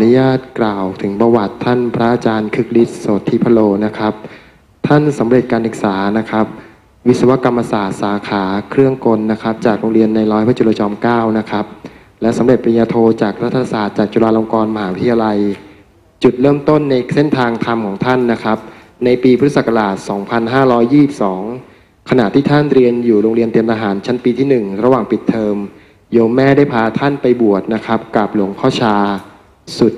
ออนุญาตกล่าวถึงประวัติท่านพระอาจารย์คึกฤทธิ์โสธิพโลนะครับ ท่านสำเร็จการศึกษานะครับ วิศวกรรมศาสตร์สาขาเครื่องกลนะครับ จากโรงเรียนในร้อยพระจุลจอมเกล้านะครับ และสำเร็จปริญญาโทจากรัฐศาสตร์จากจุฬาลงกรณ์มหาวิทยาลัย จุดเริ่มต้นในเส้นทางธรรมของท่านนะครับ ในปีพุทธศักราช 2522 ขณะที่ท่านเรียนอยู่โรงเรียนเตรียมทหารชั้นปีที่ 1 ระหว่างปิดเทอมโยมแม่ได้พาท่านไปบวชนะครับกับหลวงพ่อชา สุด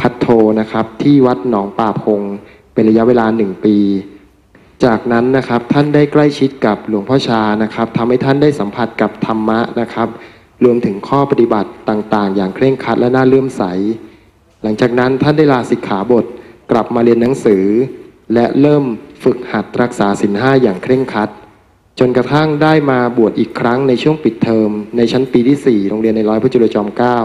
พัทโทนะครับ ที่วัดหนองป่าพง เป็นระยะเวลาหนึ่งปี จากนั้นนะครับท่านได้ใกล้ชิดกับหลวงพ่อชานะครับทำให้ท่านได้สัมผัสกับธรรมะนะครับ รวมถึงข้อปฏิบัติต่างๆ อย่างเคร่งครัดและน่าเลื่อมใส หลังจากนั้นท่านได้ลาสิกขาบทกลับมาเรียนหนังสือ และเริ่มฝึกหัดรักษาศีลห้าอย่างเคร่งครัด จนกระทั่งได้มาบวชอีกครั้งในช่วงปิดเทอมในชั้นปีที่ 4 โรงเรียนในร้อยพระจุลจอมเกล้า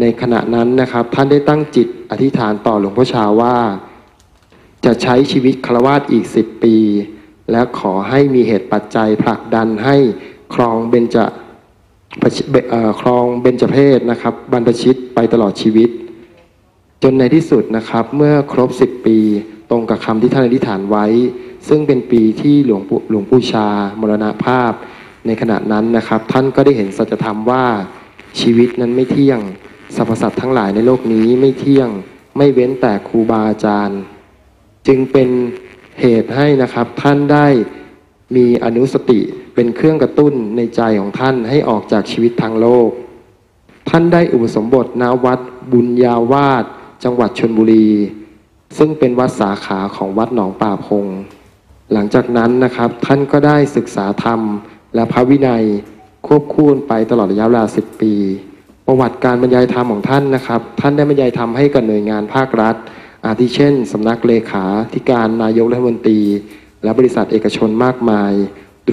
ในขณะนั้นนะครับ ท่านได้ตั้งจิตอธิษฐานต่อหลวงพ่อชาว่า จะใช้ชีวิตคารวาสอีก10ปี และขอให้มีเหตุปัจจัยผลักดันให้ครองเบญจะครองเบญจเพศนะครับ บรรพชิตไปตลอดชีวิต จนในที่สุดนะครับ เมื่อครบ10ปี ตรงกับคำที่ท่านอธิษฐานไว้ ซึ่งเป็นปีที่หลวงปู่หลวงปู่ชามรณภาพ ในขณะนั้นนะครับ ท่านก็ได้เห็นสัจธรรมว่าชีวิตนั้นไม่เที่ยง สรรพสัตว์ทั้งหลายในโลกนี้ไม่เที่ยงไม่เว้นแต่ครูบาอาจารย์ จึงเป็นเหตุให้นะครับท่านได้มีอนุสติเป็นเครื่องกระตุ้นในใจของท่านให้ออกจากชีวิตทางโลก ท่านได้อุปสมบทณวัดบุญญาวาสจังหวัดชนบุรี ซึ่งเป็นวัดสาขาของวัดหนองป่าพง หลังจากนั้นนะครับท่านก็ได้ศึกษาธรรมและพระวินัยควบคู่ไปตลอดระยะเวลา 10 ปี ประวัติการบรรยายธรรมของท่านนะครับ ท่านได้บรรยายธรรมให้กับหน่วยงานภาครัฐ อาทิเช่นสำนักเลขาธิการนายกรัฐมนตรี และบริษัทเอกชนมากมาย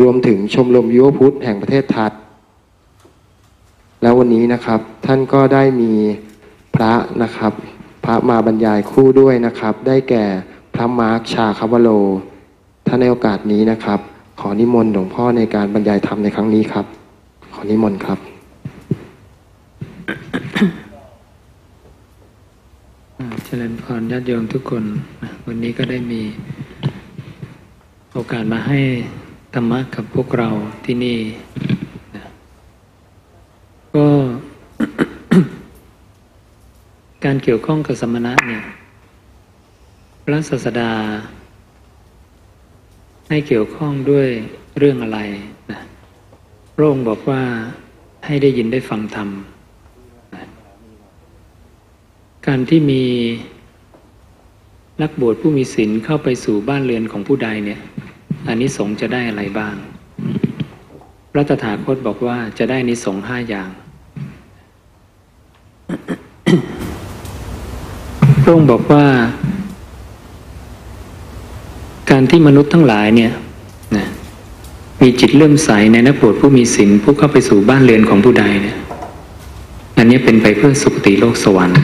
รวมถึงชมรมยุวพุทธแห่งประเทศไทยแล้ววันนี้นะครับท่านก็ได้มีพระนะครับ พระมาบรรยายคู่ด้วยนะครับ ได้แก่พระมาร์คชาคาวโลท่านในโอกาสนี้นะครับ ขอนิมนต์หลวงพ่อในการบรรยายธรรมในครั้งนี้ครับ ขอนิมนต์ครับ เจริญพรญาติโยมทุกคน วันนี้ก็ได้มีโอกาสมาให้ธรรมะกับพวกเราที่นี่ ก็ การเกี่ยวข้องกับสมณะเนี่ยพระศาสดา ให้เกี่ยวข้องด้วยเรื่องอะไรนะพระองค์บอกว่าให้ได้ยินได้ฟังธรรม การที่มีนักบวชผู้มีศีลเข้าไปสู่บ้านเรือนของผู้ใดเนี่ยอันนี้สงส์จะได้อะไรบ้าง พระตถาคตบอกว่าจะได้อานิสงส์ห้าอย่างพระองค์บอกว่า การที่มนุษย์ทั้งหลายเนี่ยนะมีจิตเลื่อมใสในนักบวชผู้มีศีลผู้เข้าไปสู่บ้านเรือนของผู้ใดเนี่ยอันนี้เป็นไปเพื่อสุคติโลกสวรรค์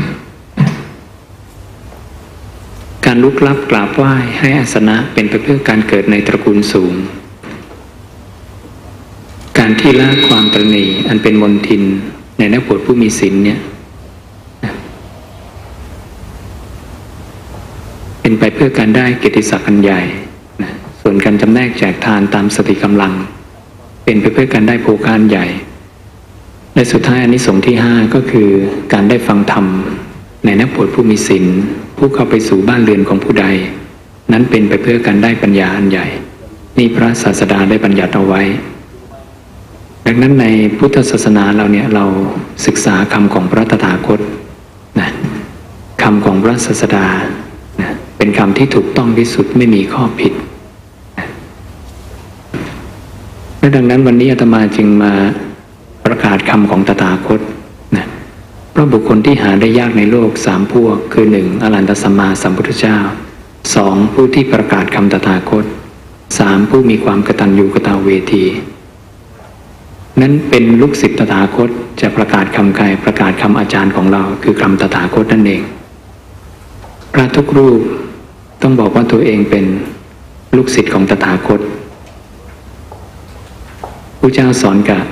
การลุกลับกราบไหว้ให้อาสนะเป็นไปเพื่อการเกิดในตระกูลสูง การที่ละความตรณีอันเป็นมนทินในนักบวชผู้มีศีลเนี่ยเป็นไปเพื่อการได้เกียรติศักดิ์อันใหญ่นะส่วนการจำแนกแจกทานตามสติกำลัง เป็นไปเพื่อการได้โภคานใหญ่ และสุดท้ายอันนี้สงส์ที่ห้าก็คือการได้ฟังธรรม ในนักบวชผู้มีศีลผู้เข้าไปสู่บ้านเรือนของผู้ใด นั้นเป็นไปเพื่อการได้ปัญญาอันใหญ่ นี่พระศาสดาได้บัญญัติเอาไว้ ดังนั้นในพุทธศาสนาเราเนี่ยเราศึกษาคำของพระตถาคตนะคำของพระศาสดานะเป็นคำที่ถูกต้องที่สุดไม่มีข้อผิดและดังนั้นวันนี้อาตมาจึงมาประกาศคำของตถาคต พราะบุคคลที่หาได้ยากในโลกสามพวก คือหนึ่งอรันตสัมมาสัมพุทธเจ้าสองผู้ที่ประกาศคำตถาคตสามผู้มีความกตัญญูกตเวที นั้นเป็นลูกศิษย์ตถาคตจะประกาศคำใครประกาศคำอาจารย์ของเรา คือคำตถาคตนั่นเอง พระทุกรูปต้องบอกว่าตัวเองเป็นลูกศิษย์ของตถาคตพระเจ้าสอนกับ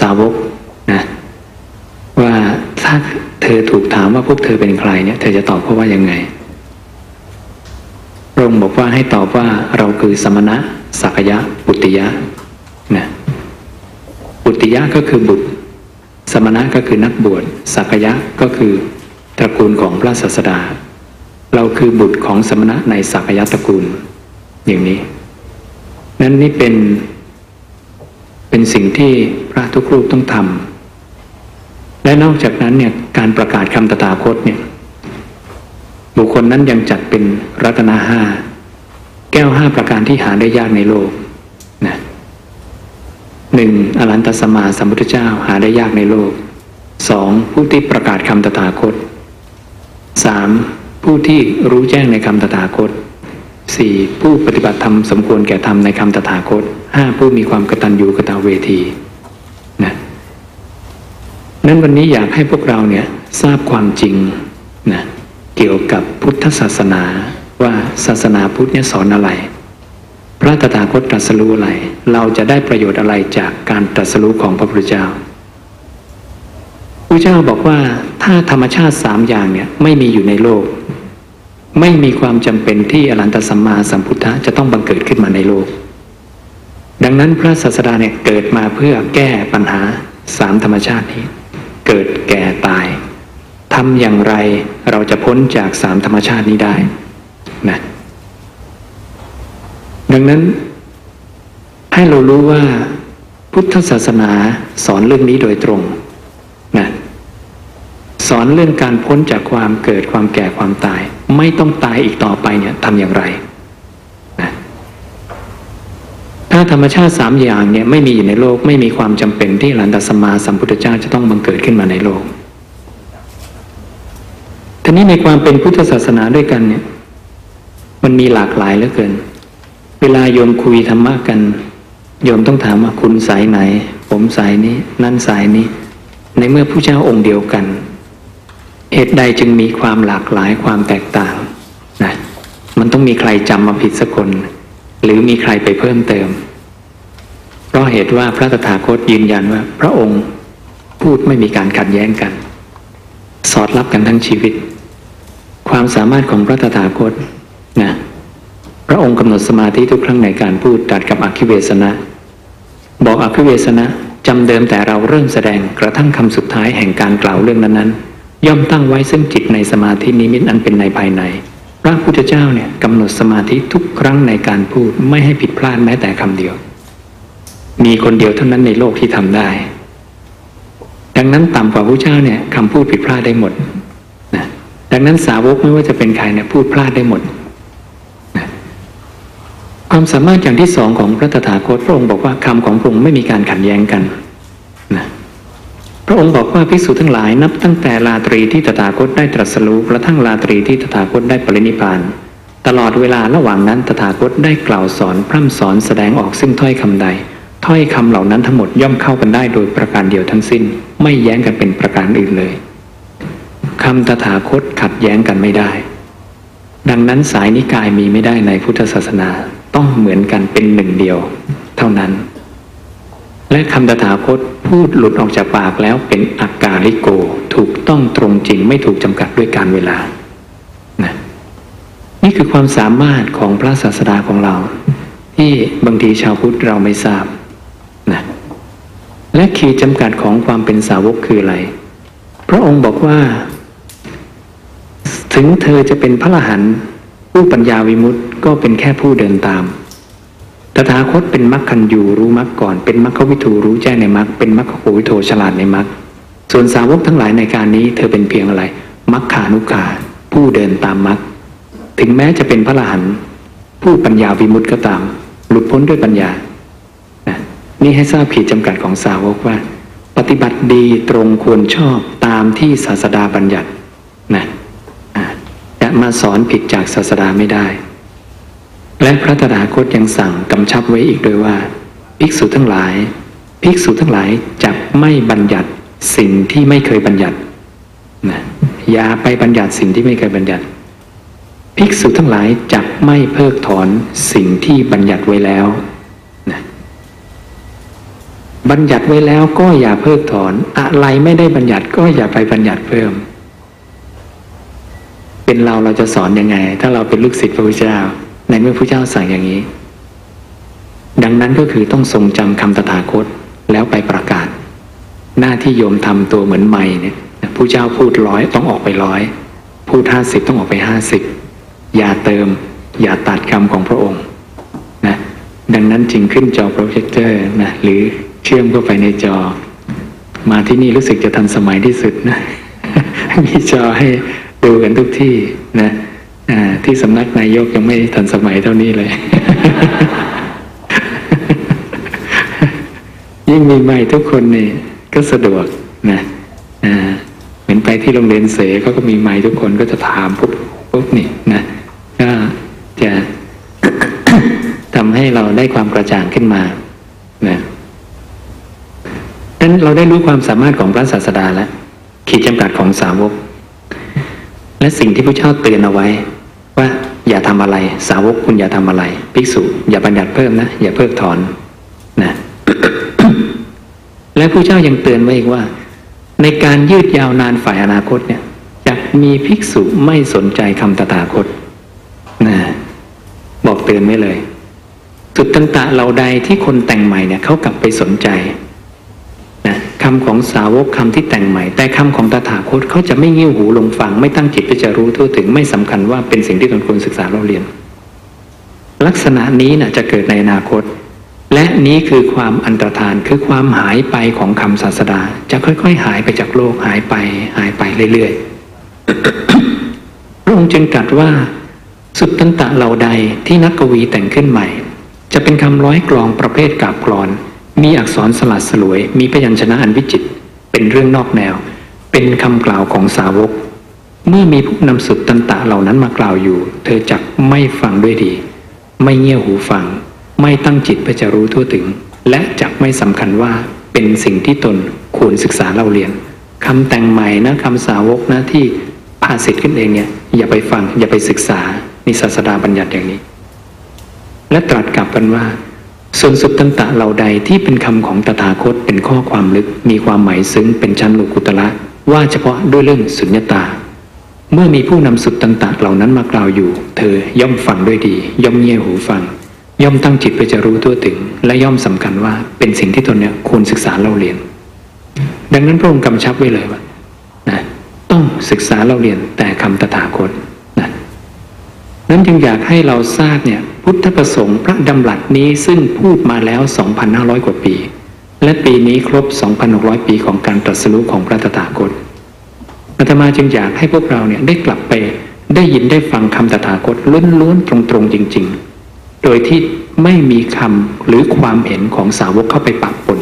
สาวก ถ้าเธอถูกถามว่าพวกเธอเป็นใครเนี่ย เธอจะตอบเขาว่ายังไงพระองค์บอกว่าให้ตอบว่าเราคือสมณะสักยะปุตติยะนะปุตติยะก็คือบุตร สมณะก็คือนักบวชสักยะก็คือตระกูลของพระศาสดา เราคือบุตรของสมณะในสักยะตระกูล อย่างนี้ นั่นนี่เป็นเป็นสิ่งที่พระทุกรูปต้องทำ และนอกจากนั้นเนี่ยการประกาศคำตถาคตเนี่ยบุคคลนั้นยังจัดเป็นรัตนาห้าแก้วห้าประการที่หาได้ยากในโลกนะหนึ่งอรันตสมาสัมพุทธเจ้าหาได้ยากในโลกสองผู้ที่ประกาศคำตถาคตสามผู้ที่รู้แจ้งในคำตถาคตสี่ผู้ปฏิบัติธรรมสมควรแก่ธรรมในคำตถาคตห้าผู้มีความกตัญญูกตเวที นั้นวันนี้อยากให้พวกเราเนี่ยทราบความจริงนะเกี่ยวกับพุทธศาสนาว่าศาสนาพุทธเนี่ยสอนอะไร พระตถาคตตรัสรู้อะไร เราจะได้ประโยชน์อะไรจากการตรัสรู้ของพระพุทธเจ้าพระเจ้าบอกว่าถ้าธรรมชาติสามอย่างเนี่ยไม่มีอยู่ในโลก ไม่มีความจำเป็นที่อรันตสัมมาสัมพุทธะจะต้องบังเกิดขึ้นมาในโลก ดังนั้นพระศาสดาเนี่ยเกิดมาเพื่อแก้ปัญหาสามธรรมชาตินี้ เกิดแก่ตายทำอย่างไรเราจะพ้นจากสามธรรมชาตินี้ได้นะดังนั้น ให้เรารู้ว่า พุทธศาสนาสอนเรื่องนี้โดยตรงนะสอนเรื่องการพ้นจากความเกิดความแก่ความตาย ไม่ต้องตายอีกต่อไปเนี่ยทำอย่างไรนะ ถ้าธรรมชาติสามอย่างเนี่ยไม่มีอยู่ในโลกไม่มีความจำเป็นที่หลันตสมมาสัมพุทธเจ้าจะต้องบังเกิดขึ้นมาในโลกทีนี้ในความเป็นพุทธศาสนาด้วยกันเนี่ย มันมีหลากหลายเหลือเกิน เวลาโยมคุยธรรมะกัน โยมต้องถามว่าคุณสายไหน ผมสายนี้ นั่นสายนี้ ในเมื่อผู้เจ้าองค์เดียวกัน เหตุใดจึงมีความหลากหลายความแตกต่างนะมันต้องมีใครจำมาผิดสักคน หรือมีใครไปเพิ่มเติม เพราะเหตุว่าพระตถาคตยืนยันว่า พระองค์พูดไม่มีการขัดแย้งกัน สอดรับกันทั้งชีวิต ความสามารถของพระตถาคตนะพระองค์กำหนดสมาธิทุกครั้งในการพูดตัดกับอคิเวสนะ บอกอคิเวสนะจำเดิมแต่เราเริ่มแสดงกระทั่งคำสุดท้ายแห่งการกล่าวเรื่องนั้นๆย่อมตั้งไว้ซึ่งจิตในสมาธินิมิตอันเป็นในภายใน พระพุทธเจ้าเนี่ยกำหนดสมาธิทุกครั้งในการพูดไม่ให้ผิดพลาดแม้แต่คำเดียว มีคนเดียวเท่านั้นในโลกที่ทำได้ ดังนั้นต่ำกว่าพระเจ้าเนี่ยคำพูดผิดพลาดได้หมดนะดังนั้นสาวกไม่ว่าจะเป็นใครเนี่ยพูดพลาดได้หมดนะความสามารถอย่างที่สองของพระตถาคตพระองค์บอกว่าคำของพระองค์ไม่มีการขัดแย้งกันนะ พระองค์บอกว่าภิกษุทั้งหลายนับตั้งแต่ราตรีที่ตถาคตได้ตรัสรู้กระทั่งราตรีที่ตถาคตได้ปรินิพาน ตลอดเวลาระหว่างนั้นตถาคตได้กล่าวสอนพร่ำสอนแสดงออกซึ่งถ้อยคำใด ถ้อยคำเหล่านั้นทั้งหมดย่อมเข้ากันได้โดยประการเดียวทั้งสิ้น ไม่แย้งกันเป็นประการอื่นเลยคำตถาคตขัดแย้งกันไม่ได้ ดังนั้นสายนิกายมีไม่ได้ในพุทธศาสนาต้องเหมือนกันเป็นหนึ่งเดียว เท่านั้น และคำตถาคต พูดหลุดออกจากปากแล้วเป็นอากาลิโก ถูกต้องตรงจริงไม่ถูกจำกัดด้วยการเวลานะนี่คือความสามารถของพระศาสดาของเรา ที่บางทีชาวพุทธเราไม่ทราบนะและขีดจำกัดของความเป็นสาวกคืออะไร พระองค์บอกว่า ถึงเธอจะเป็นพระอรหันต์ผู้ปัญญาวิมุตติก็เป็นแค่ผู้เดินตาม ตถาคตเป็นมรรคันยูรู้มรรคก่อน เป็นมรรควิทูรู้แจ้งในมรรคเป็นมรรคโควิโทฉลาดในมรรคส่วนสาวกทั้งหลายในการนี้ เธอเป็นเพียงอะไรมรรคานุขาผู้เดินตามมรรคถึงแม้จะเป็นพระอรหันต์ผู้ปัญญาวิมุตติก็ตาม หลุดพ้นด้วยปัญญานี่ให้ทราบขีดจำกัดของสาวกว่า ปฏิบัติดีตรงควรชอบตามที่ศาสดาบัญญัตินะจะมาสอนผิดจากศาสดาไม่ได้ และพระตถาคตยังสั่งกำชับไว้อีกด้วยว่า ภิกษุทั้งหลาย ภิกษุทั้งหลายจักไม่บัญญัติสิ่งที่ไม่เคยบัญญัตินะอย่าไปบัญญัติสิ่งที่ไม่เคยบัญญัติ ภิกษุทั้งหลายจักไม่เพิกถอนสิ่งที่บัญญัติไว้แล้วนะบัญญัติไว้แล้วก็อย่าเพิกถอน อะไรไม่ได้บัญญัติก็อย่าไปบัญญัติเพิ่ม เป็นเราเราจะสอนยังไง ถ้าเราเป็นลูกศิษย์พระพุทธเจ้า ในเมื่อพระเจ้าสั่งอย่างนี้ ดังนั้นก็คือต้องทรงจำคำตถาคตแล้วไปประกาศ หน้าที่โยมทำตัวเหมือนไม่เนี่ยผู้เจ้าพูดร้อยต้องออกไปร้อยพูดห้าสิบต้องออกไปห้าสิบอย่าเติม อย่าตัดคำของพระองค์นะดังนั้นจึงขึ้นจอโปรเจคเตอร์นะหรือเชื่อมเข้าไปในจอ มาที่นี่รู้สึกจะทันสมัยที่สุดนะมีจอให้ดูกันทุกที่นะ ที่สำนักนายกยังไม่ทันสมัยเท่านี้เลย ยิ่งมีไม้ทุกคนนี่ก็สะดวกนะอ่าเหมือนไปที่โรงเรียนเสเขาก็มีไม้ทุกคนก็จะถามปุ๊บปุ๊บนี่นะก็จะทำให้เราได้ความกระจ่างขึ้นมานะนั้นเราได้รู้ความสามารถของพระศาสดาแล้วขีดจำกัดของสาวก และสิ่งที่พระเจ้าเตือนเอาไว้ ว่าอย่าทำอะไร สาวกคุณอย่าทำอะไร ภิกษุ อย่าบัญญัติเพิ่มนะ อย่าเพิกถอนนะและพระเจ้ายังเตือนไว้อีกว่า ในการยืดยาวนานฝ่ายอนาคตเนี่ยจะมีภิกษุไม่สนใจคำตถาคตนะบอกเตือนไว้เลย สุดตันตะเหล่าใดที่คนแต่งใหม่เนี่ยเขากลับไปสนใจ คำของสาวกคำที่แต่งใหม่ แต่คำของตถาคตเขาจะไม่เงี่ยวหูลงฟัง ไม่ตั้งจิตไปจะรู้ทั่วถึงไม่สำคัญว่าเป็นสิ่งที่ตนควรศึกษาเราเรียน ลักษณะนี้นะจะเกิดในอนาคต และนี้คือความอันตรธานคือความหายไปของคำศาสดา จะค่อยๆ หายไปจากโลกหายไป หายไปเรื่อยๆพระองค์จึงตรัสว่า สุดตันตะเหล่าใดที่นักกวีแต่งขึ้นใหม่ จะเป็นคำร้อยกลองประเภทกาบกรอน มีอักษรสลัดสลวย มีพยัญชนะอันวิจิตรเป็นเรื่องนอกแนว เป็นคำกล่าวของสาวก เมื่อมีผู้นำสุดตันตะเหล่านั้นมากล่าวอยู่ เธอจักไม่ฟังด้วยดี ไม่เงี่ยหูฟัง ไม่ตั้งจิตเพื่อจะรู้ทั่วถึง และจักไม่สำคัญว่าเป็นสิ่งที่ตนควรศึกษาเล่าเรียนคำแต่งใหม่นะคำสาวกนะที่พาสิทธิ์ขึ้นเองเนี่ยอย่าไปฟังอย่าไปศึกษานิศาสดาบัญญัติอย่างนี้ และตรัสกลับกันว่า ส่วนสุตตันตะเหล่าใดที่เป็นคำของตถาคตเป็นข้อความลึกมีความหมายซึ้งเป็นชั้นโลกุตละว่าเฉพาะด้วยเรื่องสุญญตา เมื่อมีผู้นำสุตตันตะเหล่านั้นมากล่าวอยู่ เธอย่อมฟังด้วยดี ย่อมเงี่ยหูฟัง ย่อมตั้งจิตเพื่อจะรู้ทั่วถึง และย่อมสำคัญว่าเป็นสิ่งที่ตนเนี่ยควรศึกษาเล่าเรียน ดังนั้นพระองค์กำชับไว้เลยว่านะต้องศึกษาเล่าเรียนแต่คำตถาคต นั้นจึงอยากให้เราทราบเนี่ยพุทธประสงค์พระดำรัสนี้ซึ่งพูดมาแล้ว 2,500 กว่าปี และปีนี้ครบ 2,600 ปีของการตรัสรู้ของพระตถาคตอาตมาจึงอยากให้พวกเราเนี่ยได้กลับไปได้ยินได้ฟังคำตถาคตล้วนๆตรงๆจริง ๆ โดยที่ไม่มีคำหรือความเห็นของสาวกเข้าไปปะปน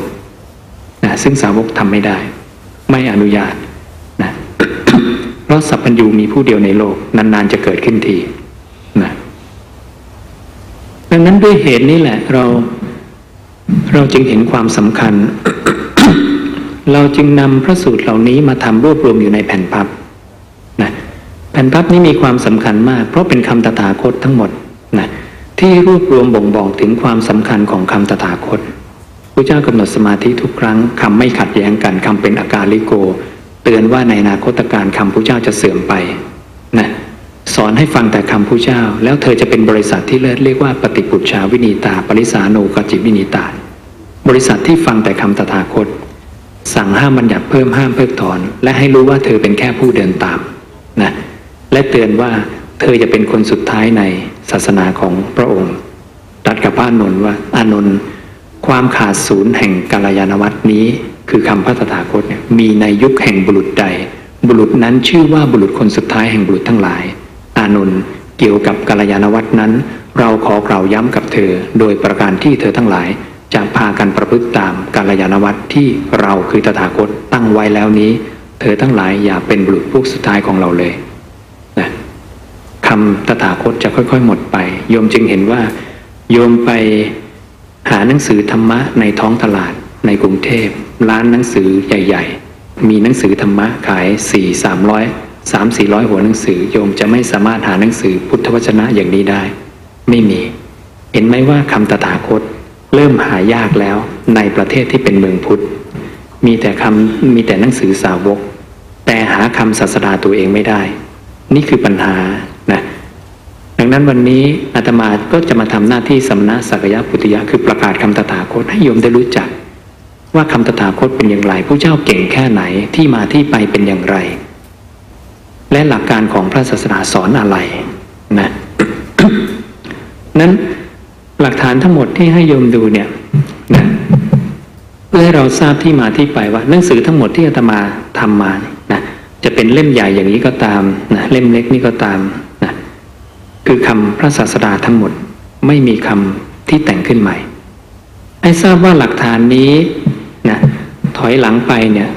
นะซึ่งสาวกทำไม่ได้ ไม่อนุญาตนะเพราะสัพพัญญูมีผู้เดียวในโลกนานๆจะเกิดขึ้นที นะดังนั้นด้วยเหตุนี้แหละ เรา เราจึงเห็นความสำคัญ เราจึงนำพระสูตรเหล่านี้มาทำรวบรวมอยู่ในแผ่นพับนะแผ่นพับนี้มีความสำคัญมาก เพราะเป็นคำตถาคตทั้งหมดนะที่รวบรวมบ่งบอกถึงความสำคัญของคำตถาคตพระเจ้ากำหนดสมาธิทุกครั้งคำไม่ขัดแย้งกันคำเป็นอาการลิโก เตือนว่าในอนาคตการคำพระเจ้าจะเสื่อมไปนะ สอนให้ฟังแต่คำพระเจ้า แล้วเธอจะเป็นบริษัทที่เลิศเรียกว่าปฏิปุจชาวินีตา ปริสาโนกจิวินีตา บริษัทที่ฟังแต่คำตถาคต สั่งห้ามบัญญัติเพิ่มห้ามเพิกถอน และให้รู้ว่าเธอเป็นแค่ผู้เดินตามนะและเตือนว่าเธอจะเป็นคนสุดท้ายในศาสนาของพระองค์ตรัสกับพระอานนท์ว่าอานนท์ความขาดศูนย์แห่งกาลยานวัตนี้ คือคำพระตถาคตเนี่ยมีในยุคแห่งบุรุษใด บุรุษนั้นชื่อว่าบุรุษคนสุดท้ายแห่งบุรุษทั้งหลายานนท์เกี่ยวกับกาลยานวัตนั้น เราขอกล่าวย้ำกับเธอ โดยประการที่เธอทั้งหลายจะพากันประพฤติตามกาลยานวัตที่เราคือตถาคตตั้งไว้แล้วนี้ เธอทั้งหลายอย่าเป็นบุรุษพวกสุดท้ายของเราเลยนะคำตถาคตจะค่อยๆ หมดไป โยมจึงเห็นว่า โยมไปหาหนังสือธรรมะในท้องตลาดในกรุงเทพร้านหนังสือใหญ่ ๆ มีหนังสือธรรมะขายสี่สามร้อย สามสี่ร้อยหัวหนังสือโยมจะไม่สามารถหาหนังสือพุทธวจนะอย่างนี้ได้ ไม่มี เห็นไหมว่าคำตถาคต เริ่มหายากแล้วในประเทศที่เป็นเมืองพุทธ มีแต่คำมีแต่หนังสือสาวก แต่หาคำศาสดาตัวเองไม่ได้ นี่คือปัญหานะดังนั้นวันนี้อาตมาก็จะมาทำหน้าที่สำนักสักยะพุทธิยะคือประกาศคำตถาคตให้โยมได้รู้จัก ว่าคำตถาคตเป็นอย่างไรผู้เจ้าเก่งแค่ไหนที่มาที่ไปเป็นอย่างไร และหลักการของพระศาสนาสอนอะไรนะนั้นหลักฐานทั้งหมดที่ให้โยมดูเนี่ยนะเพื่อให้เราทราบที่มาที่ไปว่าหนังสือทั้งหมดที่อาตมาทำมานะจะเป็นเล่มใหญ่อย่างนี้ก็ตามนะเล่มเล็กนี่ก็ตามนะคือคำพระศาสดาทั้งหมดไม่มีคำที่แต่งขึ้นใหม่ ให้ทราบว่าหลักฐานนี้นะถอยหลังไปเนี่ย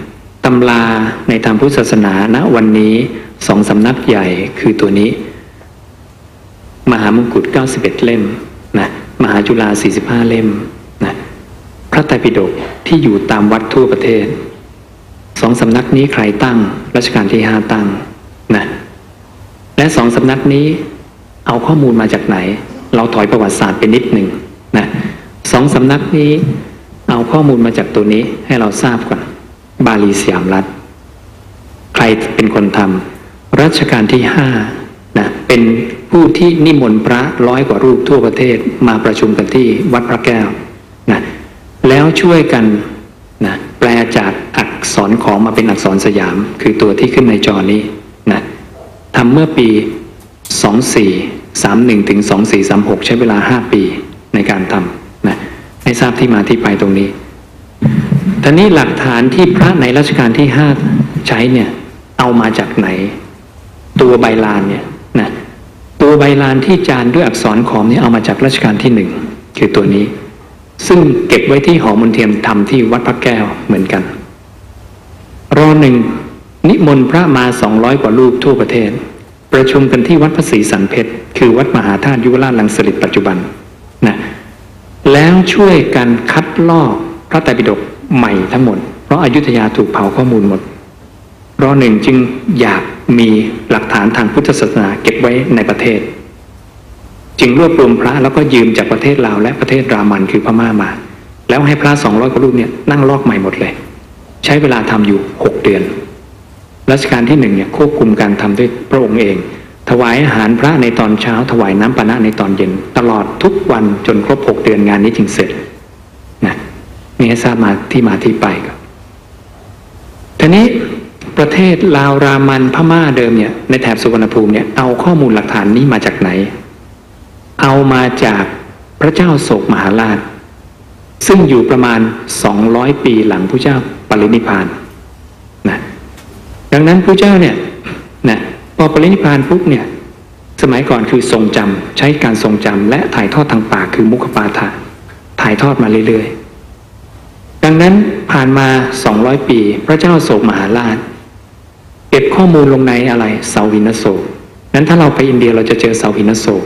ตำราในทางพุทธศาสนาณวันนี้ สองสำนักใหญ่คือตัวนี้ มหามงกุฎ91 เล่มนะมหาจุฬา45 เล่มนะพระไตรปิฎกที่อยู่ตามวัดทั่วประเทศสองสำนักนี้ใครตั้งรัชกาลที่ห้าตั้งนะและสองสำนักนี้เอาข้อมูลมาจากไหน เราถอยประวัติศาสตร์ไปนิดหนึ่งนะสองสำนักนี้เอาข้อมูลมาจากตัวนี้ให้เราทราบก่อน บาลีสยามรัฐ ใครเป็นคนทำ รัชกาลที่ห้านะเป็นผู้ที่นิมนต์พระร้อยกว่ารูปทั่วประเทศมาประชุมกันที่วัดพระแก้วนะแล้วช่วยกันนะแปลจากอักษรของมาเป็นอักษรสยาม คือตัวที่ขึ้นในจอนี้นะทำเมื่อปี 2431ถึง2436 ใช้เวลา 5 ปีในการทำนะให้ทราบที่มาที่ไปตรงนี้ทีนี้หลักฐานที่พระในรัชกาลที่ห้าใช้เนี่ยเอามาจากไหน ตัวใบลานเนี่ยนะตัวใบลานที่จานด้วยอักษรขอมเนี่ยเอามาจากรัชกาลที่หนึ่งคือตัวนี้ ซึ่งเก็บไว้ที่หอมนเทียมทำที่วัดพระแก้วเหมือนกันรอหนึ่งนิมนต์พระมาสองร้อยกว่ารูปทั่วประเทศ ประชุมกันที่วัดพระศรีสันเพชรคือวัดมหาธาตุยุวราชลังสลิดปัจจุบันนะแล้วช่วยกันคัดลอกพระไตรปิฎกใหม่ทั้งหมด เพราะอายุทยาถูกเผาข้อมูลหมดรอหนึ่งจึงอยาก มีหลักฐานทางพุทธศาสนาเก็บไว้ในประเทศ จึงรวบรวมพระแล้วก็ยืมจากประเทศลาวและประเทศรามันคือพม่ามา แล้วให้พระสองร้อยกว่ารูปเนี่ยนั่งลอกใหม่หมดเลย ใช้เวลาทำอยู่หกเดือนรัชกาลที่หนึ่งเนี่ยควบคุมการทำด้วยพระองค์เอง ถวายอาหารพระในตอนเช้า ถวายน้ำปานะในตอนเย็น ตลอดทุกวันจนครบหกเดือนงานนี้จึงเสร็จนะนี่ให้ทราบมาที่มาที่ไปครับทีนี้ ประเทศลาวรามันพม่าเดิมเนี่ยในแถบสุวรรณภูมิเนี่ยเอาข้อมูลหลักฐานนี้มาจากไหน เอามาจากพระเจ้าโศกมหาราช ซึ่งอยู่ประมาณ 200 ปีหลังพระเจ้าปรินิพานนะดังนั้นพระเจ้าเนี่ยนะพอปรินิพานปุ๊บเนี่ยสมัยก่อนคือทรงจำใช้การทรงจำและถ่ายทอดทางปากคือมุขปาฐะถ่ายทอดมาเรื่อยๆ ดังนั้นผ่านมา 200 ปี พระเจ้าโศกมหาราช เก็บข้อมูลลงในอะไรเสาหินโศกนั้นถ้าเราไปอินเดียเราจะเจอเสาหินโศก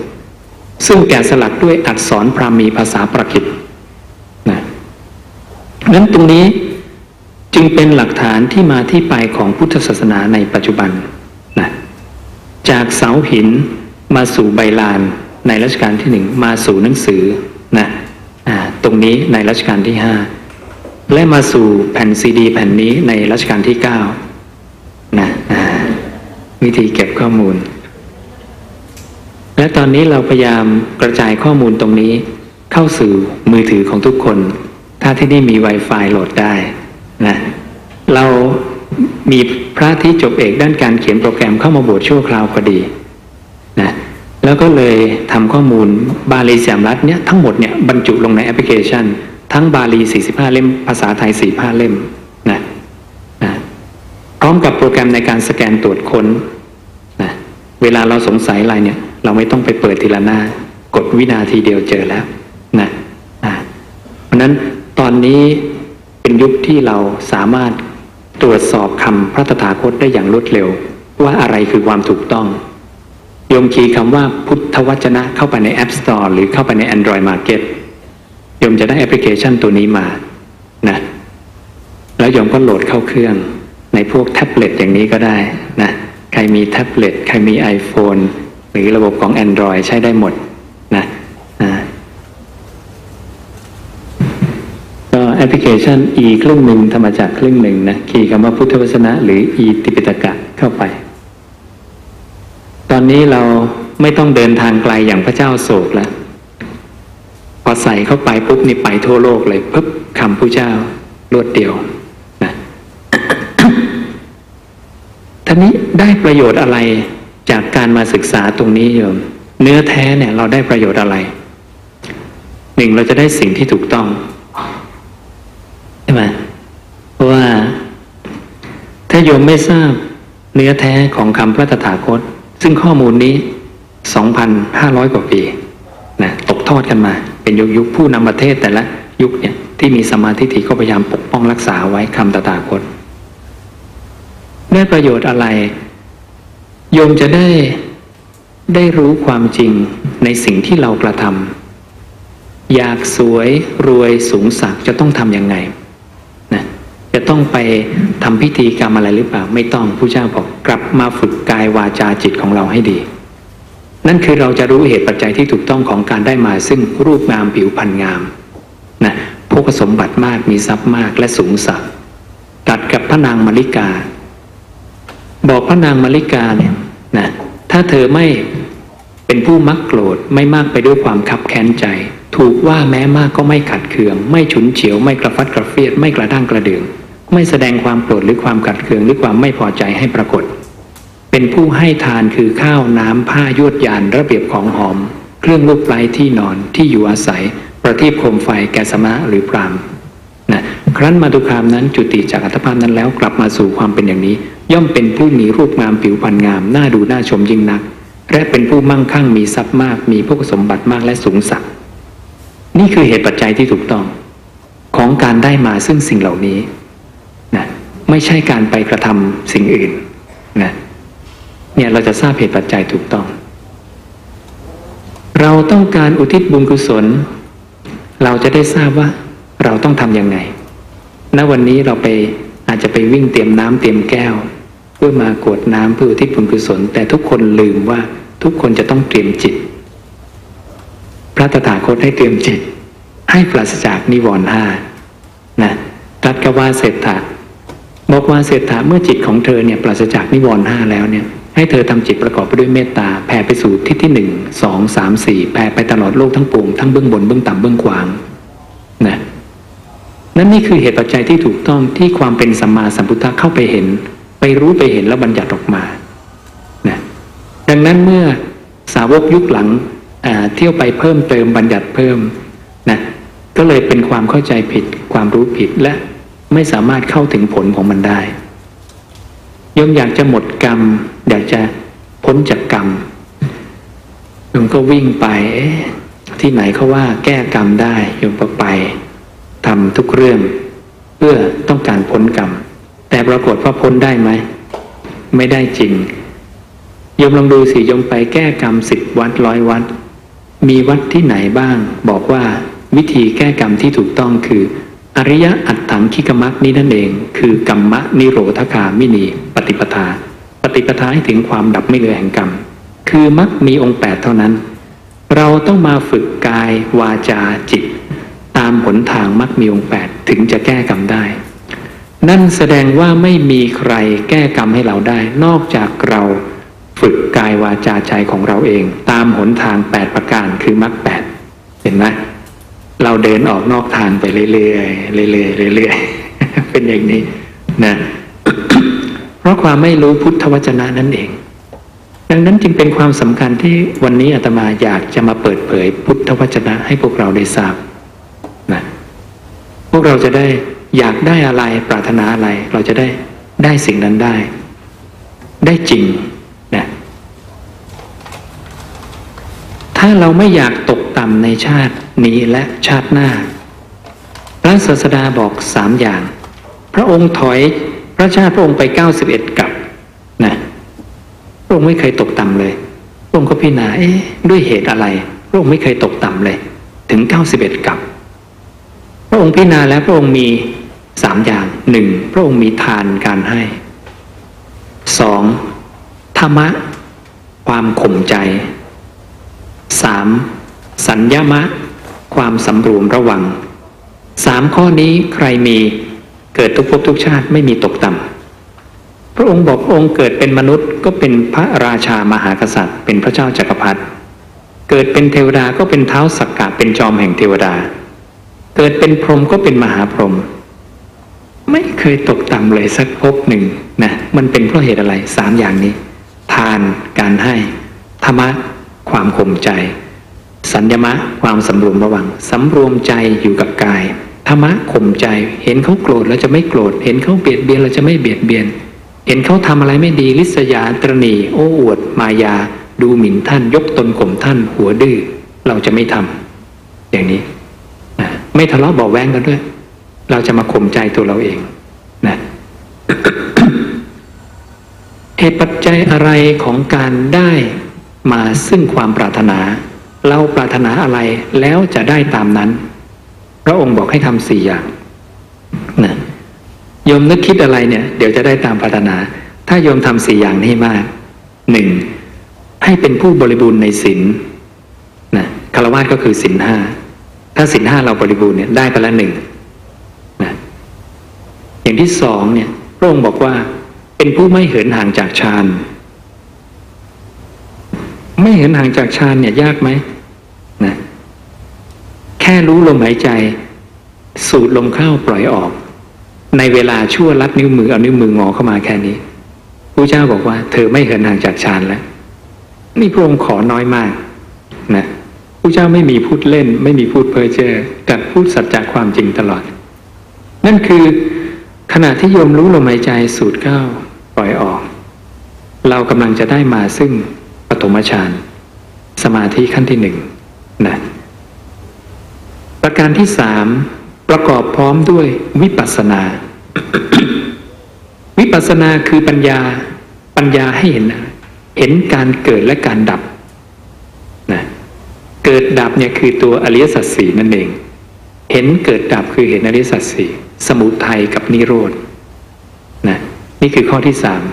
ซึ่งแกะสลักด้วยอักษรพราหมีภาษาประกิตนะนั้นตรงนี้จึงเป็นหลักฐานที่มาที่ไปของพุทธศาสนาในปัจจุบันนะจากเสาหินมาสู่ใบลานในรัชกาลที่หนึ่งมาสู่หนังสือนะอ่าตรงนี้ในรัชกาลที่ห้าและมาสู่แผ่นซีดี แผ่นนี้ในรัชกาลที่เก้า นะวิธีเก็บข้อมูล และตอนนี้เราพยายามกระจายข้อมูลตรงนี้ เข้าสู่มือถือของทุกคน ถ้าที่นี่มี Wi-Fi โหลดได้นะเรามีพระที่จบเอกด้านการเขียนโปรแกรมเข้ามาบวชชั่วคราวพอดีนะแล้วก็เลยทำข้อมูลบาลีสามรัฐเนี่ยทั้งหมดเนี่ยบรรจุลงในแอปพลิเคชัน ทั้งบาลี 45 เล่ม ภาษาไทย 45 เล่มนะนะพร้อ มกับโปรแกรมในการสแกนตรวจค้นนะเวลาเราสงสัยอะไรเนี่ย เราไม่ต้องไปเปิดทีละหน้า กดวินาทีเดียวเจอแล้วนะอ่าเพราะฉะนั้นตอนนี้เป็นยุคที่เราสามารถตรวจสอบคำพระตถาคตได้อย่างรวดเร็ว ว่าอะไรคือความถูกต้องโยมคีย์คำว่าพุทธวจนะเข้าไปใน App Store หรือเข้าไปใน Android Market โยมจะได้แอปพลิเคชันตัวนี้มานะแล้วโยมก็โหลดเข้าเครื่อง ในพวกแท็บเล็ตอย่างนี้ก็ได้นะใครมีแท็บเล็ตใครมี iPhone หรือระบบของ Android ใช้ได้หมดนะอ่าก็แอปพลิเคชัน e ครึ่งหนึ่งธรรมจักรครึ่งหนึ่งนะคีย์คำว่าพุทธวจนะ หรือ E-Tipitaka เข้าไป ตอนนี้เราไม่ต้องเดินทางไกลอย่างพระเจ้าโศกแล้วพอใส่เข้าไปปุ๊บนี่ไปทั่วโลกเลยปุ๊บคำผู้เจ้ารวดเดียว นะท่านี้ได้ประโยชน์อะไรจากการมาศึกษาตรงนี้โยม เนื้อแท้เนี่ยเราได้ประโยชน์อะไรหนึ่งเราจะได้สิ่งที่ถูกต้องใช่ไหมเพราะว่าถ้าโยมไม่ทราบเนื้อแท้ของคำพระตถาคต ซึ่งข้อมูลนี้ 2,500 กว่าปีนะตกทอดกันมา เป็นยุคยุคผู้นำประเทศแต่ละยุคเนี่ยที่มีสมาธิฐิก็พยายามปกป้องรักษาไว้คำตถาคต ได้ประโยชน์อะไร โยมจะได้ได้รู้ความจริงในสิ่งที่เรากระทำอยากสวยรวยสูงสักจะต้องทำยังไงนะจะต้องไปทำพิธีกรรมอะไรหรือเปล่า ไม่ต้องผู้เจ้าบอกกลับมาฝึกกายวาจาจิตของเราให้ดี นั่นคือเราจะรู้เหตุปัจจัยที่ถูกต้องของการได้มาซึ่งรูปงามผิวพรรณงามนะพกสมบัติมากมีทรัพย์มากและสูงสักตัดกับพระนางมาริกา บอกพระนางมาริกาเนี่ยนะถ้าเธอไม่เป็นผู้มักโกรธไม่มากไปด้วยความคับแค้นใจ ถูกว่าแม้มากก็ไม่ขัดเคือง ไม่ฉุนเฉียว ไม่กระฟัดกระเฟียด ไม่กระด้างกระเดือง ไม่แสดงความโกรธหรือความขัดเคืองหรือความไม่พอใจให้ปรากฏ เป็นผู้ให้ทานคือข้าวน้ำผ้ายวดยานระเบียบของหอม เครื่องลูกไล้ที่นอนที่อยู่อาศัย ประทีปโคมไฟแกสมะหรือพราม ครั้นมาตุคามนั้นจุติจากอัตภาพนั้นแล้วกลับมาสู่ความเป็นอย่างนี้ ย่อมเป็นผู้มีรูปงามผิวพรรณงามน่าดูน่าชมยิ่งนัก และเป็นผู้มั่งคั่งมีทรัพย์มาก มีพวกสมบัติมากและสูงสักนี่คือเหตุปัจจัยที่ถูกต้อง ของการได้มาซึ่งสิ่งเหล่านี้นะไม่ใช่การไปกระทำสิ่งอื่นนะเนี่ยเราจะทราบเหตุปัจจัยถูกต้อง เราต้องการอุทิศบุญกุศล เราจะได้ทราบว่าเราต้องทำยังไง ณวันนี้เราไปอาจจะไปวิ่งเตรียมน้ำเตรียมแก้ว เพื่อมากรวดน้ำเพื่อทิศบุญกุศล แต่ทุกคนลืมว่าทุกคนจะต้องเตรียมจิต พระตถาคตให้เตรียมจิต ให้ปราศจากนิวรณ์ห้านะตัดกว่าเศรษฐะบอกว่าเศรษฐะเมื่อจิตของเธอเนี่ยปราศจากนิวรณ์ห้าแล้วเนี่ยให้เธอทำจิตประกอบไปด้วยเมตตาแผ่ไปสู่ทิศที่หนึ่งสองสามสี่แผ่ไปตลอดโลกทั้งปวงทั้งเบื้องบนเบื้องต่ำเบื้องขวางนะ นั่นนี่คือเหตุปัจจัยที่ถูกต้องที่ความเป็นสัมมาสัมพุทธะเข้าไปเห็น ไปรู้ไปเห็นแล้วบัญญัติออกมานะดังนั้นเมื่อสาวกยุคหลังเที่ยวไปเพิ่มเติมบัญญัติเพิ่มนะก็เลยเป็นความเข้าใจผิดความรู้ผิดและไม่สามารถเข้าถึงผลของมันได้ยมอยากจะหมดกรรม อยากจะพ้นจากกรรมยมก็วิ่งไปที่ไหนเขาว่าแก้กรรมได้โยมก็ไป ทำทุกเรื่อง เพื่อต้องการพ้นกรรม แต่ปรากฏว่าพ้นได้ไหม ไม่ได้จริงโยมลองดูสิโยมไปแก้กรรมสิบวัดร้อยวัด มีวัดที่ไหนบ้าง บอกว่าวิธีแก้กรรมที่ถูกต้องคือ อริยะอัตถังคิกมักนี้นั่นเอง คือกรรมะนิโรธคามินี ปฏิปทา ปฏิปทาให้ถึงความดับไม่เหลือแห่งกรรม คือมักมีองค์แปดเท่านั้น เราต้องมาฝึกกายวาจาจิตตามหนทางมักมีองค์แปดถึงจะแก้กรรมได้ นั่นแสดงว่าไม่มีใครแก้กรรมให้เราได้ นอกจากเราฝึกกายวาจาใจของเราเอง ตามหนทางแปดประการคือมักแปดเห็นไหมเราเดินออกนอกทางไปเรื่อยๆเรื่อยๆเรื่อยๆเป็นอย่างนี้นะเพราะความไม่รู้พุทธวจนะนั่นเอง ดังนั้นจึงเป็นความสำคัญที่วันนี้อาตมาอยากจะมาเปิดเผยพุทธวจนะให้พวกเราได้ทราบ วกเราจะได้อยากได้อะไรปรารถนาอะไร เราจะได้ได้สิ่งนั้นได้ ได้จริงนะถ้าเราไม่อยากตกต่ำในชาตินี้และชาติหน้า พระศาสดาบอกสามอย่าง พระองค์ถอยพระชาติพระองค์ไปเก้าสิบเอ็ดกับนะพระองค์ไม่เคยตกต่ำเลยพระองค์ก็พิจารณาเอ๊ะด้วยเหตุอะไรพระองค์ไม่เคยตกต่ำเลย ถึงเก้าสิบเอ็ดกับ ระองค์พิจารณาแล้วพระองค์มีสามอย่างหนึ่งพระองค์มีทานการให้สองธรรมะ ความข่มใจสามสัญญามะ ความสำรวมระวังสามข้อนี้ใครมีเกิดทุกภพทุกชาติไม่มีตกต่ำพระองค์บอกพระองค์เกิดเป็นมนุษย์ก็เป็นพระราชามหากษัตริย์ เป็นพระเจ้าจักรพรรดิเกิดเป็นเทวดาก็เป็นเท้าสักกะเป็นจอมแห่งเทวดา เกิดเป็นพรหมก็เป็นมหาพรหมไม่เคยตกต่ำเลยสักภพหนึ่งนะมันเป็นเพราะเหตุอะไรสามอย่างนี้ ทานการให้ธรรมะความข่มใจ สัญญมะความสำรวมระวังสำรวมใจอยู่กับกายธรรมะข่มใจ เห็นเขาโกรธแล้วจะไม่โกรธ เห็นเขาเบียดเบียนเราจะไม่เบียดเบียน เห็นเขาทำอะไรไม่ดีลิษยาตรณีโอ้อวด มายา ดูหมิ่นท่าน ยกตนข่มท่าน หัวดื้อเราจะไม่ทำอย่างนี้ ไม่ทะเลาะเบาะแว้งกันด้วย เราจะมาข่มใจตัวเราเองนะเหตุปัจจัยอะไรของการได้มาซึ่งความปรารถนา เราปรารถนาอะไรแล้วจะได้ตามนั้น พระองค์บอกให้ทำสี่อย่างนะโยมนึกคิดอะไรเนี่ย เดี๋ยวจะได้ตามปรารถนา ถ้าโยมทำสี่อย่างนี้มากหนึ่งให้เป็นผู้บริบูรณ์ในศีลนะคารวะก็คือศีลห้า ถ้าศีลห้าเราบริบูรณ์เนี่ยได้ไปละหนึ่งนะอย่างที่สองเนี่ยพระองค์บอกว่าเป็นผู้ไม่เหินห่างจากฌานไม่เหินห่างจากฌานเนี่ยยากไหมนะแค่รู้ลมหายใจ สูดลมเข้าปล่อยออก ในเวลาชั่วลัดนิ้วมือเอานิ้วมืองอเข้ามาแค่นี้พระเจ้าบอกว่า เธอไม่เหินห่างจากฌานแล้วนี่พระองค์ขอน้อยมาก พระเจ้าไม่มีพูดเล่น ไม่มีพูดเพ้อเจ้อแต่พูดสัจจะความจริงตลอด นั่นคือขณะที่โยมรู้ลมหายใจสูดเข้าปล่อยออก เรากำลังจะได้มาซึ่งปฐมฌานสมาธิขั้นที่หนึ่งนะประการที่สามประกอบพร้อมด้วยวิปัสสนา วิปัสสนาคือปัญญาปัญญาให้เห็น เห็นการเกิดและการดับ เกิดดับเนี่ยคือตัวอริยสัจสี่นั่นเอง เห็นเกิดดับคือเห็นอริยสัจสี่สมุทัยกับนิโรธนะนี่คือข้อที่สาม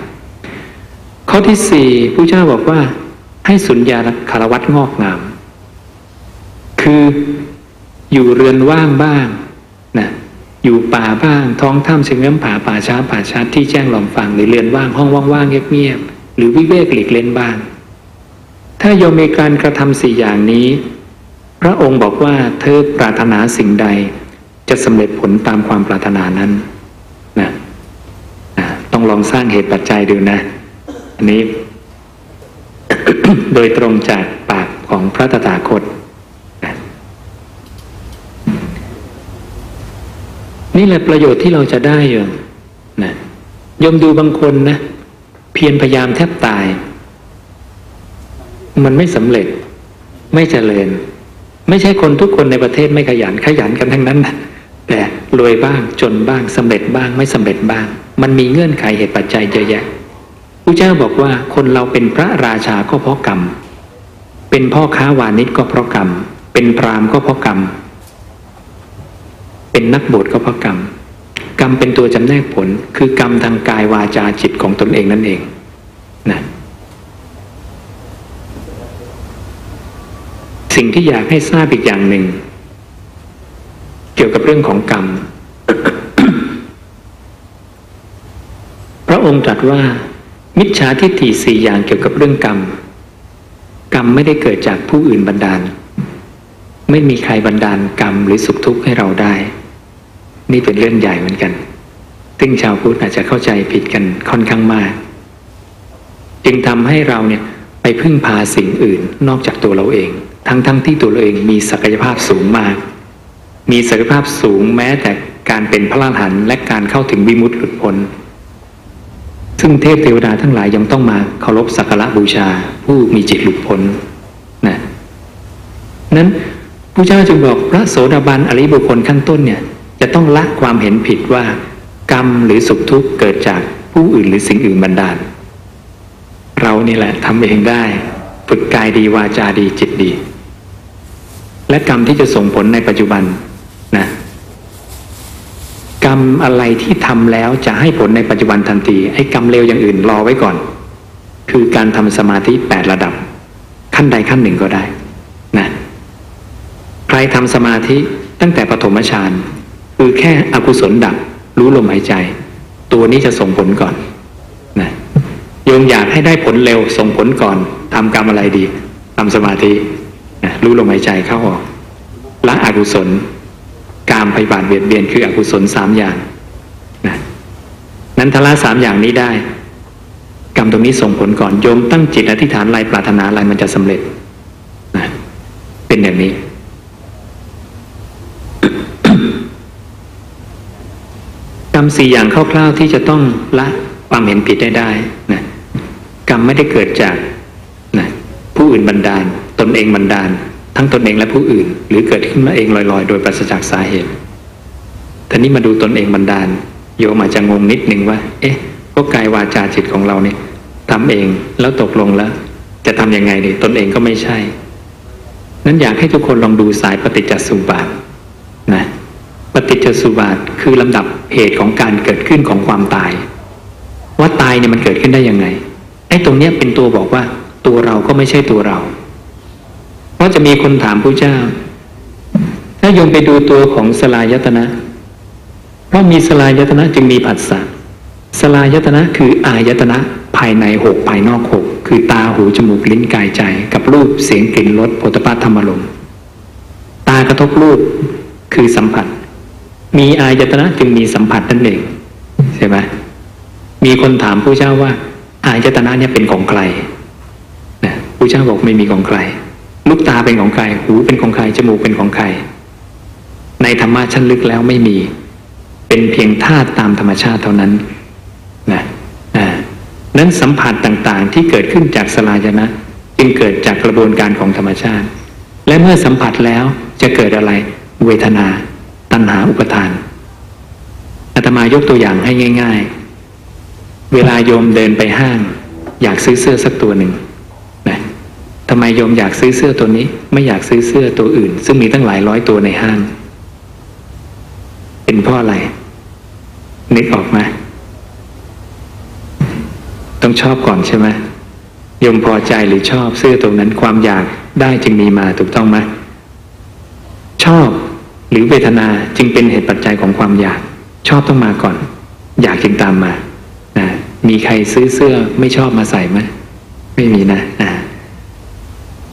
ข้อที่สี่ผู้เจ้าบอกว่า ให้สุญญาคารวัตงอกงาม คืออยู่เรือนว่างบ้างนะอยู่ป่าบ้าง ท้องถ้ำเชิงเงื้อมผาป่าช้าป่าชัดที่แจ้งหลอมฟังหรือเรือนว่างห้องว่างๆเงียบๆหรือวิเวกหลีกเล่นบ้าง ถ้าโยมมีการกระทำสี่อย่างนี้ พระองค์บอกว่าเธอปรารถนาสิ่งใด จะสำเร็จผลตามความปรารถนานั้นนะนะต้องลองสร้างเหตุปัจจัยดูนะ อันนี้ โดยตรงจากปากของพระตถาคตนะนี่แหละประโยชน์ที่เราจะได้โยมนะโยมดูบางคนนะ เพียรพยายามแทบตาย มันไม่สำเร็จ ไม่เจริญ ไม่ใช่คนทุกคนในประเทศไม่ขยันขยันกันทั้งนั้นนะแต่รวยบ้างจนบ้างสำเร็จบ้างไม่สำเร็จบ้าง มันมีเงื่อนไขเหตุปัจจัยเยอะแยะพระเจ้าบอกว่าคนเราเป็นพระราชาก็เพราะกรรม เป็นพ่อค้าวานิชก็เพราะกรรม เป็นพรามก็เพราะกรรม เป็นนักบวชก็เพราะกรรม กรรมเป็นตัวจำแนกผลคือกรรมทางกายวาจาจิตของตนเองนั่นเองนะ สิ่งที่อยากให้ทราบอีกอย่างหนึ่ง เกี่ยวกับเรื่องของกรรม พระองค์ตรัสว่า มิจฉาทิฏฐิสี่อย่างเกี่ยวกับเรื่องกรรม กรรมไม่ได้เกิดจากผู้อื่นบันดาล ไม่มีใครบันดาลกรรมหรือสุขทุกข์ให้เราได้ นี่เป็นเรื่องใหญ่เหมือนกัน ซึ่งชาวพุทธอาจจะเข้าใจผิดกันค่อนข้างมาก จึงทำให้เราเนี่ยไปพึ่งพาสิ่งอื่นนอกจากตัวเราเอง ทั้งๆทที่ตัวเราเองมีศักยภาพสูงมาก มีศักยภาพสูงแม้แต่การเป็นพระอรหันต์และการเข้าถึงวิมุตติหลุดพ้น ซึ่งเทพเทวดาทั้งหลายยังต้องมาเคารพสักการะบูชา ผู้มีจิตหลุดพ้นนะนั้นพระเจ้าจึงบอกพระโสดาบันอริบุคคลขั้นต้นเนี่ยจะต้องละความเห็นผิดว่ากรรมหรือสุขทุกข์เกิดจากผู้อื่นหรือสิ่งอื่นบันดาล เรานี่แหละทำเองได้ ฝึกกายดีวาจาดีจิตดี และกรรมที่จะส่งผลในปัจจุบันนะกรรมอะไรที่ทำแล้วจะให้ผลในปัจจุบันทันทีไอ้กรรมเลวอย่างอื่นรอไว้ก่อน คือการทำสมาธิแปดระดับ ขั้นใดขั้นหนึ่งก็ได้นะใครทำสมาธิตั้งแต่ปฐมฌานคือแค่อกุศลดับ รู้ลมหายใจ ตัวนี้จะส่งผลก่อนนะโยมอยากให้ได้ผลเร็วส่งผลก่อนทำกรรมอะไรดีทำสมาธิ รู้ลมหายใจเข้าออกละอกุศล กามพยาบาทเบียดเบียนคืออกุศลสามอย่างนะนั้นทละสามอย่างนี้ได้ กรรมตรงนี้ส่งผลก่อนโยมตั้งจิตอธิษฐานอะไรปรารถนาอะไรมันจะสำเร็จนะเป็นอย่างนี้ กรรมสี่อย่างคร่าวๆที่จะต้องละความเห็นผิดได้ได้นะกรรมไม่ได้เกิดจากนะผู้อื่นบันดาล ตนเองบันดาล ทั้งตนเองและผู้อื่น หรือเกิดขึ้นมาเองลอยๆ โดยปราศจากสาเหตุทีนี้มาดูตนเองบันดาล โยมอาจจะงงนิดนึงว่า เอ๊ะก็กายวาจาจิตของเราเนี่ยทำเองแล้วตกลงแล้ว จะทำยังไงดีตนเองก็ไม่ใช่ นั้นอยากให้ทุกคนลองดูสายปฏิจจสุบาทนะปฏิจจสุบาทคือลำดับเหตุของการเกิดขึ้นของความตาย ว่าตายเนี่ยมันเกิดขึ้นได้ยังไงไอ้ตรงเนี้ยเป็นตัวบอกว่า ตัวเราก็ไม่ใช่ตัวเรา เพราะจะมีคนถามพระเจ้า ถ้าโยมไปดูตัวของสลายตนะ เพราะมีสลายตนะจึงมีผัสสะสลายตนะคืออายตนะภายในหกภายนอกหกคือตาหูจมูกลิ้นกายใจ กับรูปเสียงกลิ่นรสโผฏฐัพพะธรรมลมตากระทบรูปคือสัมผัส มีอายตนะจึงมีสัมผัสนั่นเองใช่ไหมมีคนถามผู้เจ้าว่า อายตนะเนี่ยเป็นของใครนะผู้เจ้าบอกไม่มีของใคร ลูกตาเป็นของใคร หูเป็นของใคร จมูกเป็นของใคร ในธรรมะชั้นลึกแล้วไม่มี เป็นเพียงธาตุตามธรรมชาติเท่านั้นนะอ่านั้นสัมผัสต่างๆ ที่เกิดขึ้นจากสลายนะ จึงเกิดจากกระบวนการของธรรมชาติ และเมื่อสัมผัสแล้วจะเกิดอะไร เวทนา ตัณหาอุปทานอาตมายกตัวอย่างให้ง่าย ๆ เวลาโยมเดินไปห้าง อยากซื้อเสื้อสักตัวหนึ่ง ทำไมโยมอยากซื้อเสื้อตัวนี้ ไม่อยากซื้อเสื้อตัวอื่น ซึ่งมีตั้งหลายร้อยตัวในห้าง เป็นเพราะอะไรนึกออกไหมต้องชอบก่อนใช่ไหมยมพอใจหรือชอบเสื้อตรงนั้นความอยากได้จึงมีมาถูกต้องไหมชอบหรือเวทนาจึงเป็นเหตุปัจจัยของความอยาก ชอบต้องมาก่อน อยากจึงตามมานะมีใครซื้อเสื้อไม่ชอบมาใส่ไหมไม่มีนะนะ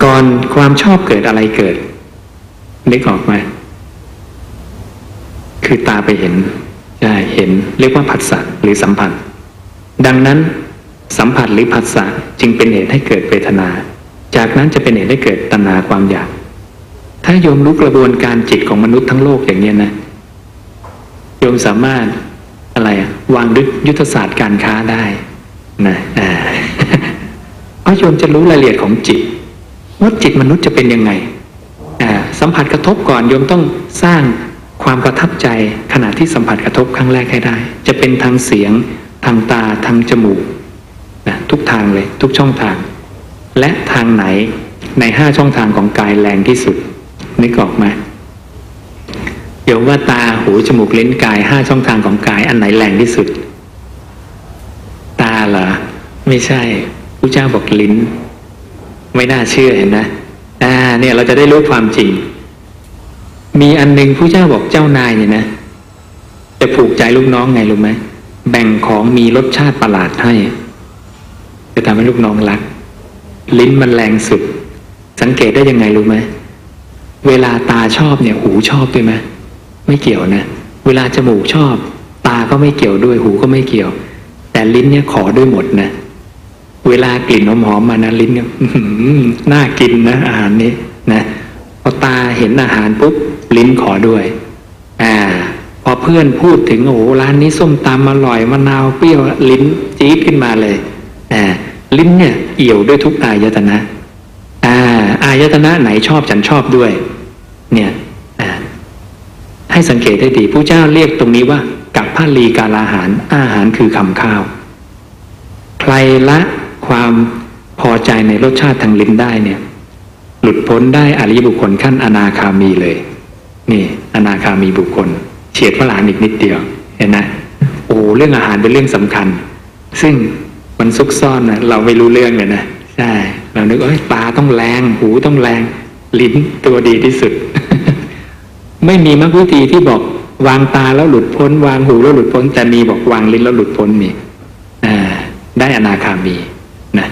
ก่อนความชอบเกิดอะไรเกิดนึกออกไหมคือตาไปเห็นใช่เห็นเรียกว่าผัสสะหรือสัมผัส ดังนั้นสัมผัสหรือผัสสะจึงเป็นเหตุให้เกิดเวทนา จากนั้นจะเป็นเหตุให้เกิดตัณหาความอยาก ถ้าโยมรู้กระบวนการจิตของมนุษย์ทั้งโลกอย่างนี้นะโยมสามารถอะไรอะวางยุทธศาสตร์การค้าได้นะอ่าเพราะโยมจะรู้รายละเอียดของจิต ว่าจิตมนุษย์จะเป็นยังไงอ่าสัมผัสกระทบก่อนโยมต้องสร้างความประทับใจขณะที่สัมผัสกระทบครั้งแรกให้ได้ จะเป็นทางเสียง ทางตาทางจมูกนะทุกทางเลยทุกช่องทาง และทางไหนในห้าช่องทางของกายแรงที่สุดนึกออกไหมโยมว่าตาหูจมูกลิ้นกายห้าช่องทางของกายอันไหนแรงที่สุด ตาเหรอไม่ใช่พระเจ้าบอกลิ้น ไม่น่าเชื่อเห็นนะอ่าเนี่ยเราจะได้รู้ความจริง มีอันหนึ่งผู้เจ้าบอกเจ้านายเนี่ยนะ จะผูกใจลูกน้องไงรู้ไหมแบ่งของมีรสชาติประหลาดให้ จะทำให้ลูกน้องรัก ลิ้นมันแรงสุด สังเกตได้ยังไงรู้ไหมเวลาตาชอบเนี่ย หูชอบด้วยไหมไม่เกี่ยวนะ เวลาจมูกชอบ ตาก็ไม่เกี่ยวด้วย หูก็ไม่เกี่ยว แต่ลิ้นเนี่ยขอด้วยหมดนะ เวลากลิ่นหอมๆมานะลิ้นเนี่ยน่ากินนะอาหารนี้นะพอตาเห็นอาหารปุ๊บลิ้นขอด้วย อ่า พอเพื่อนพูดถึงโอ้โหร้านนี้ส้มตำอร่อยมะนาวเปรี้ยวลิ้นจี๊ดขึ้นมาเลยอ่าลิ้นเนี่ยเอี่ยวด้วยทุกอายตนะ อ่า อายตนะไหนชอบฉันชอบด้วย เนี่ยอ่าให้สังเกตให้ดีผู้เจ้าเรียกตรงนี้ว่ากับพาลีกาลาหารอาหารคือคำข้าว ใครละ ความพอใจในรสชาติทางลิ้นได้เนี่ย หลุดพ้นได้อริยบุคคลขั้นอนาคามีเลย นี่ อนาคามีบุคคล เฉียดพระหลานอีกนิดเดียวเห็นนะโอ้เรื่องอาหารเป็นเรื่องสำคัญ ซึ่งมันซุกซ่อนนะเราไม่รู้เรื่องเลยนะใช่เรานึกว่าเอ้ยตาต้องแรง หูต้องแรง ลิ้นตัวดีที่สุด ไม่มีมรรควิธีที่บอกวางตาแล้วหลุดพ้น วางหูแล้วหลุดพ้น แต่มีบอกวางลิ้นแล้วหลุดพ้นมีอ่าได้อนาคามี นะ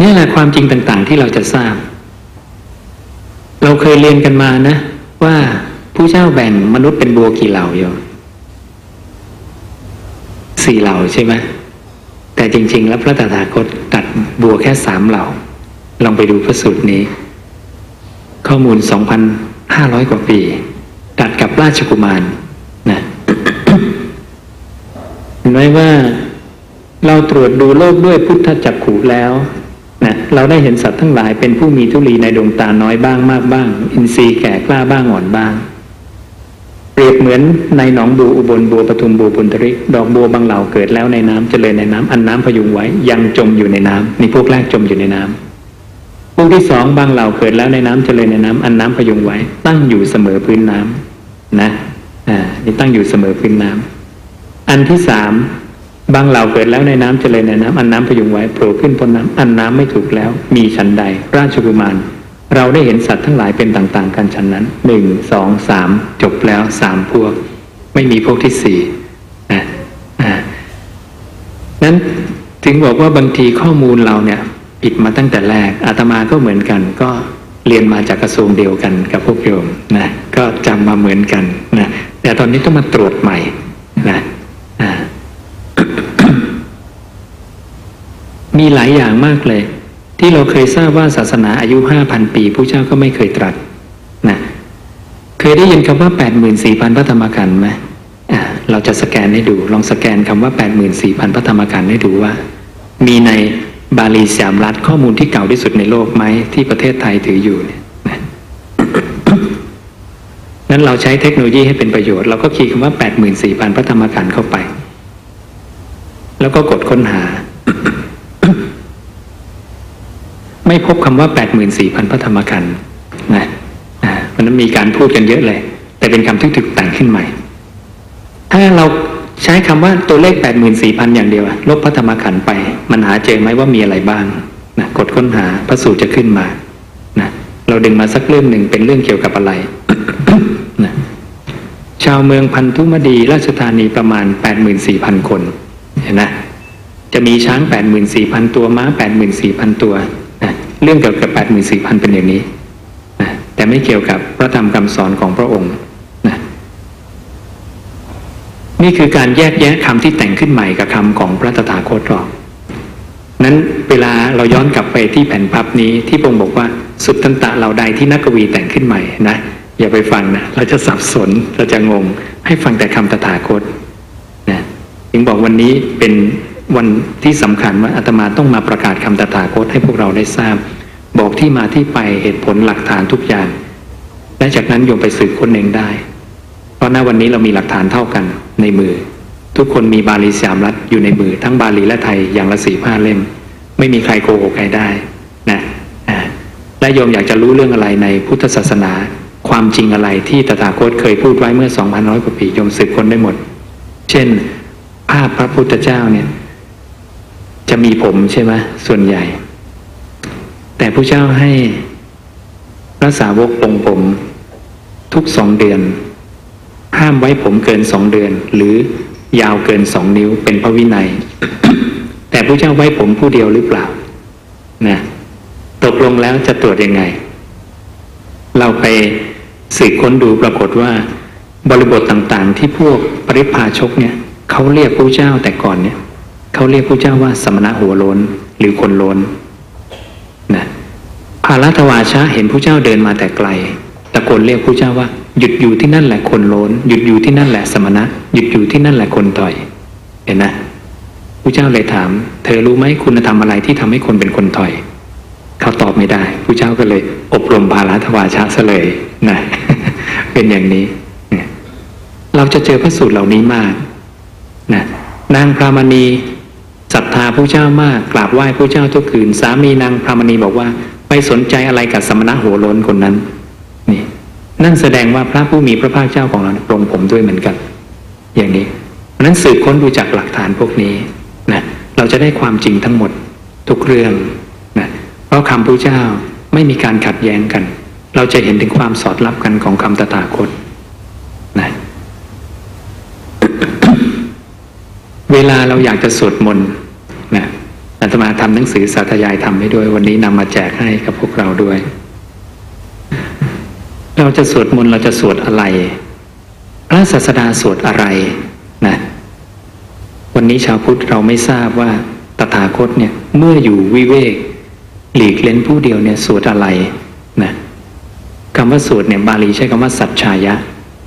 นี่แหละความจริงต่าง ๆ ที่เราจะทราบ เราเคยเรียนกันมานะ ว่าผู้เจ้าแบ่งมนุษย์เป็นบัวกี่เหล่าโยมสี่เหล่าใช่ไหมแต่จริง ๆ แล้วพระตถาคตตัดบัวแค่สามเหล่า ลองไปดูพระสูตรนี้ ข้อมูล 2,500 กว่าปี ตัดกับราชกุมารนะ เห็นไหมว่าเราตรวจดูโลกด้วยพุทธจักขุแล้วนะเราได้เห็นสัตว์ทั้งหลายเป็นผู้มีทุลีในดวงตาน้อยบ้างมากบ้าง อินทรีย์แก่กล้าบ้างอ่อนบ้าง เปรียบเหมือนในหนองบัวอุบลบัวปทุมบัวปุนทริก ดอกบัวบางเหล่าเกิดแล้วในน้ำเจริญในน้ำอันน้ำพยุงไว้ ยังจมอยู่ในน้ำนี่พวกแรกจมอยู่ในน้ำพวกที่สองบางเหล่าเกิดแล้วในน้ำเจริญในน้ำอันน้ำพยุงไว้ ตั้งอยู่เสมอพื้นน้ำนะอ่านี่ตั้งอยู่เสมอพื้นน้ำ อันที่สามบางเหล่าเกิดแล้วในน้ำเจริญในน้ำอันน้ำพยุงไว้โผล่ขึ้นพ้นน้ำอันน้ำไม่ถูกแล้ว มีฉันใด ราชกุมาร เราได้เห็นสัตว์ทั้งหลายเป็นต่าง ๆ กันฉันนั้นหนึ่งสองสามจบแล้วสามพวก ไม่มีพวกที่สี่นะนั้นถึงบอกว่าบางทีข้อมูลเราเนี่ยผิดมาตั้งแต่แรกอาตมาก็เหมือนกัน ก็เรียนมาจากกระทรวงเดียวกันกับพวกโยมนะก็จำมาเหมือนกันนะแต่ตอนนี้ต้องมาตรวจใหม่นะอ่า มีหลายอย่างมากเลย ที่เราเคยทราบว่าศาสนาอายุห้าพันปีผู้เจ้าก็ไม่เคยตรัสนะเคยได้ยินคำว่าแปดหมื่นสี่พันพระธรรมขันไหมอ่าเราจะสแกนให้ดู ลองสแกนคำว่าแปดหมื่นสี่พันพระธรรมขันให้ดูว่า มีในบาลีสามรัฐข้อมูลที่เก่าที่สุดในโลกไหมที่ประเทศไทยถืออยู่เนี่ยนะนั้นเราใช้เทคโนโลยีให้เป็นประโยชน์ เราก็คีย์คำว่าแปดหมื่นสี่พันพระธรรมขันเข้าไป แล้วก็กดค้นหา ไม่พบคำว่า 84,000 พระธรรมขันนะอ่าเพราะฉะนั้นมีการพูดกันเยอะเลย แต่เป็นคำที่ถูกแต่งขึ้นใหม่ ถ้าเราใช้คำว่าตัวเลข 84,000 อย่างเดียวลบพระธรรมขันไป มันหาเจอไหมว่ามีอะไรบ้างนะกดค้นหาพระสูตรจะขึ้นมานะเราดึงมาสักเรื่องหนึ่งเป็นเรื่องเกี่ยวกับอะไรนะชาวเมืองพันธุมดีราชธานีประมาณ 84,000 คนเห็นนะจะมีช้าง 84,000 ตัวม้า 84,000 ตัว เรื่องเกี่ยวกับ84,000 เป็นอย่างนี้นะแต่ไม่เกี่ยวกับพระธรรมคำสอนของพระองค์นะนี่คือการแยกแยะคำที่แต่งขึ้นใหม่กับคำของพระตถาคตหรอกนั้นเวลาเราย้อนกลับไปที่แผ่นพับนี้ที่พงค์บอกว่าสุดตันตะเหล่าใดที่นักกวีแต่งขึ้นใหม่นะอย่าไปฟังนะเราจะสับสนเราจะงง ให้ฟังแต่คำตถาคตนะถึงบอกวันนี้เป็น วันที่สำคัญว่าอาตมาต้องมาประกาศคำตถาคตให้พวกเราได้ทราบ บอกที่มาที่ไปเหตุผลหลักฐานทุกอย่าง และจากนั้นโยมไปสืบคนเองได้ เพราะณวันนี้เรามีหลักฐานเท่ากันในมือ ทุกคนมีบาลีสามรัฐอยู่ในมือ ทั้งบาลีและไทยอย่างละสี่ห้าเล่ม ไม่มีใครโกหกใครได้นะและโยมอยากจะรู้เรื่องอะไรในพุทธศาสนา ความจริงอะไรที่ตถาคตเคยพูดไว้เมื่อ2,100กว่าปีโยมสืบคนได้หมด เช่น ภาพพระพุทธเจ้าเนี่ย จะมีผมใช่ไหมส่วนใหญ่ แต่พระเจ้าให้พระสาวกปลงผม ทุกสองเดือน ห้ามไว้ผมเกินสองเดือน หรือยาวเกินสองนิ้วเป็นพระวินัย แต่พระเจ้าไว้ผมผู้เดียวหรือเปล่านะตกลงแล้วจะตรวจยังไง เราไปสืบค้นดูปรากฏว่า บริบทต่างๆ ที่พวกปริพาชกเนี่ยเขาเรียกผู้เจ้าแต่ก่อนเนี่ย เขาเรียกผู้เจ้าว่าสมณะหัวโลนหรือคนโลนนะภารัตวาชะเห็นผู้เจ้าเดินมาแต่ไกลตะโกนเรียกผู้เจ้าว่า หยุดอยู่ที่นั่นแหละคนโลนหยุดอยู่ที่นั่นแหละสมณะ หยุดอยู่ที่นั่นแหละคนต่อย เห็นนะผู้เจ้าเลยถาม เธอรู้ไหมคุณธรรมอะไรที่ทำให้คนเป็นคนถอย เขาตอบไม่ได้ผู้เจ้าก็เลย อบรมภารัตวาชะซะเลยนะเป็นอย่างนี้เราจะเจอพระสูตรเหล่านี้มากนะนางพรามณี ศรัทธาผู้เจ้ามากกราบไหว้ผู้เจ้าทุกคืน สามีนางพรามณีบอกว่าไปสนใจอะไรกับสมณะหัวโล้นคนนั้นนี่นั่นแสดงว่าพระผู้มีพระภาคเจ้าของเราปรงผมด้วยเหมือนกัน อย่างนี้เพราะฉะนั้นสืบค้นดูจากหลักฐานพวกนี้นะเราจะได้ความจริงทั้งหมดทุกเรื่องนะเพราะคำพระเจ้าไม่มีการขัดแย้งกัน เราจะเห็นถึงความสอดรับกันของคำตถาคตนะเวลาเราอยากจะสวดมนต์ นะอาตมาทำหนังสือสาธยายทำให้ด้วย วันนี้นำมาแจกให้กับพวกเราด้วย เราจะสวดมนต์เราจะสวดอะไร พระศาสดาสวดอะไรนะวันนี้ชาวพุทธเราไม่ทราบว่าตถาคตเนี่ยเมื่ออยู่วิเวก หลีกเล้นผู้เดียวเนี่ยสวดอะไรนะคำว่าสวดเนี่ยบาลีใช้คำว่าสัจชายะ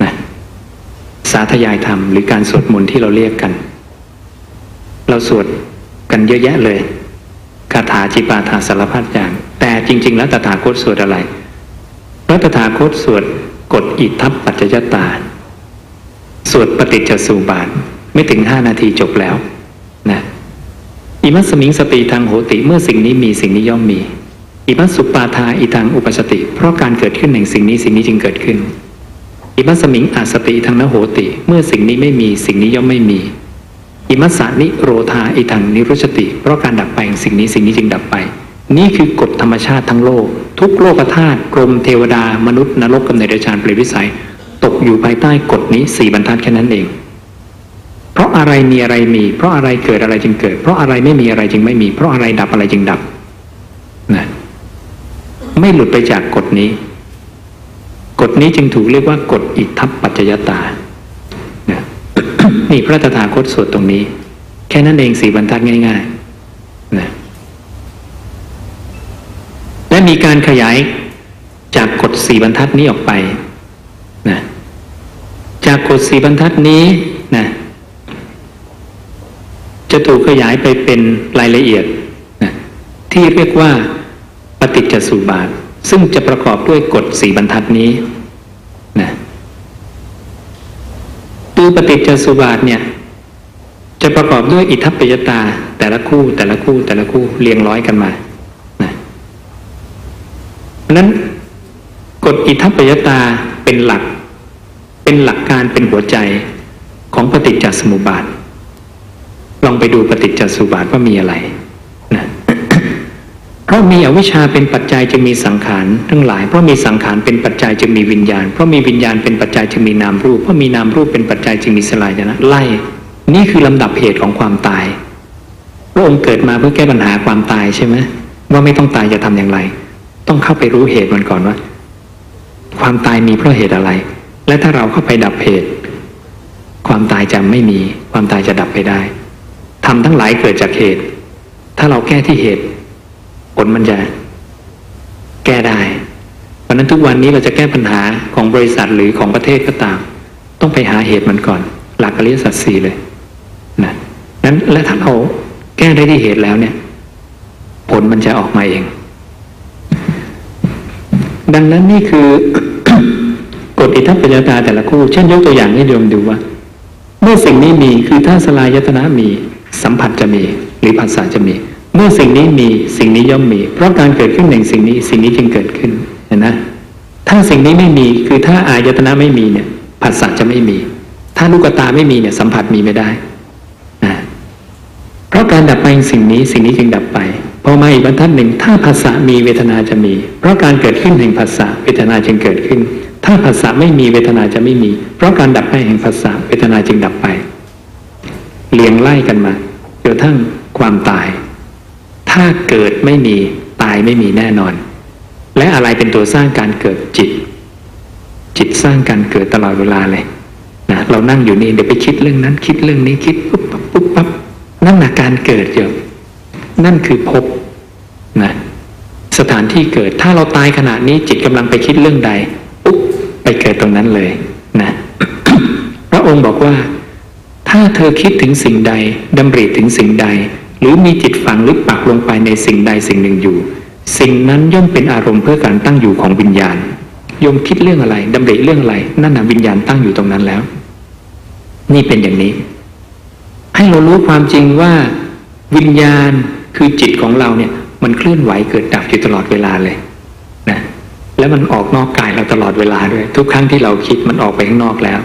นะสาธยายธรรมหรือการสวดมนต์ที่เราเรียกกัน เราสวด กันเยอะแยะเลยคาถาจิปาถาสารพัดอย่าง แต่จริง ๆ แล้วตถาคตสวดอะไรพระตถาคตสวดกฎอิทัปปัจจยตา สวดปฏิจจสุบาท ไม่ถึงห้านาทีจบแล้วนะอิมัสมิงสติทางโหติเมื่อสิ่งนี้มีสิ่งนี้ย่อมมีอิมัสสุปาทาอิทังอุปสติ เพราะการเกิดขึ้นแห่งสิ่งนี้สิ่งนี้จึงเกิดขึ้นอิมัสมิงอาสติทางนโหติ เมื่อสิ่งนี้ไม่มีสิ่งนี้ย่อมไม่มี อิมัสสานิโรธาอิทังนิรุชติ เพราะการดับไปสิ่งนี้สิ่งนี้จึงดับไป นี่คือกฎธรรมชาติทั้งโลก ทุกโลกธาตุกรมเทวดามนุษย์นรกกำเนิดเดชานเปรตวิสัย ตกอยู่ภายใต้กฎนี้สี่บรรทัดแค่นั้นเอง เพราะอะไรมีอะไรมี เพราะอะไรเกิดอะไรจึงเกิด เพราะอะไรไม่มีอะไรจึงไม่มี เพราะอะไรดับอะไรจึงดับนะไม่หลุดไปจากกฎนี้ กฎนี้จึงถูกเรียกว่ากฎอิทัปปัจจยตา นี่พระตถาคตสวดตรงนี้ แค่นั้นเองสี่บรรทัดง่ายๆนะและมีการขยายจากกฎสี่บรรทัดนี้ออกไปนะจากกฎสี่บรรทัดนี้นะจะถูกขยายไปเป็นรายละเอียดนะที่เรียกว่าปฏิจจสุบาท ซึ่งจะประกอบด้วยกฎสี่บรรทัดนี้นะ ปฏิจจสุบาทเนี่ย จะประกอบด้วยอิทัปปยตา แต่ละคู่แต่ละคู่แต่ละคู่เรียงร้อยกันมาเพราะนั้นกฎอิทัปปยตาเป็นหลัก เป็นหลักการเป็นหัวใจของปฏิจจสมุปบาท ลองไปดูปฏิจจสมุปบาทว่ามีอะไร เพราะมีอวิชชาเป็นปัจจัยจึงมีสังขารทั้งหลาย เพราะมีสังขารเป็นปัจจัยจึงมีวิญญาณ เพราะมีวิญญาณเป็นปัจจัยจึงมีนามรูป เพราะมีนามรูปเป็นปัจจัยจึงมีสลายนะไล่ นี่คือลำดับเหตุของความตาย พระองค์เกิดมาเพื่อแก้ปัญหาความตายใช่ไหมว่าไม่ต้องตายจะทำอย่างไร ต้องเข้าไปรู้เหตุมันก่อนว่า ความตายมีเพราะเหตุอะไร และถ้าเราเข้าไปดับเหตุ ความตายจะไม่มี ความตายจะดับไปได้ทำทั้งหลายเกิดจากเหตุ ถ้าเราแก้ที่เหตุ ผลมันจะแก้ได้ เพราะนั้นทุกวันนี้เราจะแก้ปัญหาของบริษัทหรือของประเทศก็ตาม ต้องไปหาเหตุมันก่อน หลักอริยสัจสี่เลยนะนั้นและถ้าเราแก้ได้ที่เหตุแล้วเนี่ย ผลมันจะออกมาเอง ดังนั้นนี่คือกฎอิทัปปัญญาตาแต่ละคู่ เช่นยกตัวอย่างให้โยมดูว่า เมื่อสิ่งนี้มีคือถ้าสลายยตนะมี สัมผัสจะมี หรือผัสสะจะมี เมื่อสิ่งนี้มีสิ่งนี้ย่อมมี เพราะการเกิดขึ้นแห่งสิ่งนี้สิ่งนี้จึงเกิดขึ้นเห็นนะถ้าสิ่งนี้ไม่มีคือถ้าอายตนะไม่มีเนี่ยผัสสะจะไม่มี ถ้าลูกตาไม่มีเนี่ยสัมผัสมีไม่ได้นะเพราะการดับไปแห่งสิ่งนี้สิ่งนี้จึงดับไปพอมาอีกบรรทัดหนึ่งถ้าภาษามีเวทนาจะมี เพราะการเกิดขึ้นแห่งภาษาเวทนาจึงเกิดขึ้น ถ้าภาษาไม่มีเวทนาจะไม่มี เพราะการดับไปแห่งภาษาเวทนาจึงดับไปเรียงไล่กันมาจนทั่งความตาย ถ้าเกิดไม่มีตายไม่มีแน่นอน และอะไรเป็นตัวสร้างการเกิดจิต จิตสร้างการเกิดตลอดเวลาเลยนะเรานั่งอยู่นี่เดี๋ยวไปคิดเรื่องนั้น คิดเรื่องนี้คิดปุ๊บปั๊บปุ๊บปั๊บนั่นนะการเกิดเยอะนั่นคือภพนะสถานที่เกิดถ้าเราตายขณะนี้จิตกำลังไปคิดเรื่องใดปุ๊บไปเกิดตรงนั้นเลยนะพระองค์บอกว่า ถ้าเธอคิดถึงสิ่งใดดำริถึงสิ่งใด หรือมีจิตฝังลึกปักลงไปในสิ่งใดสิ่งหนึ่งอยู่ สิ่งนั้นย่อมเป็นอารมณ์เพื่อการตั้งอยู่ของวิญญาณโยมคิดเรื่องอะไรดำริเรื่องอะไรนั่นนะวิญญาณตั้งอยู่ตรงนั้นแล้ว นี่เป็นอย่างนี้ ให้เรารู้ความจริงว่า วิญญาณคือจิตของเราเนี่ย มันเคลื่อนไหวเกิดดับอยู่ตลอดเวลาเลยนะแล้วมันออกนอกกายเราตลอดเวลาด้วย ทุกครั้งที่เราคิดมันออกไปข้างนอกแล้ว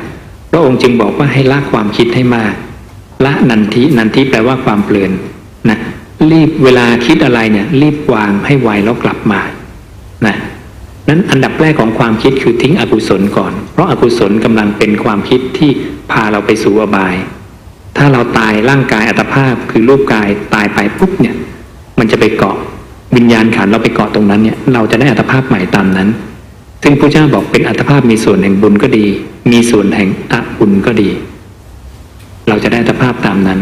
พระองค์จึงบอกว่าให้ละความคิดให้มากละนันทินันทิแปลว่าความเปลี่น นะรีบเวลาคิดอะไรเนี่ย รีบวางให้ไวแล้วกลับมานะนั้นอันดับแรกของความคิดคือทิ้งอกุศลก่อน เพราะอากุศลกำลังเป็นความคิดที่พาเราไปสู่อบาย ถ้าเราตายร่างกายอัตภาพคือรูปกายตายไปปุ๊บเนี่ย มันจะไปเกาะวิญญาณขันเราไปเกาะตรงนั้นเนี่ย เราจะได้อัตภาพใหม่ตามนั้น ซึ่งพระเจ้าบอกเป็นอัตภาพมีส่วนแห่งบุญก็ดี มีส่วนแห่งอบุญก็ดี เราจะได้อัตภาพตามนั้น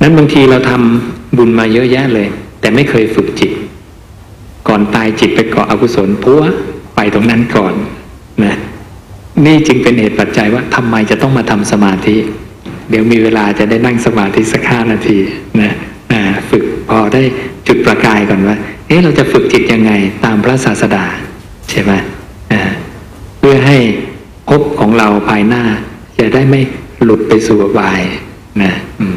นั้นบางทีเราทำบุญมาเยอะแยะเลย แต่ไม่เคยฝึกจิต ก่อนตายจิตไปเกาะอกุศลพัวไปตรงนั้นก่อนนะนี่จึงเป็นเหตุปัจจัยว่าทำไมจะต้องมาทำสมาธิ เดี๋ยวมีเวลาจะได้นั่งสมาธิสักห้านาทีนะอ่าฝึกพอได้จุดประกายก่อนว่าเอ๊ะเราจะฝึกจิตยังไงตามพระศาสดาใช่ไหมอ่าเพื่อให้ภพของเราภายหน้า จะได้ไม่หลุดไปสู่อบายนะอืม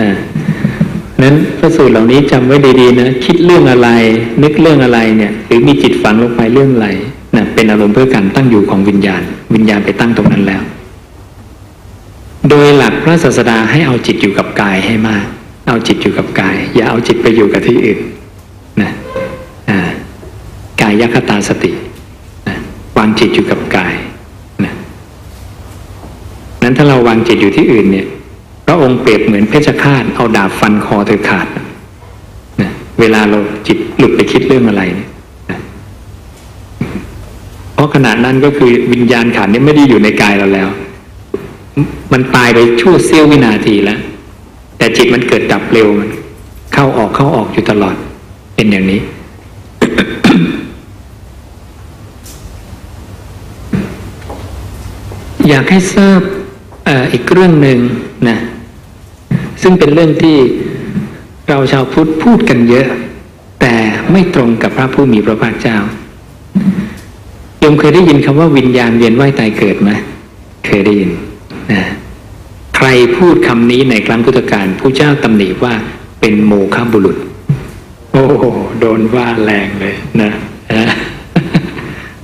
นะนั้น พระสูตรเหล่านี้จำไว้ดีๆนะคิดเรื่องอะไร นึกเรื่องอะไรเนี่ย หรือมีจิตฝังลงไปเรื่องอะไรนะเป็นอารมณ์เพื่อการตั้งอยู่ของวิญญาณ วิญญาณไปตั้งตรงนั้นแล้ว โดยหลักพระศาสดาให้เอาจิตอยู่กับกายให้มาก เอาจิตอยู่กับกาย อย่าเอาจิตไปอยู่กับที่อื่นนะกายยคตาสตินะวางจิตอยู่กับกายนะนั้นถ้าเราวางจิตอยู่ที่อื่นเนี่ย พระองค์เปรียบเหมือนเพชฌฆาตเอาดาบฟันคอเธอขาดนะเวลาเราจิตหลุดไปคิดเรื่องอะไรเนี่ยนะเพราะขณะนั้นก็คือวิญญาณขันธ์เนี่ยไม่ได้อยู่ในกายเราแล้ว มันตายไปชั่วเสี้ยววินาทีแล้ว แต่จิตมันเกิดดับเร็วมัน เข้าออกเข้าออกอยู่ตลอด เป็นอย่างนี้อยากให้ทราบออีกเรื่องหนึ่งนะ ซึ่งเป็นเรื่องที่เราชาวพุทธพูดกันเยอะ แต่ไม่ตรงกับพระผู้มีพระภาคเจ้าโยมเคยได้ยินคำว่าวิญญาณเวียนว่ายตายเกิดไหมเคยได้ยินนะใครพูดคำนี้ในครั้งพุทธกาลผู้เจ้าตำหนิว่าเป็นโมฆะบุรุษ โอ้โหโดนว่าแรงเลยนะนะ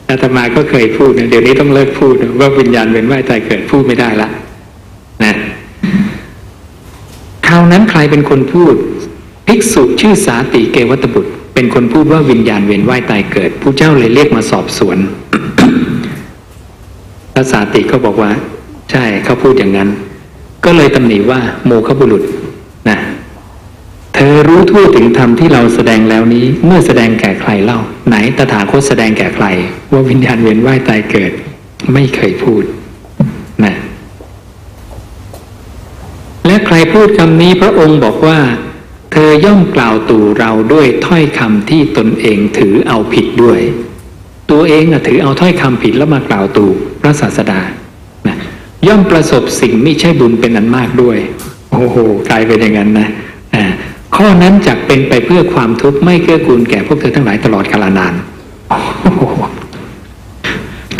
อาตมาก็เคยพูดนะเดี๋ยวนี้ต้องเลิกพูดว่าวิญญาณเวียนว่ายตายเกิดพูดไม่ได้ละคราวนั้นใครเป็นคนพูด ภิกษุชื่อสาติเกวัตบุตร เป็นคนพูดว่าวิญญาณเวียนว่ายตายเกิด ผู้เจ้าเลยเรียกมาสอบสวนพระสาติก็บอกว่า ใช่เขาพูดอย่างนั้น ก็เลยตำหนิว่า โมฆะบุรุษนะเธอรู้ทั่วถึงธรรมที่เราแสดงแล้วนี้ เมื่อแสดงแก่ใครเล่า ไหนตถาคตแสดงแก่ใคร ว่าวิญญาณเวียนว่ายตายเกิด ไม่เคยพูดนะ และ ใครพูดคำนี้พระองค์บอกว่า เธอย่อมกล่าวตู่เราด้วยถ้อยคำที่ตนเองถือเอาผิดด้วย ตัวเองถือเอาถ้อยคำผิดแล้วมากล่าวตู่พระศาสดานะย่อมประสบสิ่งไม่ใช่บุญเป็นอันมากด้วย โอ้โหกลายเป็นอย่างนั้นนะอ่าข้อนั้นจักเป็นไปเพื่อความทุกข์ไม่เกื้อกูลแก่พวกเธอทั้งหลายตลอดกาลนาน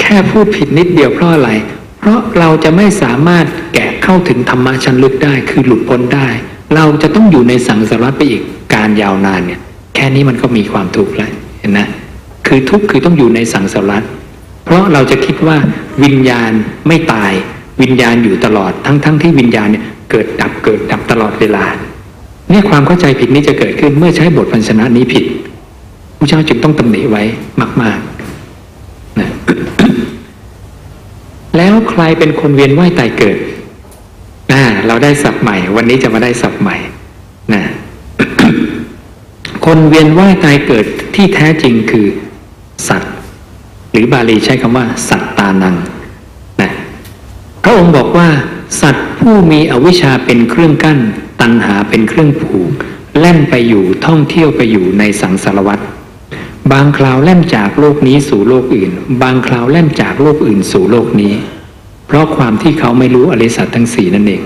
แค่พูดผิดนิดเดียวเพราะอะไร เพราะเราจะไม่สามารถแกะเข้าถึงธรรมะชั้นลึกได้ คือหลุดพ้นได้ เราจะต้องอยู่ในสังสารวัฏไปอีกการยาวนานเนี่ย แค่นี้มันก็มีความทุกข์แล้วเห็นนะคือทุกข์คือต้องอยู่ในสังสารวัฏเพราะเราจะคิดว่าวิญญาณไม่ตาย วิญญาณอยู่ตลอดทั้งๆทที่วิญญาณเนี่ยเกิดดับเกิดดับตลอดเวลาเนี่ยความเข้าใจผิดนี้จะเกิดขึ้นเมื่อใช้บทพันชนะนี้ผิดพระเจ้าจึงต้องตำหนิไว้มากๆนะ แล้วใครเป็นคนเวียนว่ายตายเกิดอ่าเราได้ศัพท์ใหม่ วันนี้จะมาได้ศัพท์ใหม่นะคนเวียนว่ายตายเกิดที่แท้จริงคือ สัตว์ หรือบาลีใช้คำว่า สัตตานังนะพระองค์บอกว่า สัตว์ผู้มีอวิชชาเป็นเครื่องกั้น ตัณหาเป็นเครื่องผูกแล่นไปอยู่ท่องเที่ยวไปอยู่ในสังสารวัฏ บางคราวแล่นจากโลกนี้สู่โลกอื่น บางคราวแล่นจากโลกอื่นสู่โลกนี้ เพราะความที่เขาไม่รู้อริสัตทั้งสี่นั่นเอง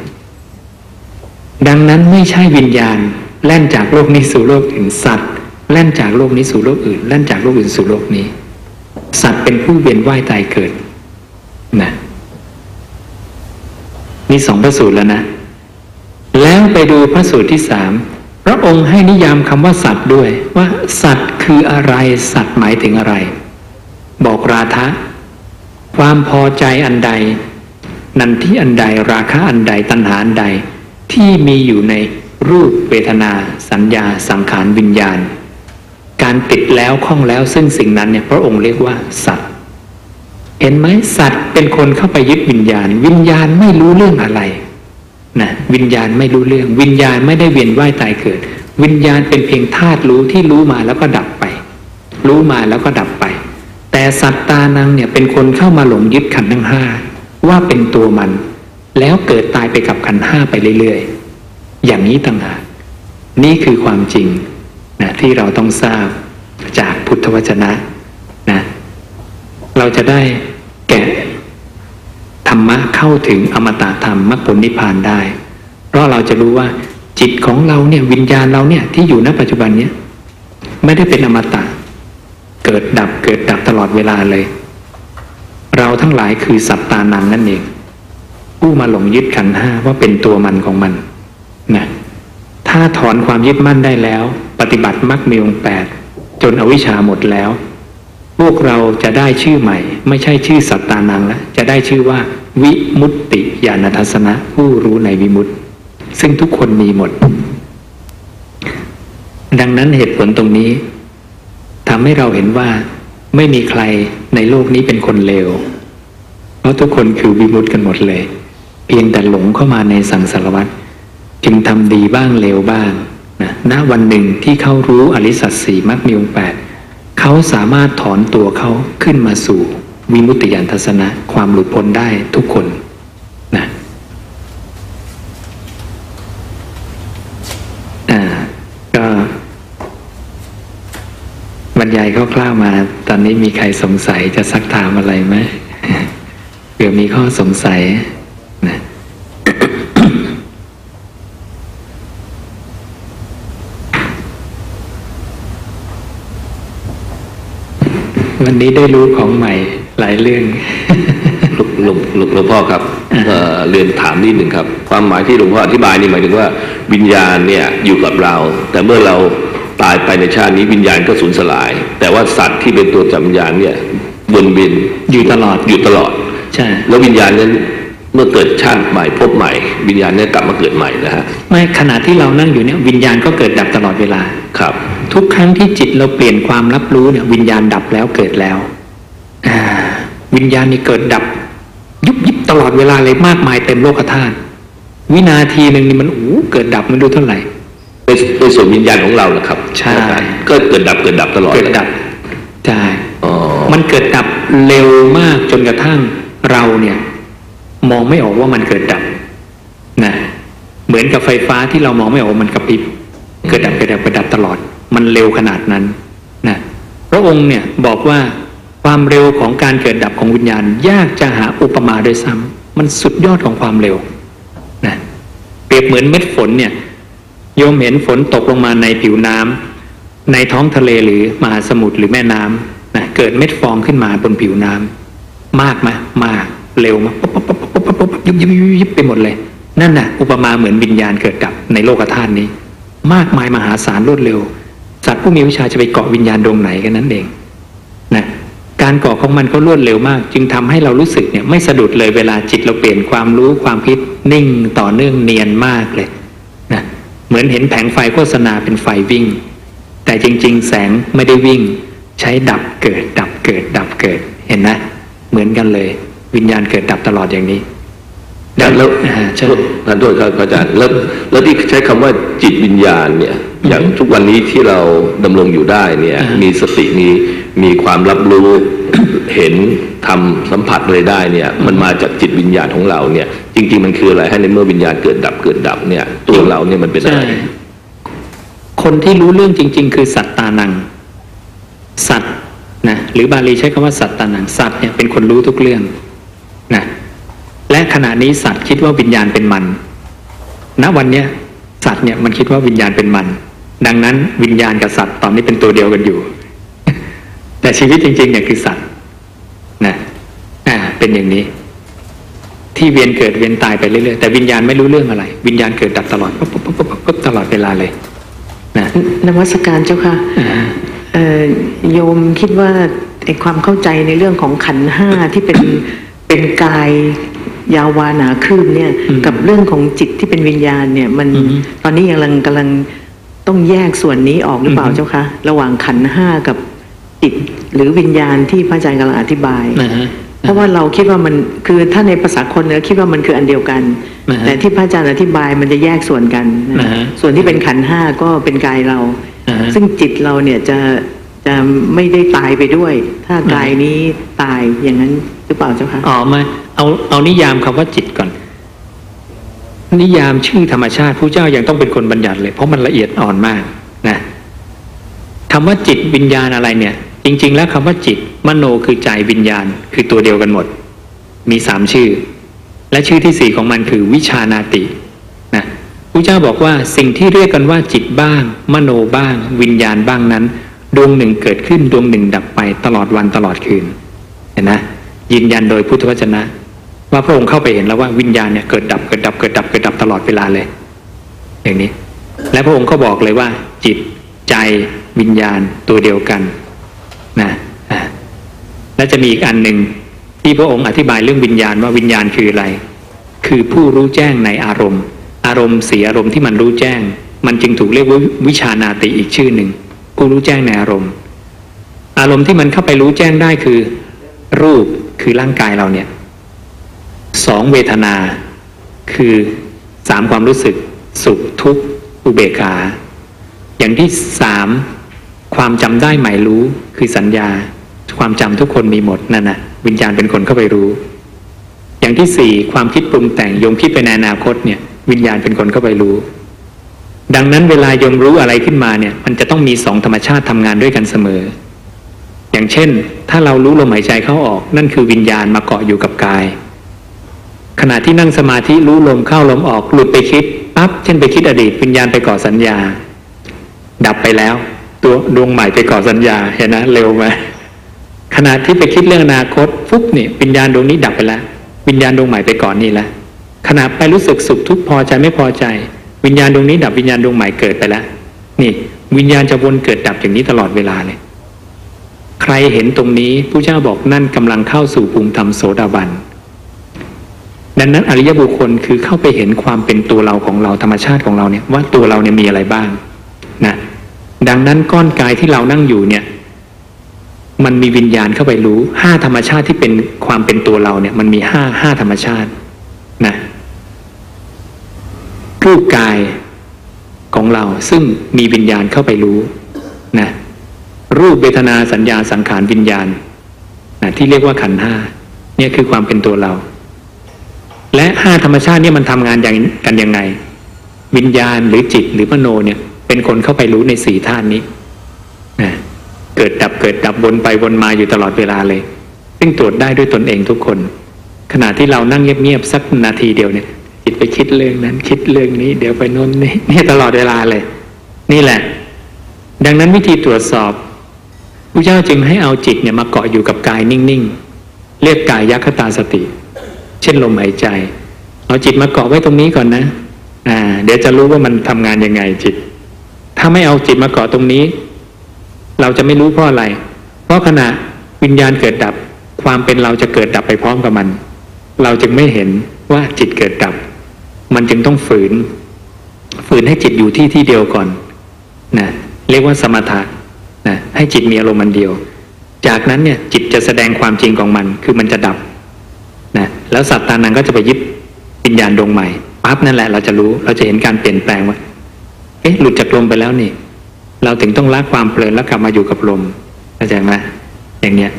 ดังนั้นไม่ใช่วิญญาณ แล่นจากโลกนี้สู่โลกอื่นสัตว์ แล่นจากโลกนี้สู่โลกอื่น แล่นจากโลกอื่นสู่โลกนี้ สัตว์เป็นผู้เวียนว่ายตายเกิดนะนี่สองพระสูตรแล้วนะ แล้วไปดูพระสูตรที่สาม พระองค์ให้นิยามคำว่าสัตว์ด้วยว่า สัตว์คืออะไร สัตว์หมายถึงอะไร บอกราทะความพอใจอันใด นันที่อันใดราคะอันใดตัณหาอันใด ที่มีอยู่ในรูปเวทนา สัญญา สังขารวิญญาณ การติดแล้วข้องแล้วซึ่งสิ่งนั้นเนี่ยพระองค์เรียกว่า สัตว์ เห็นไหมสัตว์เป็นคนเข้าไปยึดวิญญาณ วิญญาณไม่รู้เรื่องอะไร นะวิญญาณไม่รู้เรื่อง วิญญาณไม่ได้เวียนว่ายตายเกิด วิญญาณเป็นเพียงธาตุรู้ที่รู้มาแล้วก็ดับไป รู้มาแล้วก็ดับไป แต่สัตตานังเนี่ยเป็นคนเข้ามาหลงยึดขันธ์ทั้งห้าว่าเป็นตัวมัน แล้วเกิดตายไปกับขันธ์ห้าไปเรื่อยๆ อย่างนี้ต่างหากนี่คือความจริงนะที่เราต้องทราบจากพุทธวจนะนะ เราจะได้แกะ ธรรมะเข้าถึงอมตะธรรมมรรคผลนิพพานได้ เพราะเราจะรู้ว่าจิตของเราเนี่ยวิญญาณเราเนี่ยที่อยู่ณปัจจุบันเนี้ยไม่ได้เป็นอมตะ เกิดดับเกิดดับตลอดเวลาเลย เราทั้งหลายคือสัตตานังนั่นเองผู้มาหลงยึดขันห้าว่าเป็นตัวมันของมันนะถ้าถอนความยึดมั่นได้แล้ว ปฏิบัติมรรคมีองแปดจนอวิชชาหมดแล้ว พวกเราจะได้ชื่อใหม่ ไม่ใช่ชื่อสัตตานังแล้วจะได้ชื่อว่า วิมุตติญาณทัศนะผู้รู้ในวิมุตติ ซึ่งทุกคนมีหมด ดังนั้นเหตุผลตรงนี้ทำให้เราเห็นว่าไม่มีใครในโลกนี้เป็นคนเลวเพราะทุกคนคือวิมุตติกันหมดเลย เพียงแต่หลงเข้ามาในสังสารวัฏจึงทำดีบ้างเลวบ้างนะณวันหนึ่งที่เขารู้อริสัตสีมรรคมีองแปด เขาสามารถถอนตัวเขาขึ้นมาสู่วิมุตติยานทัศนะความหลุดพ้นได้ทุกคนนะอ่าก็บรรยายคร่าวๆมา ตอนนี้มีใครสงสัยจะซักถามอะไรไหมเผื่อมีข้อสงสัย วันนี้ได้รู้ของใหม่หลายเรื่องหลวงหลวงหลวงพ่อครับอ่าเอ่อเรียนถามนิดหนึ่งครับ ความหมายที่หลวงพ่ออธิบายนี่หมายถึงว่าวิญญาณเนี่ยอยู่กับเรา แต่เมื่อเราตายไปในชาตินี้วิญญาณก็สูญสลาย แต่ว่าสัตว์ที่เป็นตัวจับวิญญาณเนี่ยวนเวียนอยู่ตลอดอยู่ตลอดใช่แล้ววิญญาณนั้นเมื่อเกิดชาติใหม่พบใหม่ วิญญาณเนี่ยกลับมาเกิดใหม่นะฮะไม่ขณะที่เรานั่งอยู่เนี่ยวิญญาณก็เกิดดับตลอดเวลาครับ ทุกครั้งที่จิตเราเปลี่ยนความรับรู้เนี่ย วิญญาณดับแล้วเกิดแล้วอ่าวิญญาณนี่เกิดดับ ยุบยิบตลอดเวลาเลยมากมายเต็มโลกธาตุวินาทีหนึ่งนี่มันโอ้เกิดดับมันดูเท่าไหร่ในในส่วนวิญญาณของเราแหละครับ ใช่ก็เกิดดับเกิดดับตลอดเกิดดับใช่อ๋อมันเกิดดับเร็วมากจนกระทั่งเราเนี่ย มองไม่ออกว่ามันเกิดดับนะเหมือนกับไฟฟ้าที่เรามองไม่ออกว่ามันกระพริบเกิดดับเกิดดับเกิดดับตลอด มันเร็วขนาดนั้นนะพระองค์เนี่ยบอกว่าความเร็วของการเกิดดับของวิญญาณ ยากจะหาอุปมาโดวยซ้ำมันสุดยอดของความเร็วนะเปรียบเหมือนเม็ดฝนเนี่ยโยมเห็นฝนตกลงมาในผิวน้ำในท้องทะเลหรือมหาสมุทรหรือแม่น้ำนะเกิดเม็ดฟองขึ้นมาบนผิวน้ำมากไหมมากเร็วมากปุ๊บปุ๊บปุ๊บปุ๊บปุ๊บปุ๊บยุบยิบยิบยิบยิบไปหมดเลย นั่นน่ะ อุปมาเหมือนวิญญาณเกิดดับในโลกธาตุนี้ มากมายมหาศาลรวดเร็ว สัตว์ผู้มีวิชาจะไปเกาะวิญญาณดวงไหนกันนั้นเองนะการเกาะของมันก็รวดเร็วมาก จึงทำให้เรารู้สึกเนี่ยไม่สะดุดเลยเวลาจิตเราเปลี่ยนความรู้ความคิดนิ่งต่อเนื่องเนียนมากเลยนะเหมือนเห็นแผงไฟโฆษณาเป็นไฟวิ่ง แต่จริง ๆ แสงไม่ได้วิ่ง ใช้ดับเกิด ดับเกิด ดับเกิดเห็นนะเหมือนกันเลย วิญญาณเกิดดับตลอดอย่างนี้แล้วแล้วอ่าใช่ท่านโทษครับอาจารย์แล้วแล้วที่ใช้คำว่าจิตวิญญาณเนี่ย อย่างทุกวันนี้ที่เราดำรงอยู่ได้เนี่ยอ่ามีมีสติมีมีความรับรู้เห็นทำสัมผัสเลยได้เนี่ย มันมาจากจิตวิญญาณของเราเนี่ย จริง ๆ มันคืออะไรให้ในเมื่อวิญญาณเกิดดับเกิดดับเนี่ย ตัวเราเนี่ยมันเป็นอะไรใช่คนที่รู้เรื่องจริง ๆ คือสัตตานัง สัตว์นะหรือบาลีใช้คำว่าสัตตานังสัตว์เนี่ยเป็นคนรู้ทุกเรื่องนะและขณะนี้สัตว์คิดว่าวิญญาณเป็นมันณวันเนี้ยสัตว์เนี่ยมันคิดว่าวิญญาณเป็นมัน ดังนั้นวิญญาณกับสัตว์ตอนนี้เป็นตัวเดียวกันอยู่ แต่ชีวิตจริงๆเนี่ยคือสัตว์นะอ่าเป็นอย่างนี้ ที่เวียนเกิดเวียนตายไปเรื่อยๆแต่วิญญาณไม่รู้เรื่องอะไร วิญญาณเกิดดับตลอดปุ๊บปุ๊บปุ๊บปุ๊บปุ๊บตลอดเวลาเลยนะนมัสการเจ้าค่ะอ่าเอ่อโยมคิดว่าไอ้ความเข้าใจในเรื่องของขันธ์ห้าที่เป็นเป็นกายยาวาหนาคลื่นเนี่ย กับเรื่องของจิตที่เป็นวิญญาณเนี่ย มันตอนนี้ยังกำลังกำลัง ต้องแยกส่วนนี้ออกหรือเปล่าเจ้าคะ ระหว่างขันธ์ห้ากับจิตหรือวิญญาณที่พระอาจารย์กำลังอธิบายนะฮะเพราะว่าเราคิดว่ามันคือถ้าในภาษาคนเนี่ยคิดว่ามันคืออันเดียวกันนะฮะแต่ที่พระอาจารย์อธิบายมันจะแยกส่วนกันนะนะฮะส่วนที่เป็นขันธ์ห้าก็เป็นกายเราอ่าฮะซึ่งจิตเราเนี่ยจะจะไม่ได้ตายไปด้วย ถ้ากายนี้ตายอย่างนั้นหรือเปล่าเจ้าคะอ๋อมาเอาเอานิยามคำว่าจิตก่อน นิยามชื่อธรรมชาติผู้เจ้ายังต้องเป็นคนบัญญัติเลย เพราะมันละเอียดอ่อนมากนะคำว่าจิตวิญญาณอะไรเนี่ย จริง ๆ แล้วคำว่าจิต มโนคือใจวิญญาณ คือตัวเดียวกันหมด มีสามชื่อ และชื่อที่สี่ของมันคือวิชานาตินะผู้เจ้าบอกว่าสิ่งที่เรียกกันว่าจิตบ้าง มโนบ้าง วิญญาณบ้างนั้น ดวงหนึ่งเกิดขึ้นดวงหนึ่งดับไปตลอดวันตลอดคืนเห็นนะยืนยันโดยพุทธวจนะ ว่าพระองค์เข้าไปเห็นแล้วว่าวิญญาณเนี่ยเกิดดับเกิดดับเกิดดับเกิดดับตลอดเวลาเลย อย่างนี้ และพระองค์ก็บอกเลยว่า จิตใจวิญญาณตัวเดียวกันนะอะและจะมีอีกอันหนึ่งที่พระองค์อธิบายเรื่องวิญญาณว่าวิญญาณคืออะไร คือผู้รู้แจ้งในอารมณ์ อารมณ์สีอารมณ์ที่มันรู้แจ้ง มันจึงถูกเรียกว่าวิชานาติอีกชื่อหนึ่งผู้รู้แจ้งในอารมณ์ อารมณ์ที่มันเข้าไปรู้แจ้งได้คือ รูปคือร่างกายเราเนี่ย สองเวทนา คือสามความรู้สึกสุขทุกข์อุเบกขา อย่างที่สามความจำได้หมายรู้คือสัญญา ความจำทุกคนมีหมดนั่นนะวิญญาณเป็นคนเข้าไปรู้ อย่างที่สี่ความคิดปรุงแต่งยมคิดไปในอนาคตเนี่ยวิญญาณเป็นคนเข้าไปรู้ ดังนั้นเวลายมรู้อะไรขึ้นมาเนี่ย มันจะต้องมีสองธรรมชาติทำงานด้วยกันเสมอ อย่างเช่น ถ้าเรารู้ลมหายใจเข้าออก นั่นคือวิญญาณมาเกาะอยู่กับกาย ขณะที่นั่งสมาธิรู้ลมเข้าลมออกหลุดไปคิดปั๊บเช่นไปคิดอดีตวิญญาณไปก่อสัญญา ดับไปแล้ว ตัวดวงใหม่ไปก่อสัญญาเห็นนะเร็วไหมขณะที่ไปคิดเรื่องอนาคตฟุ๊บนี่วิญญาณดวงนี้ดับไปแล้ววิญญาณดวงใหม่ไปก่อนนี่แล้วขณะไปรู้สึกสุขทุกข์พอใจไม่พอใจ วิญญาณดวงนี้ดับวิญญาณดวงใหม่เกิดไปแล้วนี่ วิญญาณจะวนเกิดดับอย่างนี้ตลอดเวลาเลยใครเห็นตรงนี้ผู้เจ้าบอกนั่นกำลังเข้าสู่ภูมิธรรมโสดาบัน ดังนั้นอริยบุคคลคือเข้าไปเห็นความเป็นตัวเราของเราธรรมชาติของเราเนี่ยว่าตัวเราเนี่ยมีอะไรบ้างนะดังนั้นก้อนกายที่เรานั่งอยู่เนี่ย มันมีวิญญาณเข้าไปรู้ห้าธรรมชาติที่เป็นความเป็นตัวเราเนี่ย มันมีห้าห้าธรรมชาตินะรูปกายของเราซึ่งมีวิญญาณเข้าไปรู้นะรูปเวทนาสัญญาสังขารวิญญาณนะที่เรียกว่าขันธ์ห้าเนี่ยคือความเป็นตัวเรา และห้าธรรมชาติเนี่ยมันทำงานอย่างกันยังไง วิญญาณหรือจิตหรือมโนเนี่ย เป็นคนเข้าไปรู้ในสี่ธาตุนี้นะเกิดดับเกิดดับวนไปวนมาอยู่ตลอดเวลาเลย ซึ่งตรวจได้ด้วยตนเองทุกคน ขณะที่เรานั่งเงียบๆสักนาทีเดียวเนี่ย จิตไปคิดเรื่องนั้นคิดเรื่องนี้ เดี๋ยวไปโน้นนี่นี่ตลอดเวลาเลย นี่แหละ ดังนั้นวิธีตรวจสอบพระเจ้าจึงให้เอาจิตเนี่ยมาเกาะอยู่กับกายนิ่งๆเรียกกายยักขตาสติ ช่นลมหายใจ เอาจิตมาเกาะไว้ตรงนี้ก่อนนะ อ่า เดี๋ยวจะรู้ว่ามันทำงานยังไงจิต ถ้าไม่เอาจิตมาเกาะตรงนี้ เราจะไม่รู้เพราะอะไร เพราะขณะวิญญาณเกิดดับ ความเป็นเราจะเกิดดับไปพร้อมกับมัน เราจึงไม่เห็นว่าจิตเกิดดับ มันจึงต้องฝืน ฝืนให้จิตอยู่ที่ที่เดียวก่อนนะเรียกว่าสมถะนะให้จิตมีอารมณ์มันเดียว จากนั้นเนี่ยจิตจะแสดงความจริงของมัน คือมันจะดับ นะแล้วสัตตานังก็จะไปยึดวิญญาณดวงใหม่ปั๊บนั่นแหละเราจะรู้เราจะเห็นการเปลี่ยนแปลงว่าเอ๊ะหลุดจากลมไปแล้วนี่ เราถึงต้องละความเพลินแล้วกลับมาอยู่กับลมเข้าใจไหมอย่างเนี้ย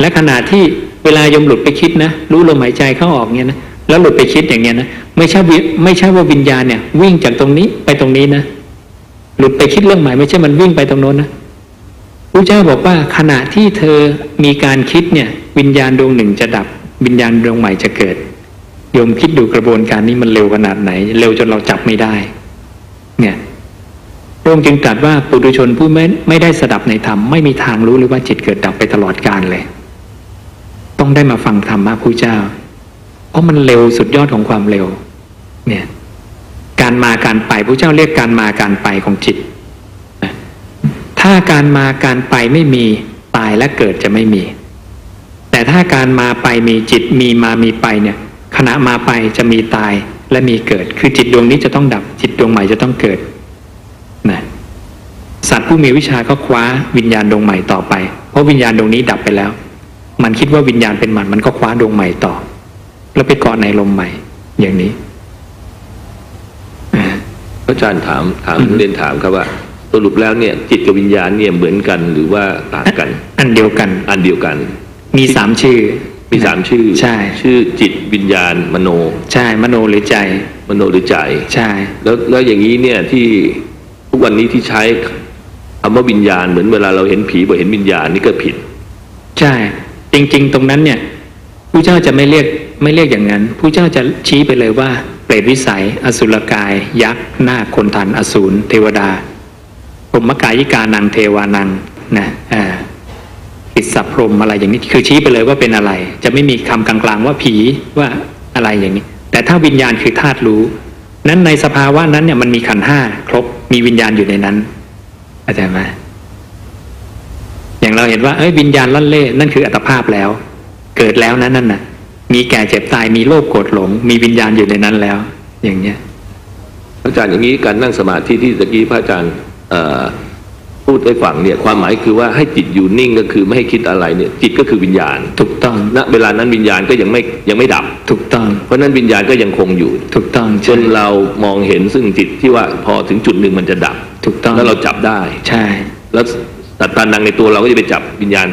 และขณะที่เวลายมหลุดไปคิดนะรู้ลมหายใจเข้าออกเนี้ยนะแล้วหลุดไปคิดอย่างเนี้ยนะไม่ใช่วิไม่ใช่ว่าวิญญาณเนี่ย วิ่งจากตรงนี้ไปตรงนี้นะหลุดไปคิดเรื่องใหม่ไม่ใช่มันวิ่งไปตรงโน้นนะ พระเจ้าบอกว่าขณะที่เธอมีการคิดเนี่ย วิญญาณดวงหนึ่งจะดับ วิญญาณดวงใหม่จะเกิดโยมคิดดูกระบวนการนี้มันเร็วขนาดไหน เร็วจนเราจับไม่ได้ เนี่ยพระองค์จึงตรัสว่าปุถุชนผู้ไม่ไม่ได้สดับในธรรมไม่มีทางรู้เลยว่าจิตเกิดดับไปตลอดกาลเลย ต้องได้มาฟังธรรมะพระเจ้า เพราะมันเร็วสุดยอดของความเร็ว เนี่ย การมาการไปพระเจ้าเรียกการมาการไปของจิต ถ้าการมาการไปไม่มีตายและเกิดจะไม่มี แต่ถ้าการมาไปมีจิตมีมามีไปเนี่ยขณะมาไปจะมีตายและมีเกิด คือจิตดวงนี้จะต้องดับ จิตดวงใหม่จะต้องเกิดนะสัตว์ผู้มีวิชาก็คว้าวิญญาณดวงใหม่ต่อไป เพราะวิญญาณดวงนี้ดับไปแล้ว มันคิดว่าวิญญาณเป็นมันมันก็คว้าดวงใหม่ต่อ แล้วไปเกาะในลมใหม่ อย่างนี้อ่าพระอาจารย์ถามถามอืมเรียนถามครับว่า สรุปแล้วเนี่ยจิตกับวิญญาณเนี่ยเหมือนกันหรือว่าต่างกัน อันเดียวกัน อันเดียวกัน มีสามชื่อ มีสามชื่อ ใช่ ชื่อจิตวิญญาณมโน ใช่ มโนหรือใจ มโนหรือใจ ใช่ แล้วแล้วอย่างนี้เนี่ยที่ทุกวันนี้ที่ใช้คำว่าวิญญาณเหมือนเวลาเราเห็นผีบอกเห็นวิญญาณนี่ก็ผิด ใช่ จริง ๆ ตรงนั้นเนี่ยผู้เจ้าจะไม่เรียกไม่เรียกอย่างนั้นผู้เจ้าจะชี้ไปเลยว่า เปรตวิสัย อสุรกาย ยักษ์ นาคคนทันอสูรเทวดา พรหมกายิกานังเทวานังนะอ่าปิดสัพพรมอะไรอย่างนี้ คือชี้ไปเลยว่าเป็นอะไร จะไม่มีคำกลางๆว่าผีว่าอะไรอย่างนี้ แต่ถ้าวิญญาณคือธาตุรู้ นั้นในสภาวะนั้นเนี่ยมันมีขันธ์ห้าครบมีวิญญาณอยู่ในนั้นเข้าใจไหมอย่างเราเห็นว่าเอ้ยวิญญาณล่อนเล่นั่นคืออัตภาพแล้ว เกิดแล้วนะนั่นน่ะ มีแก่เจ็บตายมีโลภโกรธหลง มีวิญญาณอยู่ในนั้นแล้ว อย่างเงี้ยพระอาจารย์อย่างนี้การนั่งสมาธิที่ตะกี้พระอาจารย์ พูดให้ฟังเนี่ยความหมายคือว่าให้จิตอยู่นิ่งก็คือไม่ให้คิดอะไรเนี่ยจิตก็คือวิญญาณ ถูกต้องณเวลานั้นวิญญาณก็ยังไม่ยังไม่ดับ ถูกต้อง เพราะฉะนั้นวิญญาณก็ยังคงอยู่ ถูกต้องจใช่นเรามองเห็นซึ่งจิตที่ว่าพอถึงจุดหนึ่งมันจะดับ ถูกต้องแล้วเราจับได้ ใช่ แล้วสัตตานังในตัวเราก็จะไปจับวิญญาณ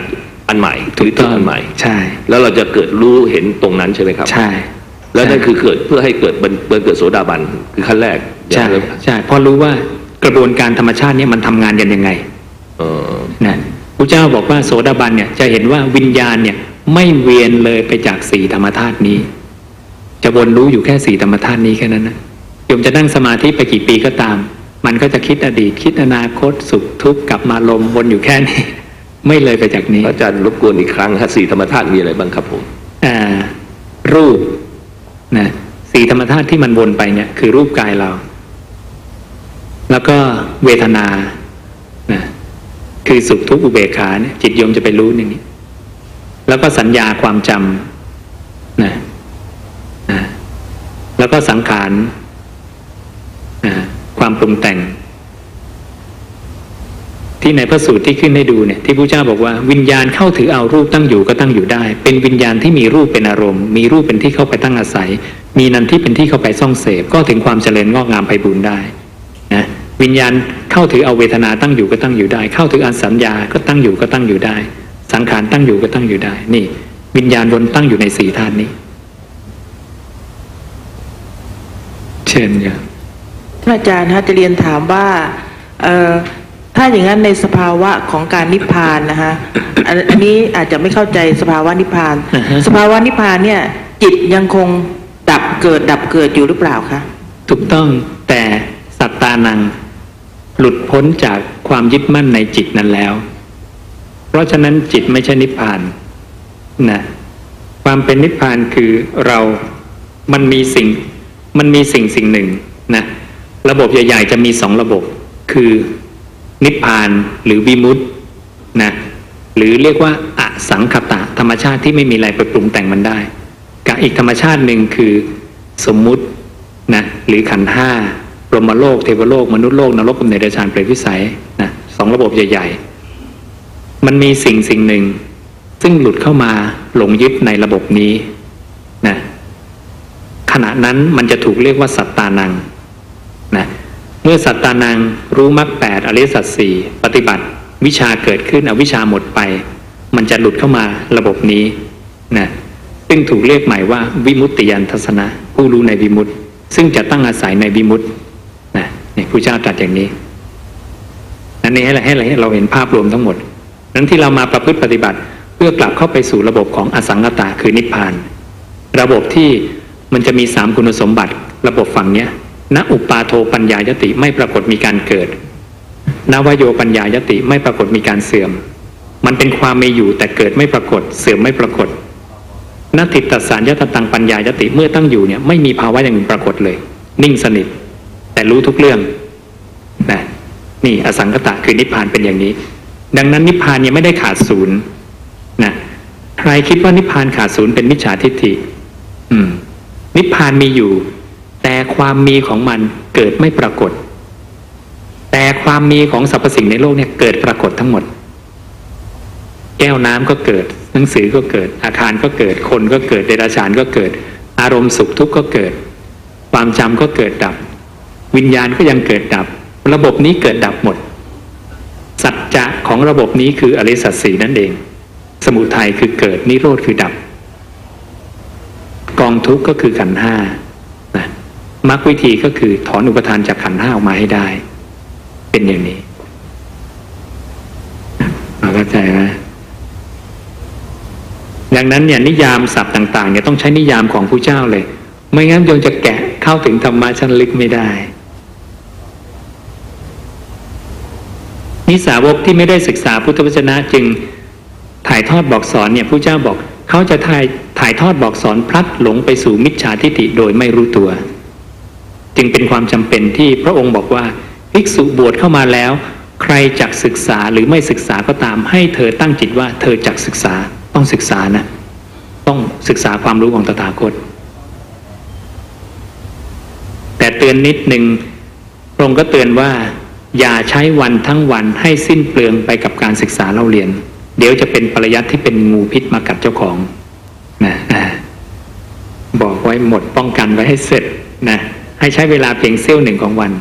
อันใหม่ถูกต้องอันใหม่ ใช่ แล้วเราจะเกิดรู้เห็นตรงนั้นใช่ไหมครับ ใช่ แล้วนั่นคือเกิดเพื่อให้เกิดบันบันเกิดโสดาบันคือขั้นแรกใช่อย่างนั้นใช่เพราะรู้ว่า กระบวนการธรรมชาติเนี่ยมันทำงานกันยังไงเออนะพระเจ้าบอกว่าโสดาบันเนี่ยจะเห็นว่าวิญญาณเนี่ยไม่เวียนเลยไปจากสี่ธรรมธาตุนี้ จะวนรู้อยู่แค่สี่ธรรมธาตุนี้แค่นั้นนะโยมจะนั่งสมาธิไปกี่ปีก็ตาม มันก็จะคิดอดีตคิดอนาคตสุขทุกข์กลับมาลมวนอยู่แค่นี้ ไม่เลยไปจากนี้พระอาจารย์รบกวนอีกครั้งฮะสี่ธรรมธาตุมีอะไรบ้างครับผมอ่ารูปนะสี่ธรรมธาตุที่มันวนไปเนี่ยคือรูปกายเรา แล้วก็เวทนานะคือสุขทุกข์อุเบกขาเนี่ยจิตโยมจะไปรู้อย่างนี้แล้วก็สัญญาความจำนะนะแล้วก็สังขารนะความปรุงแต่ง ที่ในพระสูตรที่ขึ้นให้ดูเนี่ยที่พระเจ้าบอกว่าวิญญาณเข้าถือเอารูปตั้งอยู่ก็ตั้งอยู่ได้ เป็นวิญญาณที่มีรูปเป็นอารมณ์ มีรูปเป็นที่เข้าไปตั้งอาศัย มีนันที่เป็นที่เข้าไปซ่องเสพก็ถึงความเจริญงอกงามไปบุญได้ วิญญาณเข้าถือเอาเวทนาตั้งอยู่ก็ตั้งอยู่ได้ เข้าถืออันสัญญาก็ตั้งอยู่ก็ตั้งอยู่ได้ สังขารตั้งอยู่ก็ตั้งอยู่ได้ นี่ วิญญาณวนตั้งอยู่ในสี่ธาตุนี้ เชิญครับท่านอาจารย์ฮะจะเรียนถามว่าเอ่อถ้าอย่างนั้นในสภาวะของการนิพพานนะฮะอันอันนี้อาจจะไม่เข้าใจสภาวะนิพพานอ่าฮะสภาวะนิพพานเนี่ย จิตยังคงดับเกิดดับเกิดอยู่หรือเปล่าคะถูกต้องแต่สัตตานัง หลุดพ้นจากความยึดมั่นในจิตนั้นแล้ว เพราะฉะนั้นจิตไม่ใช่นิพพานนะความเป็นนิพพานคือเรามันมีสิ่ง มันมีสิ่งสิ่งหนึ่งนะระบบใหญ่ ๆ จะมีสองระบบคือนิพพานหรือวิมุตตินะหรือเรียกว่าอสังคตะ ธรรมชาติที่ไม่มีอะไรไปปรุงแต่งมันได้กับอีกธรรมชาติหนึ่งคือสมมุตินะหรือขันห้า รหมโลกเทวโลกมนุษย์โลกนรกกำเนิดเดชานเปรตวิสัยนะสองระบบใหญ่ๆ มันมีสิ่งสิ่งหนึ่ง ซึ่งหลุดเข้ามาหลงยึดในระบบนี้นะขณะนั้นมันจะถูกเรียกว่าสัตตานังนะเมื่อสัตตานังรู้มรรคแปดอริสัจสี่ปฏิบัติ วิชาเกิดขึ้นอวิชาหมดไป มันจะหลุดเข้ามาระบบนี้นะซึ่งถูกเรียกใหม่ว่าวิมุตติยันทัศนะ ผู้รู้ในวิมุตติ ซึ่งจะตั้งอาศัยในวิมุตติ นี่พระเจ้าตรัสอย่างนี้อันนี้ให้เราให้เราให้เราเห็นภาพรวมทั้งหมดนั้นที่เรามาประพฤติปฏิบัติเพื่อกลับเข้าไปสู่ระบบของอสังกตาคือนิพพาน ระบบที่มันจะมีสามคุณสมบัติ ระบบฝั่งเนี้ยณอุปาโทปัญญายติไม่ปรากฏมีการเกิดนวโยปัญญายติไม่ปรากฏมีการเสื่อม มันเป็นความม่อยู่แต่เกิดไม่ปรากฏ เสื่อมไม่ปรากฏนัตติตสสารยตตังปัญญายติเมื่อตั้งอยู่เนี่ยไม่มีภาวะอย่างอื่นปรากฏเลย นิ่งสนิท แต่รู้ทุกเรื่องนะนี่อสังกตะคือนิพพานเป็นอย่างนี้ ดังนั้นนิพพานยังไม่ได้ขาดศูนย์นะใครคิดว่านิพพานขาดศูนย์เป็นมิจฉาทิฏฐิอืม นิพพานมีอยู่ แต่ความมีของมันเกิดไม่ปรากฏ แต่ความมีของสรรพสิ่งในโลกเนี่ยเกิดปรากฏทั้งหมด แก้วน้ำก็เกิด หนังสือก็เกิด อาคารก็เกิด คนก็เกิดเดรัจฉานก็เกิด อารมณ์สุขทุกข์ก็เกิด ความจำก็เกิดดับ วิญญาณก็ยังเกิดดับ ระบบนี้เกิดดับหมด สัจจะของระบบนี้คืออริสัจสีนั่นเอง สมุทัยคือเกิดนิโรธคือดับ กองทุกข์ก็คือขันธ์ห้านะมรรควิธีก็คือถอนอุปทานจากขันธ์ห้าออกมาให้ได้ เป็นอย่างนี้เราเข้าใจไหมดังนั้นเนี่ยนิยามศัพท์ต่างๆเนี่ยต้องใช้นิยามของผู้เจ้าเลย ไม่งั้นโยมจะแกะเข้าถึงธรรมะชั้นลึกไม่ได้ นิสาวกที่ไม่ได้ศึกษาพุทธวจนะจึงถ่ายทอดบอกสอนเนี่ยผู้เจ้าบอกเขาจะถ่ายถ่ายทอดบอกสอนพลัดหลงไปสู่มิจฉาทิฏฐิโดยไม่รู้ตัว จึงเป็นความจำเป็นที่พระองค์บอกว่าภิกษุบวชเข้ามาแล้ว ใครจักศึกษาหรือไม่ศึกษาก็ตาม ให้เธอตั้งจิตว่าเธอจักศึกษาต้องศึกษานะ ต้องศึกษาความรู้ของตถาคต แต่เตือนนิดหนึ่งพระองค์ก็เตือนว่า อย่าใช้วันทั้งวันให้สิ้นเปลืองไปกับการศึกษาเล่าเรียน เดี๋ยวจะเป็นปริยัติที่เป็นงูพิษมากัดเจ้าของนะบอกไว้หมดป้องกันไว้ให้เสร็จนะให้ใช้เวลาเพียงเสี้ยวหนึ่งของวัน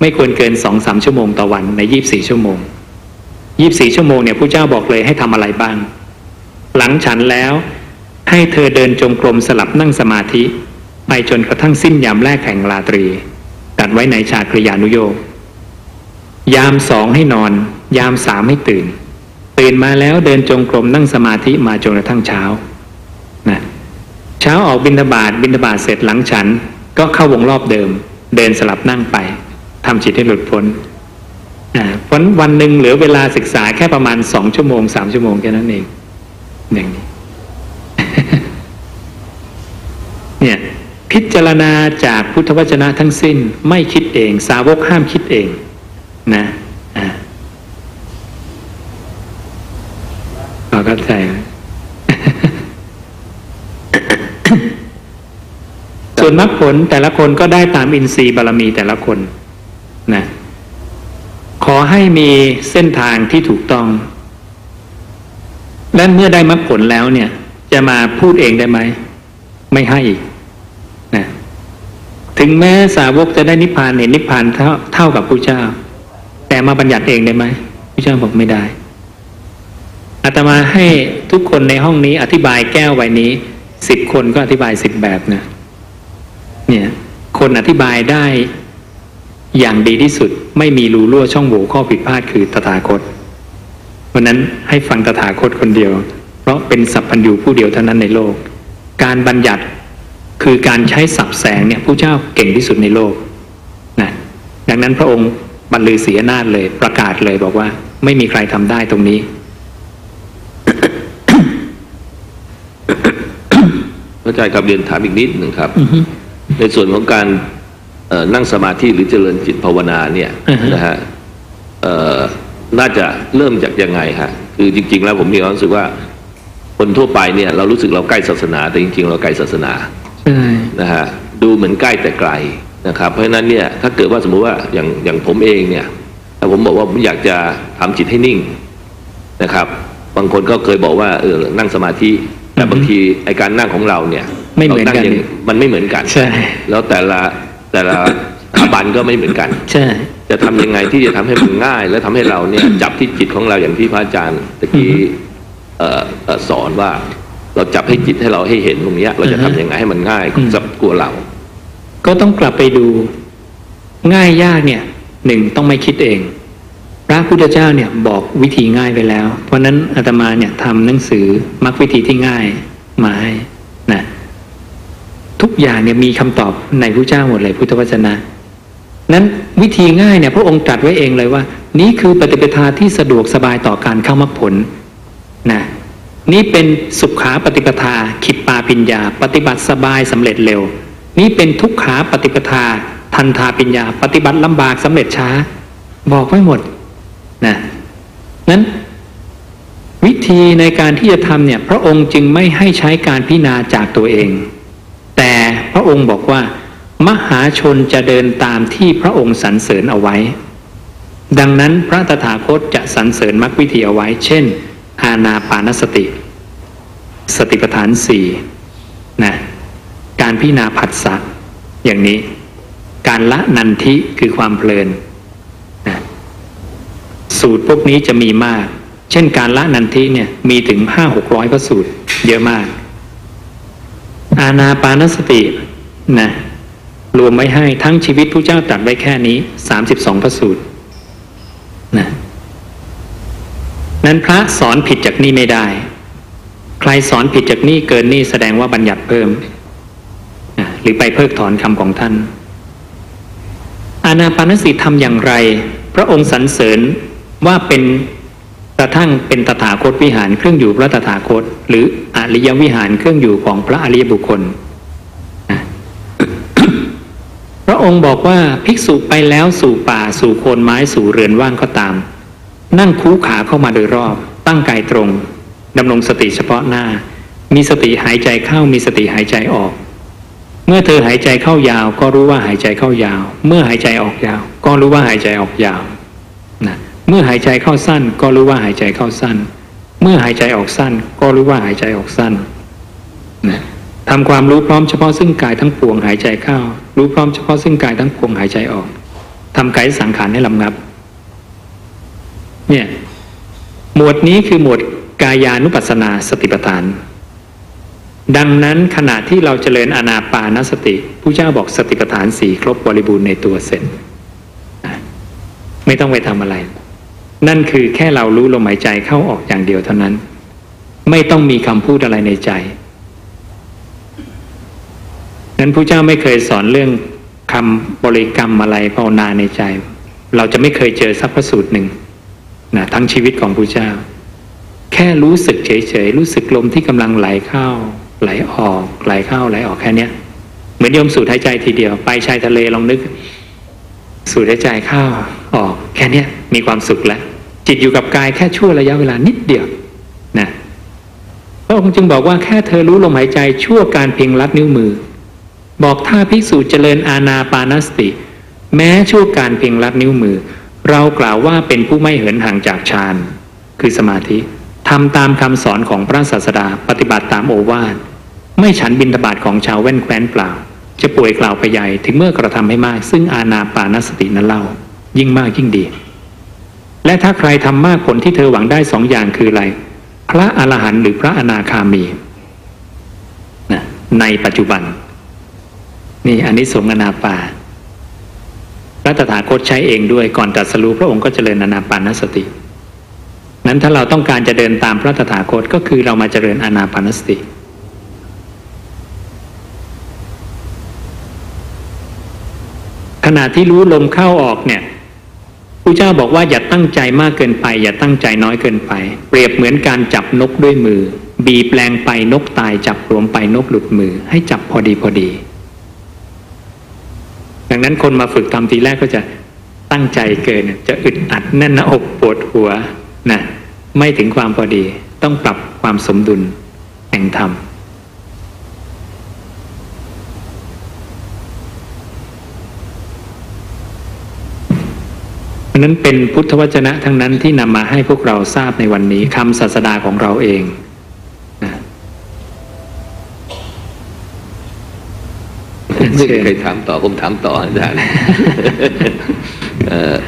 ไม่ควรเกินสองสามชั่วโมงต่อวันในยี่บสี่ชั่วโมงยี่บสี่ชั่วโมงเนี่ยผู้เจ้าบอกเลยให้ทำอะไรบ้าง หลังฉันแล้วให้เธอเดินจงกรมสลับนั่งสมาธิ ไปจนกระทั่งสิ้นยามแรกแห่งราตรีตัดไว้ในชาคริยานุโยก ยามสองให้นอน ยามสามให้ตื่น ตื่นมาแล้วเดินจงกรมนั่งสมาธิมาจนกระทั่งเช้านะเช้าออกบินทบาทบินทบาทเสร็จหลังฉัน ก็เข้าวงรอบเดิม เดินสลับนั่งไปทำจิตให้หลุดพ้นอ่าเพราะวันหนึ่งเหลือเวลาศึกษาแค่ประมาณสองชั่วโมงสามชั่วโมงแค่นั้นเองอย่างนี้ เนี่ยพิจารณาจากพุทธวจนะทั้งสิ้นไม่คิดเอง สาวกห้ามคิดเอง นะอ่าเราเข้าใจไหมส่วนมรรคผลแต่ละคนก็ได้ตามอินทรีย์บารมีแต่ละคนนะขอให้มีเส้นทางที่ถูกต้อง และเมื่อได้มรรคผลแล้วเนี่ย จะมาพูดเองได้ไหม ไม่ให้อีกนะถึงแม้สาวกจะได้นิพพานเนี่ยนิพพานเท่าเท่ากับพระเจ้า แต่มาบัญญัติเองได้ไหมพระเจ้าบอกไม่ได้อาตมาให้ทุกคนในห้องนี้อธิบายแก้วใบนี้สิบคนก็อธิบายสิบแบบนะเนี่ยคนอธิบายได้อย่างดีที่สุดไม่มีรูรั่วช่องโหว่ข้อผิดพลาดคือตถาคตเพราะนั้นให้ฟังตถาคตคนเดียว เพราะเป็นสัพพัญญูผู้เดียวเท่านั้นในโลก การบัญญัติคือการใช้สับแสงเนี่ยผู้เจ้าเก่งที่สุดในโลกนะดังนั้นพระองค์ บรรลือศีอนาถเลย ประกาศเลยบอกว่า ไม่มีใครทำได้ตรงนี้พระอาจารย์ครับเรียนถามอีกนิดหนึ่งครับอือฮึในส่วนของการเอ่อนั่งสมาธิหรือเจริญจิตภาวนาเนี่ยอือฮึนะฮะเอ่อน่าจะเริ่มจากยังไงฮะคือจริง ๆ แล้วผมมีความรู้สึกว่า คนทั่วไปเนี่ย เรารู้สึกเราใกล้ศาสนา แต่จริง ๆ เราไกลศาสนาใช่นะฮะดูเหมือนใกล้แต่ไกล นะครับ เพราะฉะนั้นเนี่ยถ้าเกิดว่าสมมุติว่าอย่างอย่างผมเองเนี่ยถ้าผมบอกว่าผมอยากจะทำจิตให้นิ่งนะครับ บางคนก็เคยบอกว่าเออนั่งสมาธิแต่บางทีไอการนั่งของเราเนี่ยไม่เหมือนกันรางย่างมันไม่เหมือนกันใช่แล้วแต่ละแต่ละสถาบันก็ไม่เหมือนกันใช่จะทำยังไงที่จะทำให้มันง่าย และทำให้เราเนี่ยจับที่จิตของเราอย่างที่พระอาจารย์ตะกี้เอ่อเอ่อสอนว่าเราจับให้จิตให้เราให้เห็นตรงเนี้ยเราจะทำยังไงให้มันง่ายอืมสำหรับตัวเรา ก็ต้องกลับไปดูง่ายยากเนี่ยหนึ่งต้องไม่คิดเอง พระพุทธเจ้าเนี่ยบอกวิธีง่ายไปแล้ว เพราะนั้นอาตมาเนี่ยทำหนังสือมรรควิธีที่ง่ายมาให้นะทุกอย่างเนี่ยมีคำตอบในพระเจ้าหมดเลยพุทธวจนะ นั้นวิธีง่ายเนี่ยพระองค์ตรัสไว้เองเลยว่า นี้คือปฏิปทาที่สะดวกสบายต่อการเข้ามรรคผลนะนี่เป็นสุขาปฏิปทาขิปปาปิญญา ปฏิบัติสบายสำเร็จเร็ว นี่เป็นทุกขาปฏิปทา ทันทาปิญญา ปฏิบัติลำบากสำเร็จช้า บอกไว้หมดนะนั้น วิธีในการที่จะทำเนี่ย พระองค์จึงไม่ให้ใช้การพิจารณาจากตัวเอง แต่พระองค์บอกว่า มหาชนจะเดินตามที่พระองค์สรรเสริญเอาไว้ ดังนั้นพระตถาคตจะสรรเสริญมรรควิธีเอาไว้ เช่น อาณาปานสติ สติปัฏฐานสี่นะ การพิจารณาผัสสะอย่างนี้ การละนันทิคือความเพลินนะสูตรพวกนี้จะมีมาก เช่นการละนันทิเนี่ยมีถึงห้าหกร้อยพระสูตร เยอะมาก อาณาปานสตินะรวมไว้ให้ทั้งชีวิตผู้เจ้าตรัสไว้แค่นี้สามสิบสองพระสูตรนะนั้นพระสอนผิดจากนี่ไม่ได้ ใครสอนผิดจากนี่เกินนี่แสดงว่าบัญญัติเพิ่ม หรือไปเพิกถอนคำของท่าน อานาปานสติทำอย่างไร พระองค์สรรเสริญว่าเป็นกระทั่งเป็นตถาคตวิหารเครื่องอยู่พระตถาคต หรืออริยวิหารเครื่องอยู่ของพระอริยบุคคล พระองค์บอกว่าภิกษุไปแล้วสู่ป่าสู่โคนไม้สู่เรือนว่างก็ตาม นั่งคูขาเข้ามาโดยรอบ ตั้งกายตรงดำรงสติเฉพาะหน้า มีสติหายใจเข้ามีสติหายใจออก เมื่อเธอหายใจเข้ายาว ก็รู้ว่าหายใจเข้ายาว เมื่อหายใจออกยาว ก็รู้ว่าหายใจออกยาวนะเมื่อหายใจเข้าสั้น ก็รู้ว่าหายใจเข้าสั้น เมื่อหายใจออกสั้น ก็รู้ว่าหายใจออกสั้นนะทำความรู้พร้อมเฉพาะซึ่งกายทั้งปวงหายใจเข้า รู้พร้อมเฉพาะซึ่งกายทั้งปวงหายใจออกทำกายสังขารให้ลำงับ เนี่ย หมวดนี้คือหมวดกายานุปัสสนาสติปัฏฐาน ดังนั้นขณะที่เราเจริญอานาปานสติผู้เจ้าบอกสติปัฏฐานสี่ครบบริบูรณ์ในตัวเสร็จไม่ต้องไปทำอะไร นั่นคือแค่เรารู้ลมหายใจเข้าออกอย่างเดียวเท่านั้น ไม่ต้องมีคำพูดอะไรในใจนั้นผู้เจ้าไม่เคยสอนเรื่องคำบริกรรมอะไรภาวนาในใจ เราจะไม่เคยเจอสักพระสูตรหนึ่งนะทั้งชีวิตของผู้เจ้า แค่รู้สึกเฉยๆรู้สึกลมที่กำลังไหลเข้า ไหลออกไหลเข้าไหลออกแค่เนี้ยเหมือนโยมสูดหายใจทีเดียว ไปชายทะเลลองนึก สูดหายใจเข้าออกแค่เนี้ยมีความสุขแล้ว จิตอยู่กับกายแค่ชั่วระยะเวลานิดเดียวนะพระองค์จึงบอกว่าแค่เธอรู้ลมหายใจชั่วการเพียงลัดนิ้วมือ บอกถ้าภิกษุเจริญอาณาปานสติ แม้ชั่วการเพียงลัดนิ้วมือ เรากล่าวว่าเป็นผู้ไม่เหินห่างจากฌานคือสมาธิทำตามคำสอนของพระศาสดาปฏิบัติตามโอวาท ไม่ฉันบินตบาทของชาวแว่นแคว้นเปล่า จะป่วยกล่าวไปใหญ่ถึงเมื่อกระทำให้มาก ซึ่งอาณาปานสตินั้นเล่า ยิ่งมากยิ่งดี และถ้าใครทำมากผลที่เธอหวังได้สองอย่างคืออะไร พระอรหันต์หรือพระอนาคามีนะในปัจจุบัน นี่อันนี้สงส์อนาปาพระตถาคตใช้เองด้วยก่อนตรัสรู้พระองค์ก็เจริญอานาปานสติ นั้นถ้าเราต้องการจะเดินตามพระตถาคตก็คือเรามาเจริญอานาปานสติ ขณะที่รู้ลมเข้าออกเนี่ยพระเจ้าบอกว่าอย่าตั้งใจมากเกินไป อย่าตั้งใจน้อยเกินไป เปรียบเหมือนการจับนกด้วยมือ บีบแปลงไปนกตายจับรวมไปนกหลุดมือ ให้จับพอดีพอดี ดังนั้นคนมาฝึกทำทีแรกก็จะตั้งใจเกินจะอึดอัดแน่นหน้าอกปวดหัวนะไม่ถึงความพอดีต้องปรับความสมดุลแห่งธรรม เพราะ นั้นเป็นพุทธวจนะทั้งนั้นที่นำมาให้พวกเราทราบในวันนี้คำศาสดาของเราเองไม่มีใครถามต่อผมถามต่ออาจารย์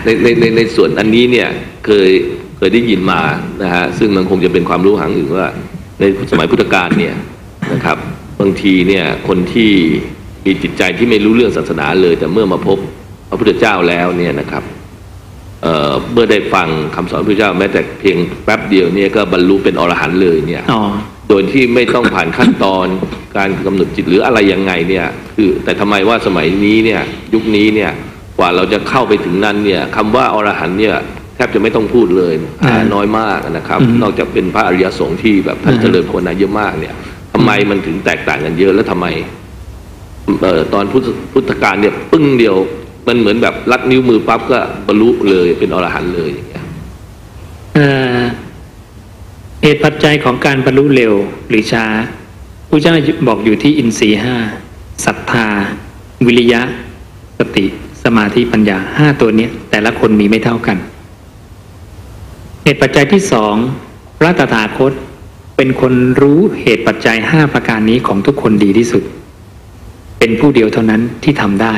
ในในในในส่วนอันนี้เนี่ยเคยเคยได้ยินมานะฮะซึ่งมันคงจะเป็นความรู้หางอื่นว่า ในสมัยพุทธกาลเนี่ยนะครับ บางทีเนี่ยคนที่มีจิตใจที่ไม่รู้เรื่องศาสนาเลย แต่เมื่อมาพบพระพุทธเจ้าแล้วเนี่ยนะครับ เอ่อเมื่อได้ฟังคำสอนพระพุทธเจ้าแม้แต่เพียงแป๊บเดียวเนี่ยก็บรรลุเป็นอรหันต์เลยเนี่ยอ๋อโดยที่ไม่ต้องผ่านขั้นตอนการกำหนดจิตหรืออะไรยังไงเนี่ยคือแต่ทำไมว่าสมัยนี้เนี่ยยุคนี้เนี่ยกว่าเราจะเข้าไปถึงนั้นเนี่ยคำว่าอรหันต์เนี่ยแทบจะไม่ต้องพูดเลยอ่าน้อยมากนะครับอืมนอกจากเป็นพระอริยสงฆ์ที่แบบท่านอ่าเจริญภาวนาเยอะมากเนี่ยทำไมมันถึงแตกต่างกันเยอะแล้วทำไมเอ่อตอนพุทธพุทธกาลเนี่ยปึ้งเดียว มันเหมือนแบบลัดนิ้วมือปั๊บก็บรรลุเลยเป็นอรหันต์เลยอย่างเงี้ยเออเหตุปัจจัยของการบรรลุเร็วหรือช้าพระเจ้าบอกอยู่ที่อินทรีห้าศรัทธา วิริยะ สติ สมาธิปัญญาห้าตัวเนี้ยแต่ละคนมีไม่เท่ากันเหตุปัจจัยที่สองพระตถาคตเป็นคนรู้เหตุปัจจัยห้าประการนี้ของทุกคนดีที่สุด เป็นผู้เดียวเท่านั้นที่ทำได้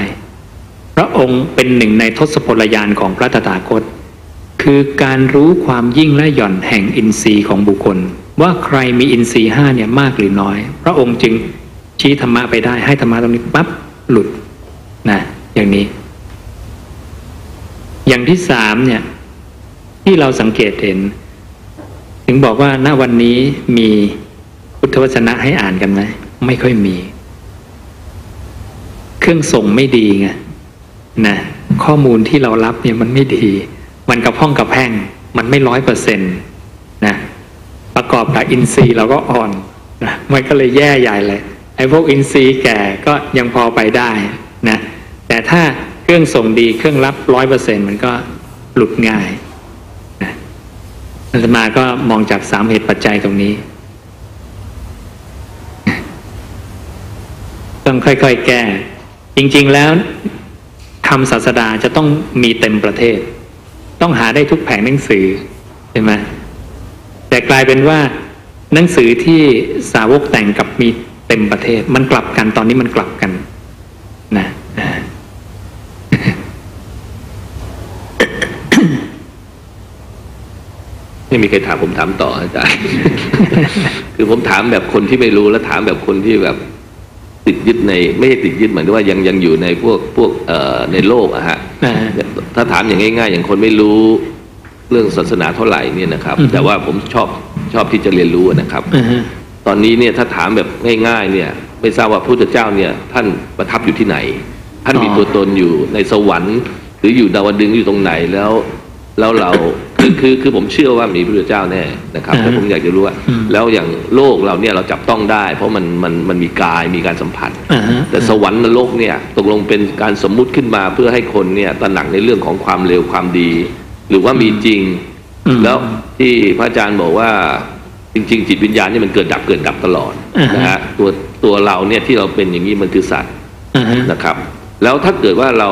พระองค์เป็นหนึ่งในทศพลยานของพระตถาคต คือการรู้ความยิ่งและหย่อนแห่งอินทรีย์ของบุคคล ว่าใครมีอินทรีย์ห้าเนี่ยมากหรือน้อย พระองค์จึงชี้ธรรมะไปได้ให้ธรรมะตรงนี้ปั๊บหลุดนะอย่างนี้ อย่างที่สามเนี่ย ที่เราสังเกตเห็น ถึงบอกว่าณวันนี้มีพุทธวจนะให้อ่านกันไหมไม่ค่อยมี เครื่องส่งไม่ดีไง นะข้อมูลที่เรารับเนี่ยมันไม่ดี มันกระพ้องกระแพงมันไม่ร้อยเปอร์เซ็นต์นะประกอบกับอินทรีย์เราก็อ่อนนะมันก็เลยแย่ใหญ่เลยไอ้พวกอินทรีย์แก่ก็ยังพอไปได้นะแต่ถ้าเครื่องส่งดีเครื่องรับร้อยเปอร์เซ็นต์มันก็หลุดง่ายนะอาตมาก็มองจากสามเหตุปัจจัยตรงนี้ต้องค่อยๆแก้ จริง ๆแล้ว คำศาสดาจะต้องมีเต็มประเทศ ต้องหาได้ทุกแผงหนังสือใช่ไหมแต่กลายเป็นว่าหนังสือที่สาวกแต่งกับมีเต็มประเทศ มันกลับกันตอนนี้มันกลับกัน นะไม่มีใครถามผมถามต่ออาจารย์ คือผมถามแบบคนที่ไม่รู้แล้วถามแบบคนที่แบบ ติดยึดในไม่ใช่ติดยึดเหมือนว่ายังยังอยู่ในพวกพวกเอ่อในโลกอะฮะอ่าถ้าถามอย่างง่ายๆ อย่างคนไม่รู้เรื่องศาสนาเท่าไหร่เนี่ยนะครับอือฮึแต่ว่าผมชอบชอบที่จะเรียนรู้นะครับอ่าฮะตอนนี้เนี่ยถ้าถามแบบง่ายๆเนี่ย ไม่ทราบว่าพระพุทธเจ้าเนี่ยท่านประทับอยู่ที่ไหน ท่านมีตัวตนอยู่ในสวรรค์ หรืออยู่ดาวดึงส์อยู่ตรงไหนแล้ว แล้วเรา คือคือคือผมเชื่อว่ามีพระพุทธเจ้าแน่นะครับแต่ผมอยากจะรู้ว่า แล้วอย่างโลกเราเนี่ยเราจับต้องได้ เพราะมันมันมันมีกายมีการสัมผัสอ่าฮะแต่สวรรค์นรกเนี่ยตกลงเป็นการสมมุติขึ้นมาเพื่อให้คนเนี่ยตระหนักในเรื่องของความเร็วความดี หรือว่ามีจริงอืมแล้วที่พระอาจารย์บอกว่าจริง ๆ จิตวิญญาณนี่มันเกิดดับเกิดดับตลอดอ่าฮะนะฮะตัวตัวเราเนี่ยที่เราเป็นอย่างนี้มันคือสัตว์อ่าฮะนะครับ แล้วถ้าเกิดว่าเรา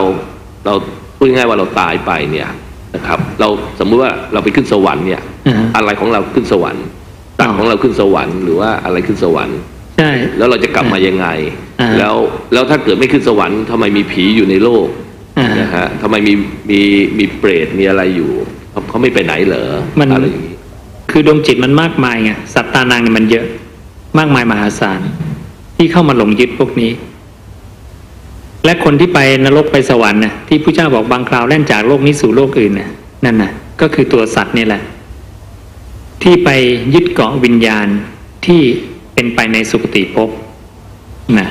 เราพูดง่ายๆว่าเราตายไปเนี่ย นะครับ เราสมมุติว่าเราไปขึ้นสวรรค์เนี่ยอ่าฮะอะไรของเราขึ้นสวรรค์ตักของเราขึ้นสวรรค์หรือว่าอะไรขึ้นสวรรค์ใช่แล้วเราจะกลับมายังไงอ่าแล้วแล้วถ้าเกิดไม่ขึ้นสวรรค์ทำไมมีผีอยู่ในโลกอ่านะฮะทำไมมีมีมีเปรตมีอะไรอยู่เขาเขาไม่ไปไหนเหรอมันอะไรอย่างนี้คือดวงจิตมันมากมายไงสัตตานางเนี่ยมันเยอะ มากมายมหาศาลที่เข้ามาหลงยึดพวกนี้ และคนที่ไปนรกไปสวรรค์น่ะที่พระเจ้าบอกบางคราวแล่นจากโลกนี้สู่โลกอื่นน่ะนั่นน่ะก็คือตัวสัตว์นี่แหละ ที่ไปยึดเกาะวิญญาณที่เป็นไปในสุคติภพนะ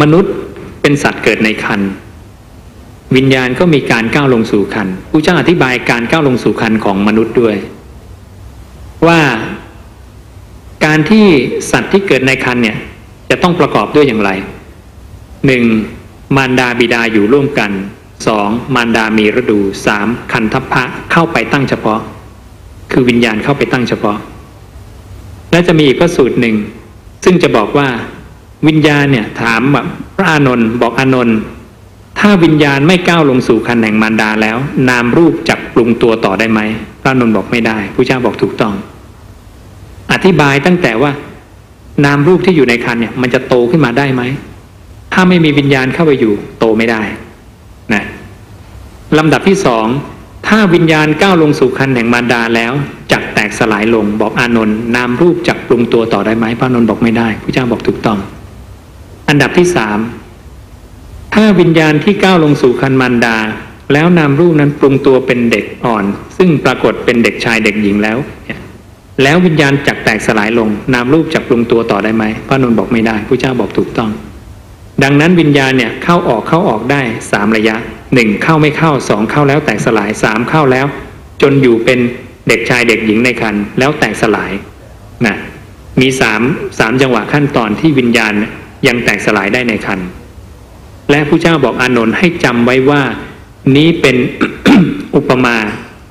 มนุษย์เป็นสัตว์เกิดในคันวิญญาณก็มีการก้าวลงสู่คันผู้เจ้าอธิบายการก้าวลงสู่คันของมนุษย์ด้วย ว่า การที่สัตว์ที่เกิดในคันเนี่ย จะต้องประกอบด้วยอย่างไรหนึ่งมารดาบิดาอยู่ร่วมกันสองมารดามีฤดูสามคันทัพพะเข้าไปตั้งเฉพาะ คือวิญญาณเข้าไปตั้งเฉพาะ และจะมีอีกพระสูตรหนึ่ง ซึ่งจะบอกว่าวิญญาณเนี่ยถามแบบพระอานนท์บอกอานนท์ถ้าวิญญาณไม่ก้าวลงสู่คันแห่งมารดาแล้ว นามรูปจักปรุงตัวต่อได้ไหมพระนนท์บอกไม่ได้ผู้เจ้าบอกถูกต้อง อธิบายตั้งแต่ว่า นามรูปที่อยู่ในคันเนี่ย มันจะโตขึ้นมาได้ไหม ถ้าไม่มีวิญญาณเข้าไปอยู่ โตไม่ได้นะลำดับที่สองถ้าวิญญาณก้าวลงสู่คันแห่งมารดาแล้วจักแตกสลายลงบอกอานนท์นามรูปจักปรุงตัวต่อได้ไหมพระนนท์บอกไม่ได้ผู้เจ้าบอกถูกต้อง อันดับที่สามถ้าวิญญาณที่ก้าวลงสู่คันมารดา แล้วนามรูปนั้นปรุงตัวเป็นเด็กอ่อน ซึ่งปรากฏเป็นเด็กชายเด็กหญิงแล้วเนี่ย แล้ววิญญาณจักแตกสลายลง นามรูปจักปรุงตัวต่อได้ไหมพระนนท์บอกไม่ได้พระเจ้าบอกถูกต้อง ดังนั้นวิญญาณเนี่ยเข้าออกเข้าออกได้สามระยะหนึ่งเข้าไม่เข้าสองเข้าแล้วแตกสลายสามเข้าแล้ว จนอยู่เป็นเด็กชายเด็กหญิงในคันแล้วแตกสลายนะมีสามสามจังหวะขั้นตอนที่วิญญาณยังแตกสลายได้ในคันและผู้เจ้าบอกอานนท์ให้จำไว้ว่านี้เป็นอุปมา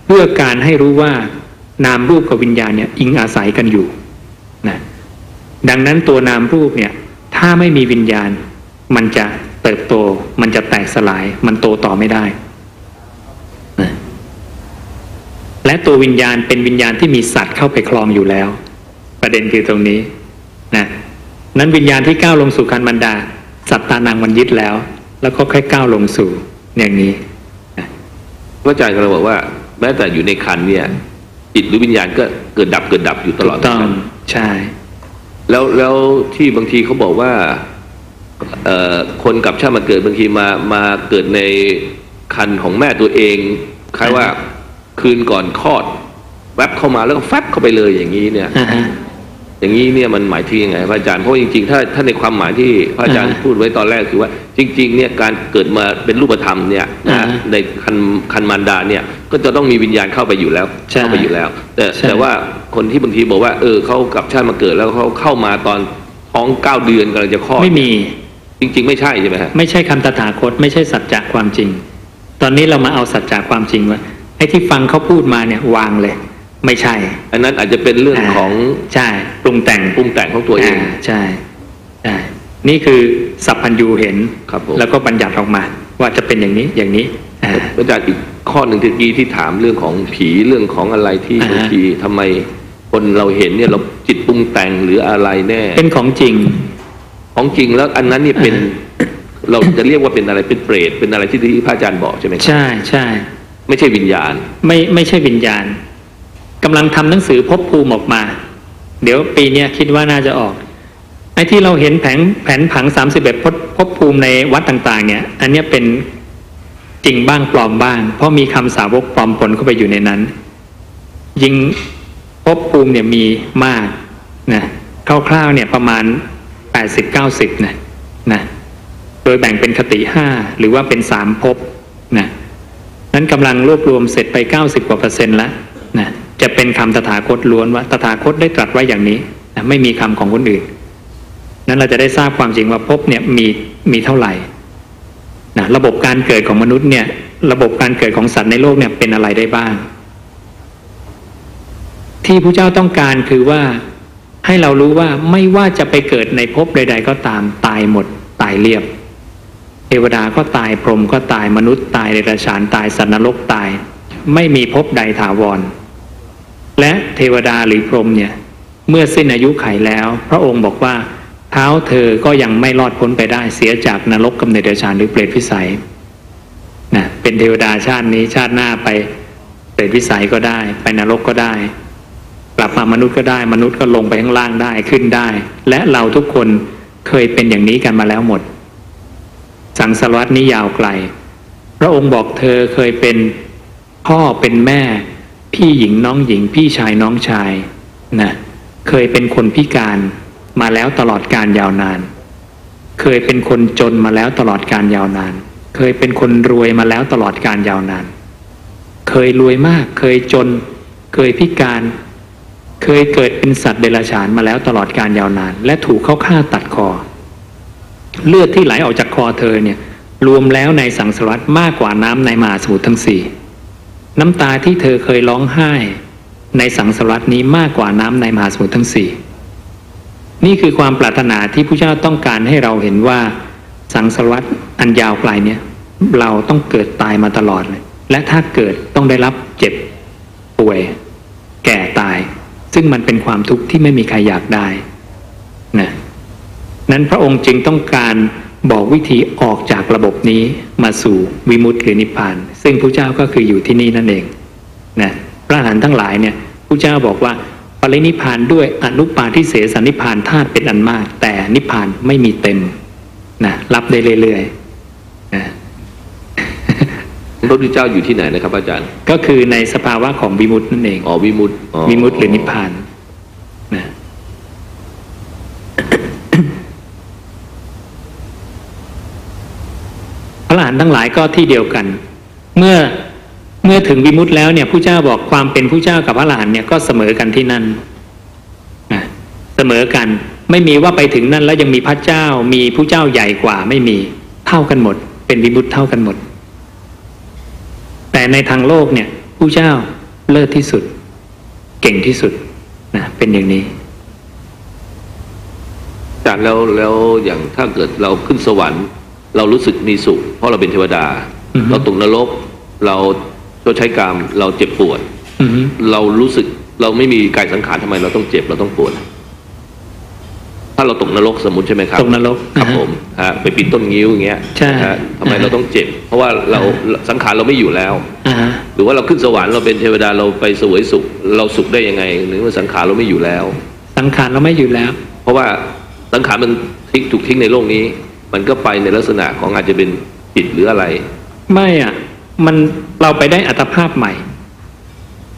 เพื่อการให้รู้ว่า นามรูปกับวิญญาณเนี่ยอิงอาศัยกันอยู่นะดังนั้นตัวนามรูปเนี่ยถ้าไม่มีวิญญาณ มันจะเติบโต มันจะแตกสลาย มันโตต่อไม่ได้นะและตัววิญญาณเป็นวิญญาณที่มีสัตว์เข้าไปคลองอยู่แล้ว ประเด็นคือตรงนี้นะนั้นวิญญาณที่ก้าวลงสู่คันมันดา สัตตานางมันยึดแล้ว แล้วก็ค่อยก้าวลงสู่อย่างนี้พระอาจารย์กำลังบอกว่า แม้แต่อยู่ในคันเนี่ย จิตหรือวิญญาณก็เกิดดับเกิดดับอยู่ตลอดถูกต้องทั้งคันใช่ แล้วแล้วที่บางทีเขาบอกว่าเอ่อคนกลับชาติมาเกิดบางทีมามาเกิดในคันของแม่ตัวเองคล้ายว่าคืนก่อนคลอดแวบเข้ามาแล้วก็แฟบเข้าไปเลยอย่างนี้เนี่ย อ่าฮะอย่างนี้เนี่ยมันหมายถึงยังไงพระอาจารย์เพราะว่าจริงๆ ถ้าถ้าในความหมายที่พระอาจารย์อ่าพูดไว้ตอนแรกคือว่า จริง ๆ เนี่ยการเกิดมาเป็นรูปธรรมเนี่ยนะอ่าในคันคันมารดาเนี่ยก็จะต้องมีวิญญาณเข้าไปอยู่แล้วใช่เข้าไปอยู่แล้ว แต่ใช่แต่ว่าคนที่บางทีบอกว่า เออเขากลับชาติมาเกิดแล้วเขาเข้ามาตอนท้องเก้าเดือนกำลังจะคลอดไม่มีจริง ๆ ไม่ใช่ใช่ไหมฮะไม่ใช่คำตถาคตไม่ใช่สัจจะความจริง ตอนนี้เรามาเอาสัจจะความจริงว่าไอ้ที่ฟังเขาพูดมาเนี่ยวางเลย ไม่ใช่ อันนั้นอาจจะเป็นเรื่องของใช่ปรุงแต่งปรุงแต่งของตัวเองาใช่ใช่นี่คือสัพพัญญูเห็นครับผมแล้วก็บัญญัติออกมา ว่าจะเป็นอย่างนี้อย่างนี้อ่าพระอาจารย์อีกข้อหนึ่งที่กี้ที่ถามเรื่องของผีเรื่องของอะไรที่อ่าฮะบางทีทำไมคนเราเห็นเนี่ยเราจิตปรุงแต่งหรืออะไรแน่ เป็นของจริง ของจริงแล้วอันนั้นเนี่ยเป็นอ่เราจะเรียกว่าเป็นอะไรเป็นเปรตเป็นอะไรที่ที่พระอาจารย์บอกใช่ไหมครับใช่ใช่ไม่ใช่วิญญาณ ไม่ไม่ใช่วิญญาณ กำลังทำหนังสือภพภูมิออกมา เดี๋ยวปีเนี้คิดว่าน่าจะออกไอ้ที่เราเห็นแผนแผนผังสามสิบเอ็ดภพภูมิในวัดต่าง ๆ เนี่ย อันนี้เป็นจริงบ้างปลอมบ้าง เพราะมีคำสาวกปลอมปนเข้าไปอยู่ในนั้น ยิงภพภูมิเนี่ยมีมากนะคร่าวๆเนี่ยประมาณแปดสิบเก้าสิบนะนะโดยแบ่งเป็นคติห้าหรือว่าเป็นสามภพนะนั้นกำลังรวบรวมเสร็จไป90กว่าเปอร์เซ็นต์แล้วนะ จะเป็นคำตถาคตล้วนว่าตถาคตได้ตรัสไว้อย่างนี้นะไม่มีคำของคนอื่น นั้นเราจะได้ทราบความจริงว่าภพเนี่ยมีมีเท่าไหร่นะระบบการเกิดของมนุษย์เนี่ย ระบบการเกิดของสัตว์ในโลกเนี่ยเป็นอะไรได้บ้าง ที่พระเจ้าต้องการคือว่าให้เรารู้ว่าไม่ว่าจะไปเกิดในภพใด ๆ ก็ตามตายหมดตายเรียบเทวดาก็ตายพรหมก็ตายมนุษย์ตายเดรัจฉานตายสัตว์นรกตาย ไม่มีภพใดถาวร และเทวดาหรือพรหมเนี่ย เมื่อสิ้นอายุไขแล้ว พระองค์บอกว่า เท้าเธอก็ยังไม่รอดพ้นไปได้เสียจากนรกกำเนิดเดรัจฉานหรือเปรตพิสัยนะเป็นเทวดาชาตินี้ชาติหน้าไปเปรตพิสัยก็ได้ ไปนรกก็ได้ กลับมามนุษย์ก็ได้ มนุษย์ก็ลงไปข้างล่างได้ขึ้นได้ และเราทุกคนเคยเป็นอย่างนี้กันมาแล้วหมด สังสารวัตนี้ยาวไกล พระองค์บอกเธอเคยเป็นพ่อเป็นแม่ พี่หญิงน้องหญิงพี่ชายน้องชายนะเคยเป็นคนพิการมาแล้วตลอดการยาวนาน เคยเป็นคนจนมาแล้วตลอดการยาวนาน เคยเป็นคนรวยมาแล้วตลอดการยาวนาน เคยรวยมาก เคยจน เคยพิการ เคยเกิดเป็นสัตว์เดรัจฉานมาแล้วตลอดการยาวนาน และถูกเข้าฆ่าตัดคอ เลือดที่ไหลออกจากคอเธอเนี่ยรวมแล้วในสังสารวัตมากกว่าน้ำในมหาสมุทรทั้งสี่ น้ำตาที่เธอเคยร้องไห้ ในสังสารวัตนี้มากกว่าน้ำในมหาสมุทรทั้งสี่นี่คือความปรารถนาที่พระเจ้าต้องการให้เราเห็นว่า สังสารวัตอันยาวไกลเนี่ยเราต้องเกิดตายมาตลอดเลยและถ้าเกิดต้องได้รับเจ็บป่วย แก่ตาย ซึ่งมันเป็นความทุกข์ที่ไม่มีใครอยากได้นะนั้นพระองค์จึงต้องการ บอกวิธีออกจากระบบนี้มาสู่วิมุตติหรือนิพพาน ซึ่งพระเจ้าก็คืออยู่ที่นี่นั่นเองนะพระอรหันต์ทั้งหลายเนี่ยพระเจ้าบอกว่าปรินิพพานด้วยอนุปาทิเสสนิพพานธาตุเป็นอันมาก แต่นิพพานไม่มีเต็มนะรับได้เรื่อยๆนะพระพุทธเจ้าอยู่ที่ไหนนะครับอาจารย์ ก็คือในสภาวะของวิมุตตินั่นเองอ๋อวิมุตติอ๋อวิมุตติหรือนิพพานนะ พ ระอรหันต์ทั้งหลายก็ที่เดียวกัน เมื่อเมื่อถึงวิมุตติแล้วเนี่ยผู้เจ้าบอกความเป็นผู้เจ้ากับพระอรหันต์เนี่ยก็เสมอกันที่นั่นนะเสมอกันไม่มีว่าไปถึงนั่นแล้วยังมีพระเจ้ามีผู้เจ้าใหญ่กว่าไม่มีเท่ากันหมด เป็นวิมุตติเท่ากันหมด แต่ในทางโลกเนี่ยผู้เจ้าเลิศที่สุด เก่งที่สุดนะเป็นอย่างนี้อาจารย์แล้วแล้วอย่างถ้าเกิดเราขึ้นสวรรค์ เรารู้สึกมีสุข เพราะเราเป็นเทวดาอือฮึเราตกนรกเราชดใช้กรรมเราเจ็บปวดอือฮึเรารู้สึกเราไม่มีกายสังขารทำไมเราต้องเจ็บเราต้องปวด ถ้าเราตกนรกสมมติใช่ไหมครับตกนรกครับนะฮะผมฮะไปปีนต้นงิ้วอย่างเงี้ยใช่นะฮะทำไมอ่าฮะเราต้องเจ็บ เพราะว่าเราสังขารเราไม่อยู่แล้วอ่าฮะหรือว่าเราขึ้นสวรรค์เราเป็นเทวดาเราไปเสวยสุข เราสุขได้ยังไงหรือว่าสังขารเราไม่อยู่แล้ว สังขารเราไม่อยู่แล้ว เพราะว่าสังขารมันทิ้งถูกทิ้งในโลกนี้ มันก็ไปในลักษณะของอาจจะเป็นจิตหรืออะไร ไม่อะ มันเราไปได้อัตภาพใหม่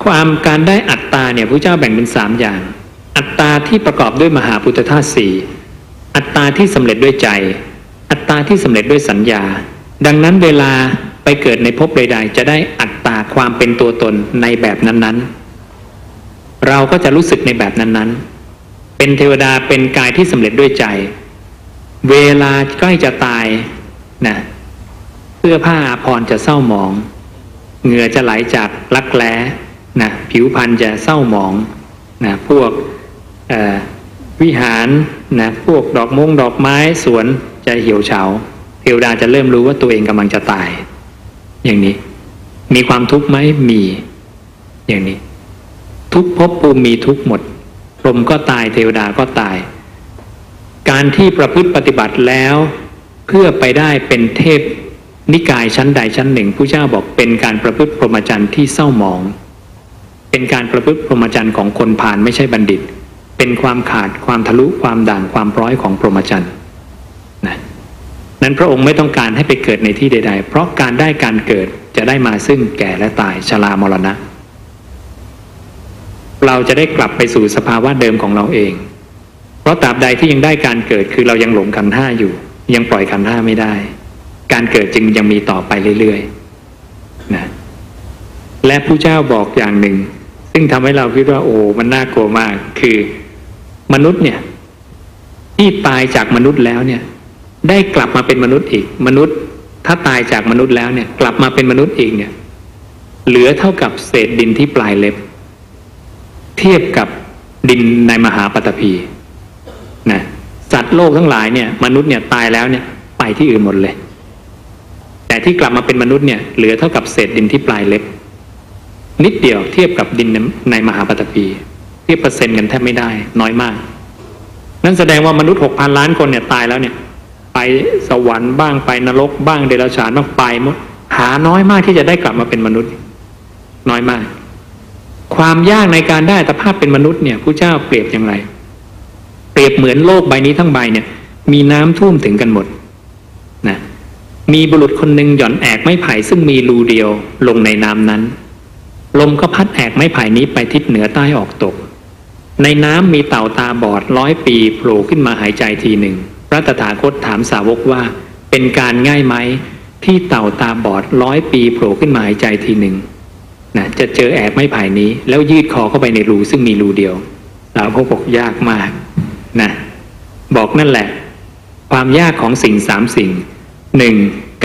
ความการได้อัตตาเนี่ยพระเจ้าแบ่งเป็นสามอย่าง อัตตาที่ประกอบด้วยมหาพุทธธาตุสี่อัตตาที่สำเร็จด้วยใจ อัตตาที่สำเร็จด้วยสัญญา ดังนั้นเวลาไปเกิดในภพใดๆจะได้อัตตาความเป็นตัวตนในแบบนั้นๆ เราก็จะรู้สึกในแบบนั้นๆ เป็นเทวดาเป็นกายที่สำเร็จด้วยใจ เวลาใกล้จะตายนะเสื้อผ้าอาภรณ์จะเศร้าหมอง เหงื่อจะไหลจากรักแร้นะผิวพรรณจะเศร้าหมองนะพวกวิหารนะพวกดอกมงดอกไม้สวนจะเหี่ยวเฉาเทวดาจะเริ่มรู้ว่าตัวเองกำลังจะตาย อย่างนี้ มีความทุกข์ไหมมี อย่างนี้ ทุกภพภูมิมีทุกหมดพรหมก็ตายเทวดาก็ตาย การที่ประพฤติปฏิบัติแล้วเพื่อไปได้เป็นเทพนิกายชั้นใดชั้นหนึ่งผู้เจ้าบอกเป็นการประพฤติพรหมจรรย์ที่เศร้าหมอง เป็นการประพฤติพรหมจรรย์ของคนผ่านไม่ใช่บัณฑิต เป็นความขาดความทะลุความด่างความพร้อยของพรหมจรรย์นะนั้นพระองค์ไม่ต้องการให้ไปเกิดในที่ใด ๆ เพราะการได้การเกิดจะได้มาซึ่งแก่และตายชรามรณะ เราจะได้กลับไปสู่สภาวะเดิมของเราเอง ราะตราบใดที่ยังได้การเกิดคือเรายังหลงขันธ์ห้าอยู่ ยังปล่อยขันธ์ห้าไม่ได้ การเกิดจึงยังมีต่อไปเรื่อยๆนะและผู้เจ้าบอกอย่างหนึ่ง ซึ่งทำให้เราคิดว่าโอ้มันน่ากลัวมาก คือมนุษย์เนี่ย ที่ตายจากมนุษย์แล้วเนี่ย ได้กลับมาเป็นมนุษย์อีก มนุษย์ ถ้าตายจากมนุษย์แล้วเนี่ย กลับมาเป็นมนุษย์อีกเนี่ย เหลือเท่ากับเศษดินที่ปลายเล็บ เทียบกับดินในมหาปฐพี นะสัตว์โลกทั้งหลายเนี่ย มนุษย์เนี่ยตายแล้วเนี่ย ไปที่อื่นหมดเลย แต่ที่กลับมาเป็นมนุษย์เนี่ยเหลือเท่ากับเศษดินที่ปลายเล็บ นิดเดียวเทียบกับดินในในมหาปฐพีเทียบเปอร์เซ็นต์กันแทบไม่ได้ น้อยมาก นั่นแสดงว่ามนุษย์หกพันล้านคนเนี่ยตายแล้วเนี่ย ไปสวรรค์บ้างไปนรกบ้างเดรัจฉานบ้างไปหมดหาน้อยมากที่จะได้กลับมาเป็นมนุษย์ น้อยมาก ความยากในการได้ตภาพเป็นมนุษย์เนี่ยผู้เจ้าเปรียบอย่างไร รียบเหมือนโลกใบนี้ทั้งใบเนี่ย มีน้ำท่วมถึงกันหมดนะมีบุรุษคนหนึ่งหย่อนแอกไม้ไผ่ซึ่งมีรูเดียวลงในน้ำนั้น ลมก็พัดแอกไม้ไผ่นี้ไปทิศเหนือใต้ออกตก ในน้ำมีเต่าตาบอดร้อยปีโผล่ขึ้นมาหายใจทีหนึ่งพระตถาคตถามสาวกว่า เป็นการง่ายไหมที่เต่าตาบอดร้อยปีโผล่ขึ้นมาหายใจทีหนึ่งนะจะเจอแอกไม้ไผ่นี้ แล้วยืดคอเข้าไปในรูซึ่งมีรูเดียวสาวกบอกยากมาก นะบอกนั่นแหละ ความยากของสิ่งสามสิ่งหนึ่ง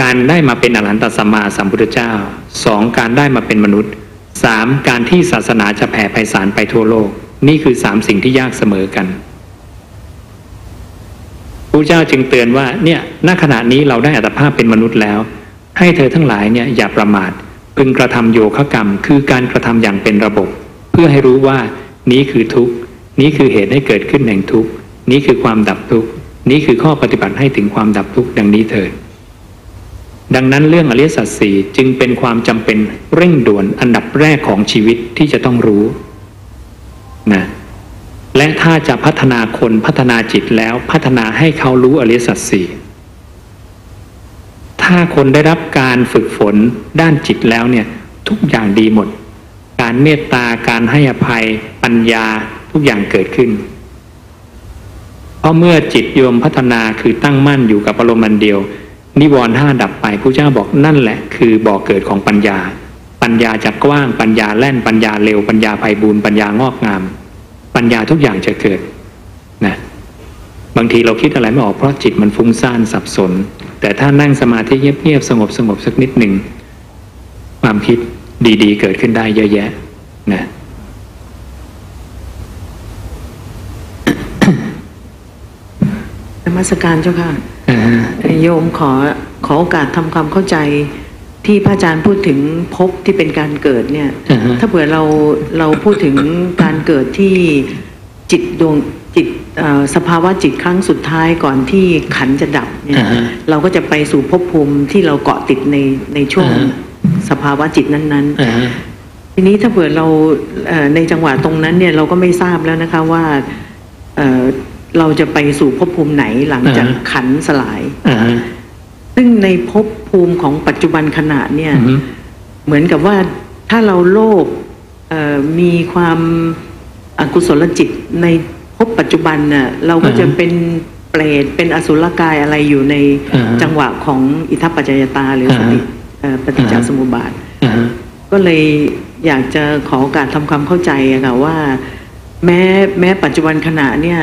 การได้มาเป็นอรหันตสัมมาสัมพุทธเจ้าสองการได้มาเป็นมนุษย์สามการที่ศาสนาจะแผ่ไพศาลไปทั่วโลก นี่คือสามสิ่งที่ยากเสมอกันพระเจ้าจึงเตือนว่าเนี่ยณขณะนี้เราได้อัตภาพเป็นมนุษย์แล้ว ให้เธอทั้งหลายเนี่ยอย่าประมาทพึงกระทำโยคะกรรม คือการกระทำอย่างเป็นระบบ เพื่อให้รู้ว่านี้คือทุกข์ นี้คือเหตุให้เกิดขึ้นแห่งทุกข์ นี้คือความดับทุกข์ นี้คือข้อปฏิบัติให้ถึงความดับทุกข์ดังนี้เถิดดังนั้นเรื่องอริยสัจสี่จึงเป็นความจำเป็นเร่งด่วนอันดับแรกของชีวิตที่จะต้องรู้นะและถ้าจะพัฒนาคนพัฒนาจิตแล้วพัฒนาให้เขารู้อริยสัจสี่ถ้าคนได้รับการฝึกฝนด้านจิตแล้วเนี่ยทุกอย่างดีหมด การเมตตาการให้อภัย ปัญญา ทุกอย่างเกิดขึ้น เพราะเมื่อจิตโยมพัฒนาคือตั้งมั่นอยู่กับอารมณ์อันเดียว นิวรณ์ห้าดับไปพระเจ้าบอกนั่นแหละ คือบ่อเกิดของปัญญา ปัญญาจะกว้างปัญญาแล่นปัญญาเร็วปัญญาไพบูรณ์ปัญญางอกงาม ปัญญาทุกอย่างจะเกิดนะบางทีเราคิดอะไรไม่ออกเพราะจิตมันฟุ้งซ่านสับสน แต่ถ้านั่งสมาธิเงียบๆสงบสงบสักนิดหนึ่งความคิดดีๆ เกิดขึ้นได้เยอะแยะนะ นมัสการเจ้าค่ะอ่าฮะโยมขอขอโอกาสทำความเข้าใจที่พระอาจารย์พูดถึงภพที่เป็นการเกิดเนี่ยอ่าฮะถ้าเผื่อเราเราพูดถึงการเกิดที่จิตดวงจิตเอ่อสภาวะจิตครั้งสุดท้ายก่อนที่ขันธ์จะดับเนี่ยอ่าฮะเราก็จะไปสู่ภพภูมิที่เราเกาะติดในในช่วงอ่าฮะสภาวะจิตนั้นๆอ่าฮะทีนี้ถ้าเผื่อเราเอ่อในจังหวะตรงนั้นเนี่ยเราก็ไม่ทราบแล้วนะคะว่า เอ่อเราจะไปสู่ภพภูมิไหนหลังจากอ่าฮะขันธ์สลายอ่าฮะซึ่งในภพภูมิของปัจจุบันขณะเนี่ยอือฮึเหมือนกับว่าถ้าเราโลภเอ่อมีความอกุศลจิตในภพปัจจุบันน่ะเราก็จะเป็นเปรตเป็นอสุรกายอะไรอยู่ในอ่าฮะจังหวะของอิทัปปัจจยตาหรือสติอ่าฮะเอ่อปฏิจจอ่าฮะสมุปบาทอ่าฮะก็เลยอยากจะขอโอกาสทำความเข้าใจอะค่ะว่า แม้แม้ปัจจุบันขณะเนี่ย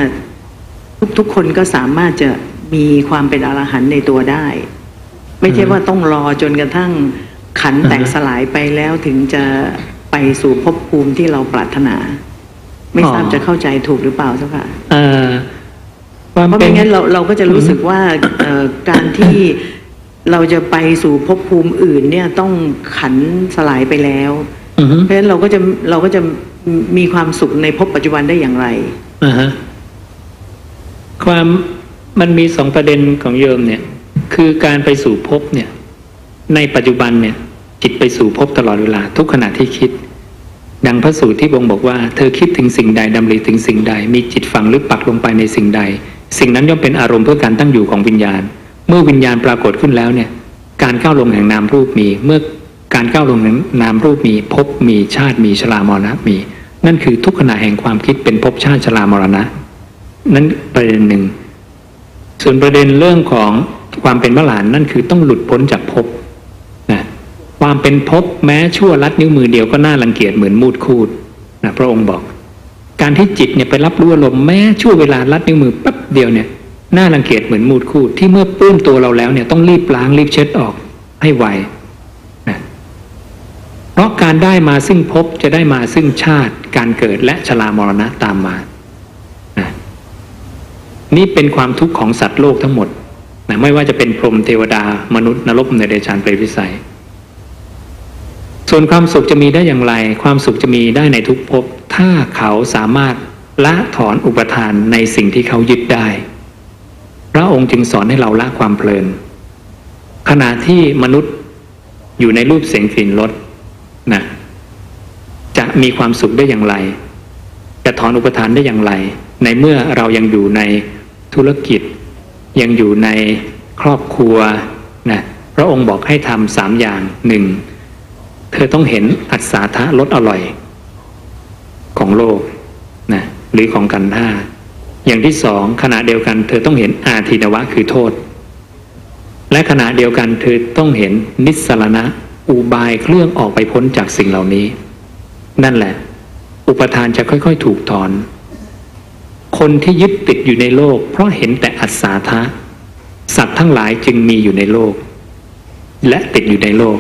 ทุกทุกคนก็สามารถจะมีความเป็นอรหันต์ในตัวได้ ไม่ใช่ว่าต้องรอจนกระทั่งขันธ์แตกอ่าฮะสลายไปแล้วถึงจะไปสู่ภพภูมิที่เราปรารถนา ไม่ทราบอ๋อจะเข้าใจถูกหรือเปล่าเจ้าค่ะเอ่อความเพราะเป็ไม่นงั้นเราเราก็จะรู้สึกว่าเอ่อการที่เราจะไปสู่ภพภูมิอื่น เนี่ยต้องขันธ์สลายไปแล้วอือฮึเพราะฉะนั้นเราก็จะเราก็จะมีความสุขในภพปัจจุบันได้อย่างไรอ่าฮะ ความมันมีสองประเด็นของโยมเนี่ย คือการไปสู่ภพเนี่ย ในปัจจุบันเนี่ย จิตไปสู่ภพตลอดเวลา ทุกขณะที่คิด ดังพระสูตรที่บงบอกว่า เธอคิดถึงสิ่งใดดำริถึงสิ่งใด มีจิตฝังลึกปักลงไปในสิ่งใด สิ่งนั้นย่อมเป็นอารมณ์เพื่อการตั้งอยู่ของวิญญาณ เมื่อวิญญาณปรากฏขึ้นแล้วเนี่ย การก้าวลงแห่งนามรูปมี เมื่อการก้าวลงแห่งนามรูปมีภพมีชาติมีชรามรณะมี นั่นคือทุกขณะแห่งความคิดเป็นภพชาติชรามรณะ นั่นประเด็นหนึ่ง ส่วนประเด็นเรื่องของความเป็นมรหลานนั่นคือต้องหลุดพ้นจากภพนะความเป็นภพแม้ชั่วลัดนิ้วมือเดียวก็น่ารังเกียจเหมือนมูดคูดนะพระองค์บอก การที่จิตเนี่ยไปรับรู้อารมณ์แม้ชั่วเวลาลัดนิ้วมือแป๊บเดียวเนี่ยน่ารังเกียจเหมือนมูดคูดที่เมื่อปลื้มตัวเราแล้วเนี่ยต้องรีบล้างรีบเช็ดออกให้ไวนะเพราะการได้มาซึ่งภพจะได้มาซึ่งชาติ การเกิดและชรามรณะตามมา นี่เป็นความทุกข์ของสัตว์โลกทั้งหมดนะไม่ว่าจะเป็นพรหมเทวดามนุษย์นรกในเดชานเปรตวิสัย ส่วนความสุขจะมีได้อย่างไร ความสุขจะมีได้ในทุกภพถ้าเขาสามารถละถอนอุปทานในสิ่งที่เขายึดได้ พระองค์จึงสอนให้เราละความเพลิน ขณะที่มนุษย์อยู่ในรูปเสียงกลิ่นรสนะจะมีความสุขได้อย่างไร จะถอนอุปทานได้อย่างไร ในเมื่อเรายังอยู่ใน ธุรกิจ ยังอยู่ในครอบครัวนะพระองค์บอกให้ทำสามอย่างหนึ่งเธอต้องเห็นอัศาทะรสอร่อยของโลกนะหรือของกันท่าอย่างที่สองขณะเดียวกัน เธอต้องเห็นอาทินวะคือโทษ และขณะเดียวกันเธอต้องเห็นนิสสรณะ อุบายเครื่องออกไปพ้นจากสิ่งเหล่านี้ นั่นแหละ อุปทานจะค่อยๆ ถูกถอน คนที่ยึดติดอยู่ในโลก เพราะเห็นแต่อัศาทะสัตว์ทั้งหลายจึงมีอยู่ในโลก และติดอยู่ในโลก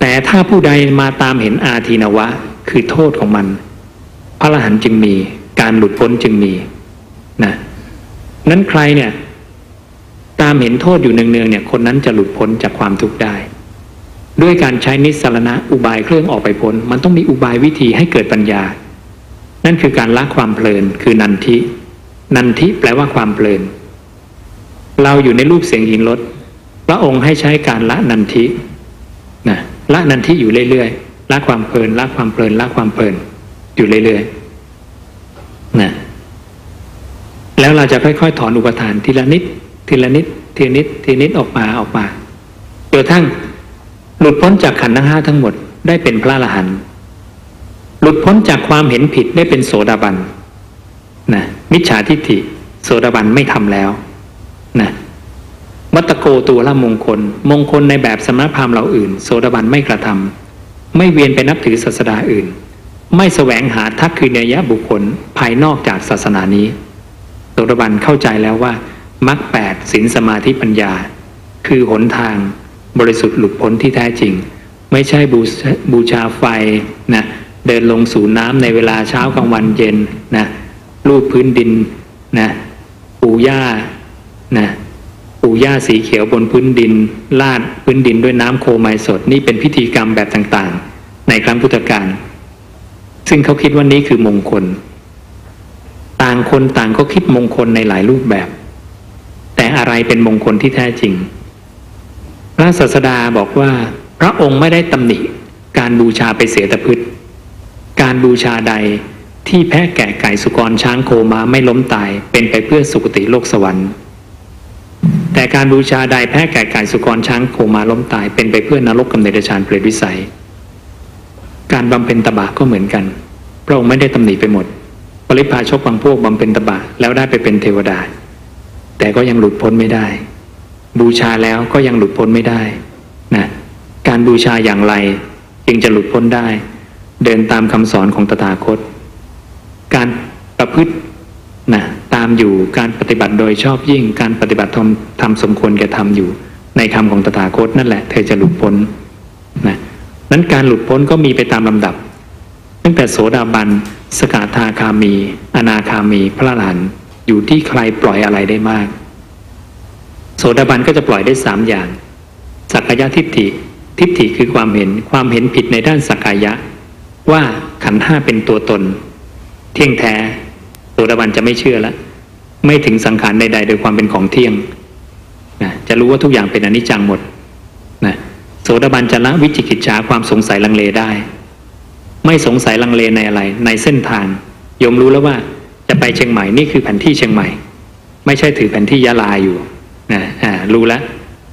แต่ถ้าผู้ใดมาตามเห็นอาทีนวะ คือโทษของมัน พระอรหันต์จึงมี การหลุดพ้นจึงมีนะนั้นใครเนี่ย ตามเห็นโทษอยู่เนืองๆเนี่ย คนนั้นจะหลุดพ้นจากความทุกข์ได้ ด้วยการใช้นิสสรณะอุบายเครื่องออกไปพ้น มันต้องมีอุบายวิธีให้เกิดปัญญา นั่นคือการละความเพลินคือนันทินันทิแปลว่าความเพลิน เราอยู่ในรูปเสียงหินรถพระองค์ให้ใช้การละนันทินะละนันทิอยู่เรื่อยๆละความเพลินละความเพลินละความเพลินอยู่เรื่อยๆนะแล้วเราจะค่อยๆ ถอนอุปทานทีละนิด ทีละนิด ทีนิด ทีนิดออกมาออกมาจนกระทั่งหลุดพ้นจากขันธ์ทั้งห้าทั้งหมดได้เป็นพระอรหันต์ หลุดพ้นจากความเห็นผิดได้เป็นโสดาบันนะมิจฉาทิฏฐิ โสดาบันไม่ทำแล้วนะวัตโกตัวละมงคล มงคลในแบบสมณพราหมณ์เราอื่น โสดาบันไม่กระทำไม่เวียนไปนับถือศาสดาอื่น ไม่แสวงหาทักคือเนยยะบุคคลภายนอกจากศาสนานี้โสดาบันเข้าใจแล้วว่ามรรคแปดศีลสมาธิปัญญา คือหนทางบริสุทธิ์หลุดพ้นที่แท้จริง ไม่ใช่บูบูชาไฟนะ เดินลงสู่น้ำในเวลาเช้ากลางวันเย็นนะรูปพื้นดินนะปูหญ้านะปูปู่ย่าสีเขียวบนพื้นดินลาดพื้นดินด้วยน้ำโคไมสดนี่เป็นพิธีกรรมแบบต่างๆ ในครั้งพุทธกาลซึ่งเขาคิดว่านี้คือมงคล ต่างคนต่างก็คิดมงคลในหลายรูปแบบ แต่อะไรเป็นมงคลที่แท้จริง พระศาสดาบอกว่า พระองค์ไม่ได้ตำหนิการบูชาไปเสียแต่พืช การบูชาใดที่แพะแกะไก่สุกรช้างโคม้าไม่ล้มตายเป็นไปเพื่อสุคติโลกสวรรค์ แต่การบูชาใดแพะแกะไก่สุกรช้างโคม้าล้มตายเป็นไปเพื่อนรกกำเนิดฌานเปรตวิสัย การบำเพ็ญตบะก็เหมือนกัน พระองค์ไม่ได้ตำหนิไปหมด ปริพาชกบางพวกบำเพ็ญตบะแล้วได้ไปเป็นเทวดา แต่ก็ยังหลุดพ้นไม่ได้ บูชาแล้วก็ยังหลุดพ้นไม่ได้นะการบูชาอย่างไรจึงจะหลุดพ้นได้ เดินตามคำสอนของตถาคต การประพฤตินะตามอยู่การปฏิบัติโดยชอบยิ่งการปฏิบัติทำทำสมควรแก่ทำอยู่ ในคำของตถาคตนั่นแหละ เธอจะหลุดพ้นนะนั้นการหลุดพ้นก็มีไปตามลำดับ ตั้งแต่โสดาบันสกทาคามี อนาคามี พระอรหันต์อยู่ที่ใครปล่อยอะไรได้มาก โสดาบันก็จะปล่อยได้สามอย่างสักกายทิฏฐิ ทิฏฐิคือความเห็นความเห็นผิดในด้านสักกายะ ว่าขันห้าเป็นตัวตน เที่ยงแท้โสดาบันจะไม่เชื่อแล้วไม่ถึงสังขารใดๆ โดยความเป็นของเที่ยงนะจะรู้ว่าทุกอย่างเป็นอนิจจังหมดนะโสดาบันจะละวิจิกิจฉาความสงสัยลังเลได้ ไม่สงสัยลังเลในอะไร ในเส้นทางยมรู้แล้วว่าจะไปเชียงใหม่นี่คือแผนที่เชียงใหม่ ไม่ใช่ถือแผนที่ยะลาอยู่นะรู้แล้ว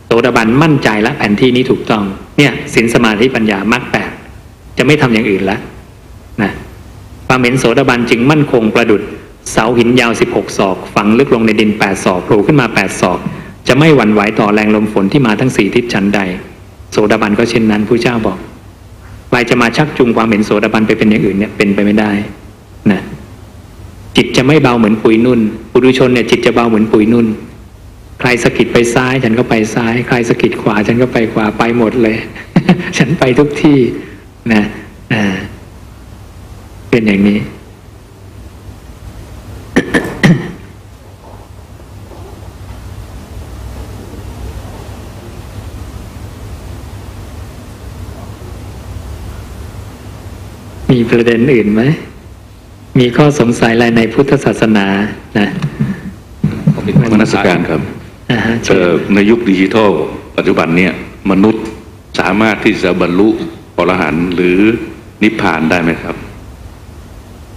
โสดาบันมั่นใจแล้วแผนที่นี้ถูกต้อง เนี่ยสินสมาธิปัญญามรรคแป จะไม่ทำอย่างอื่นแล้วนะความเห็นโสดาบันจึงมั่นคงประดุดเสาหินยาว 16 ศอก ฝังลึกลงในดิน 8 ศอกโผล่ขึ้นมา 8 ศอก จะไม่หวั่นไหวต่อแรงลมฝนที่มาทั้งสี่ทิศชั้นใด โสดาบันก็เช่นนั้นผู้เจ้าบอกใครจะมาชักจูงความเห็นโสดาบันไปเป็นอย่างอื่นเนี่ยเป็นไปไม่ได้นะจิตจะไม่เบาเหมือนปุยนุ่น ปุถุชนเนี่ยจิตจะเบาเหมือนปุยนุ่น ใครสะกิดไปซ้าย ฉันก็ไปซ้าย ใครสะกิดขวา ฉันก็ไปขวาไปหมดเลย ฉันไปทุกที่ นะอ่าเป็นอย่างนี้ มีประเด็นอื่นไหม มีข้อสงสัยอะไรในพุทธศาสนานะมนัสการครับอ่าฮะเอ่อในยุคดิจิทัล ปัจจุบันเนี่ย มนุษย์สามารถที่จะบรรลุ อรหันต์หรือนิพพานได้ไหมครับ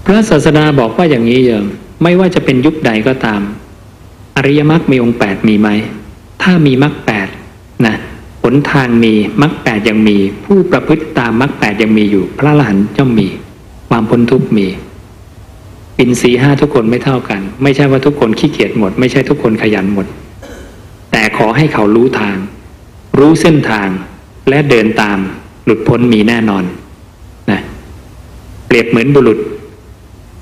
พระศาสดาบอกว่าอย่างนี้เยมไม่ว่าจะเป็นยุคใดก็ตาม อริยมรรคมีองค์แปดมีไหม ถ้ามีมรรคแปดนะหนทางมีมรรคแปดยังมี ผู้ประพฤติตามมรรคแปดยังมีอยู่ พระอรหันต์ย่อมมี ความพ้นทุกข์มีปินสีห้าทุกคนไม่เท่ากัน ไม่ใช่ว่าทุกคนขี้เกียจหมด ไม่ใช่ทุกคนขยันหมด แต่ขอให้เขารู้ทาง รู้เส้นทางและเดินตาม หลุดพ้นมีแน่นอนนะเปรียบเหมือนบุรุษ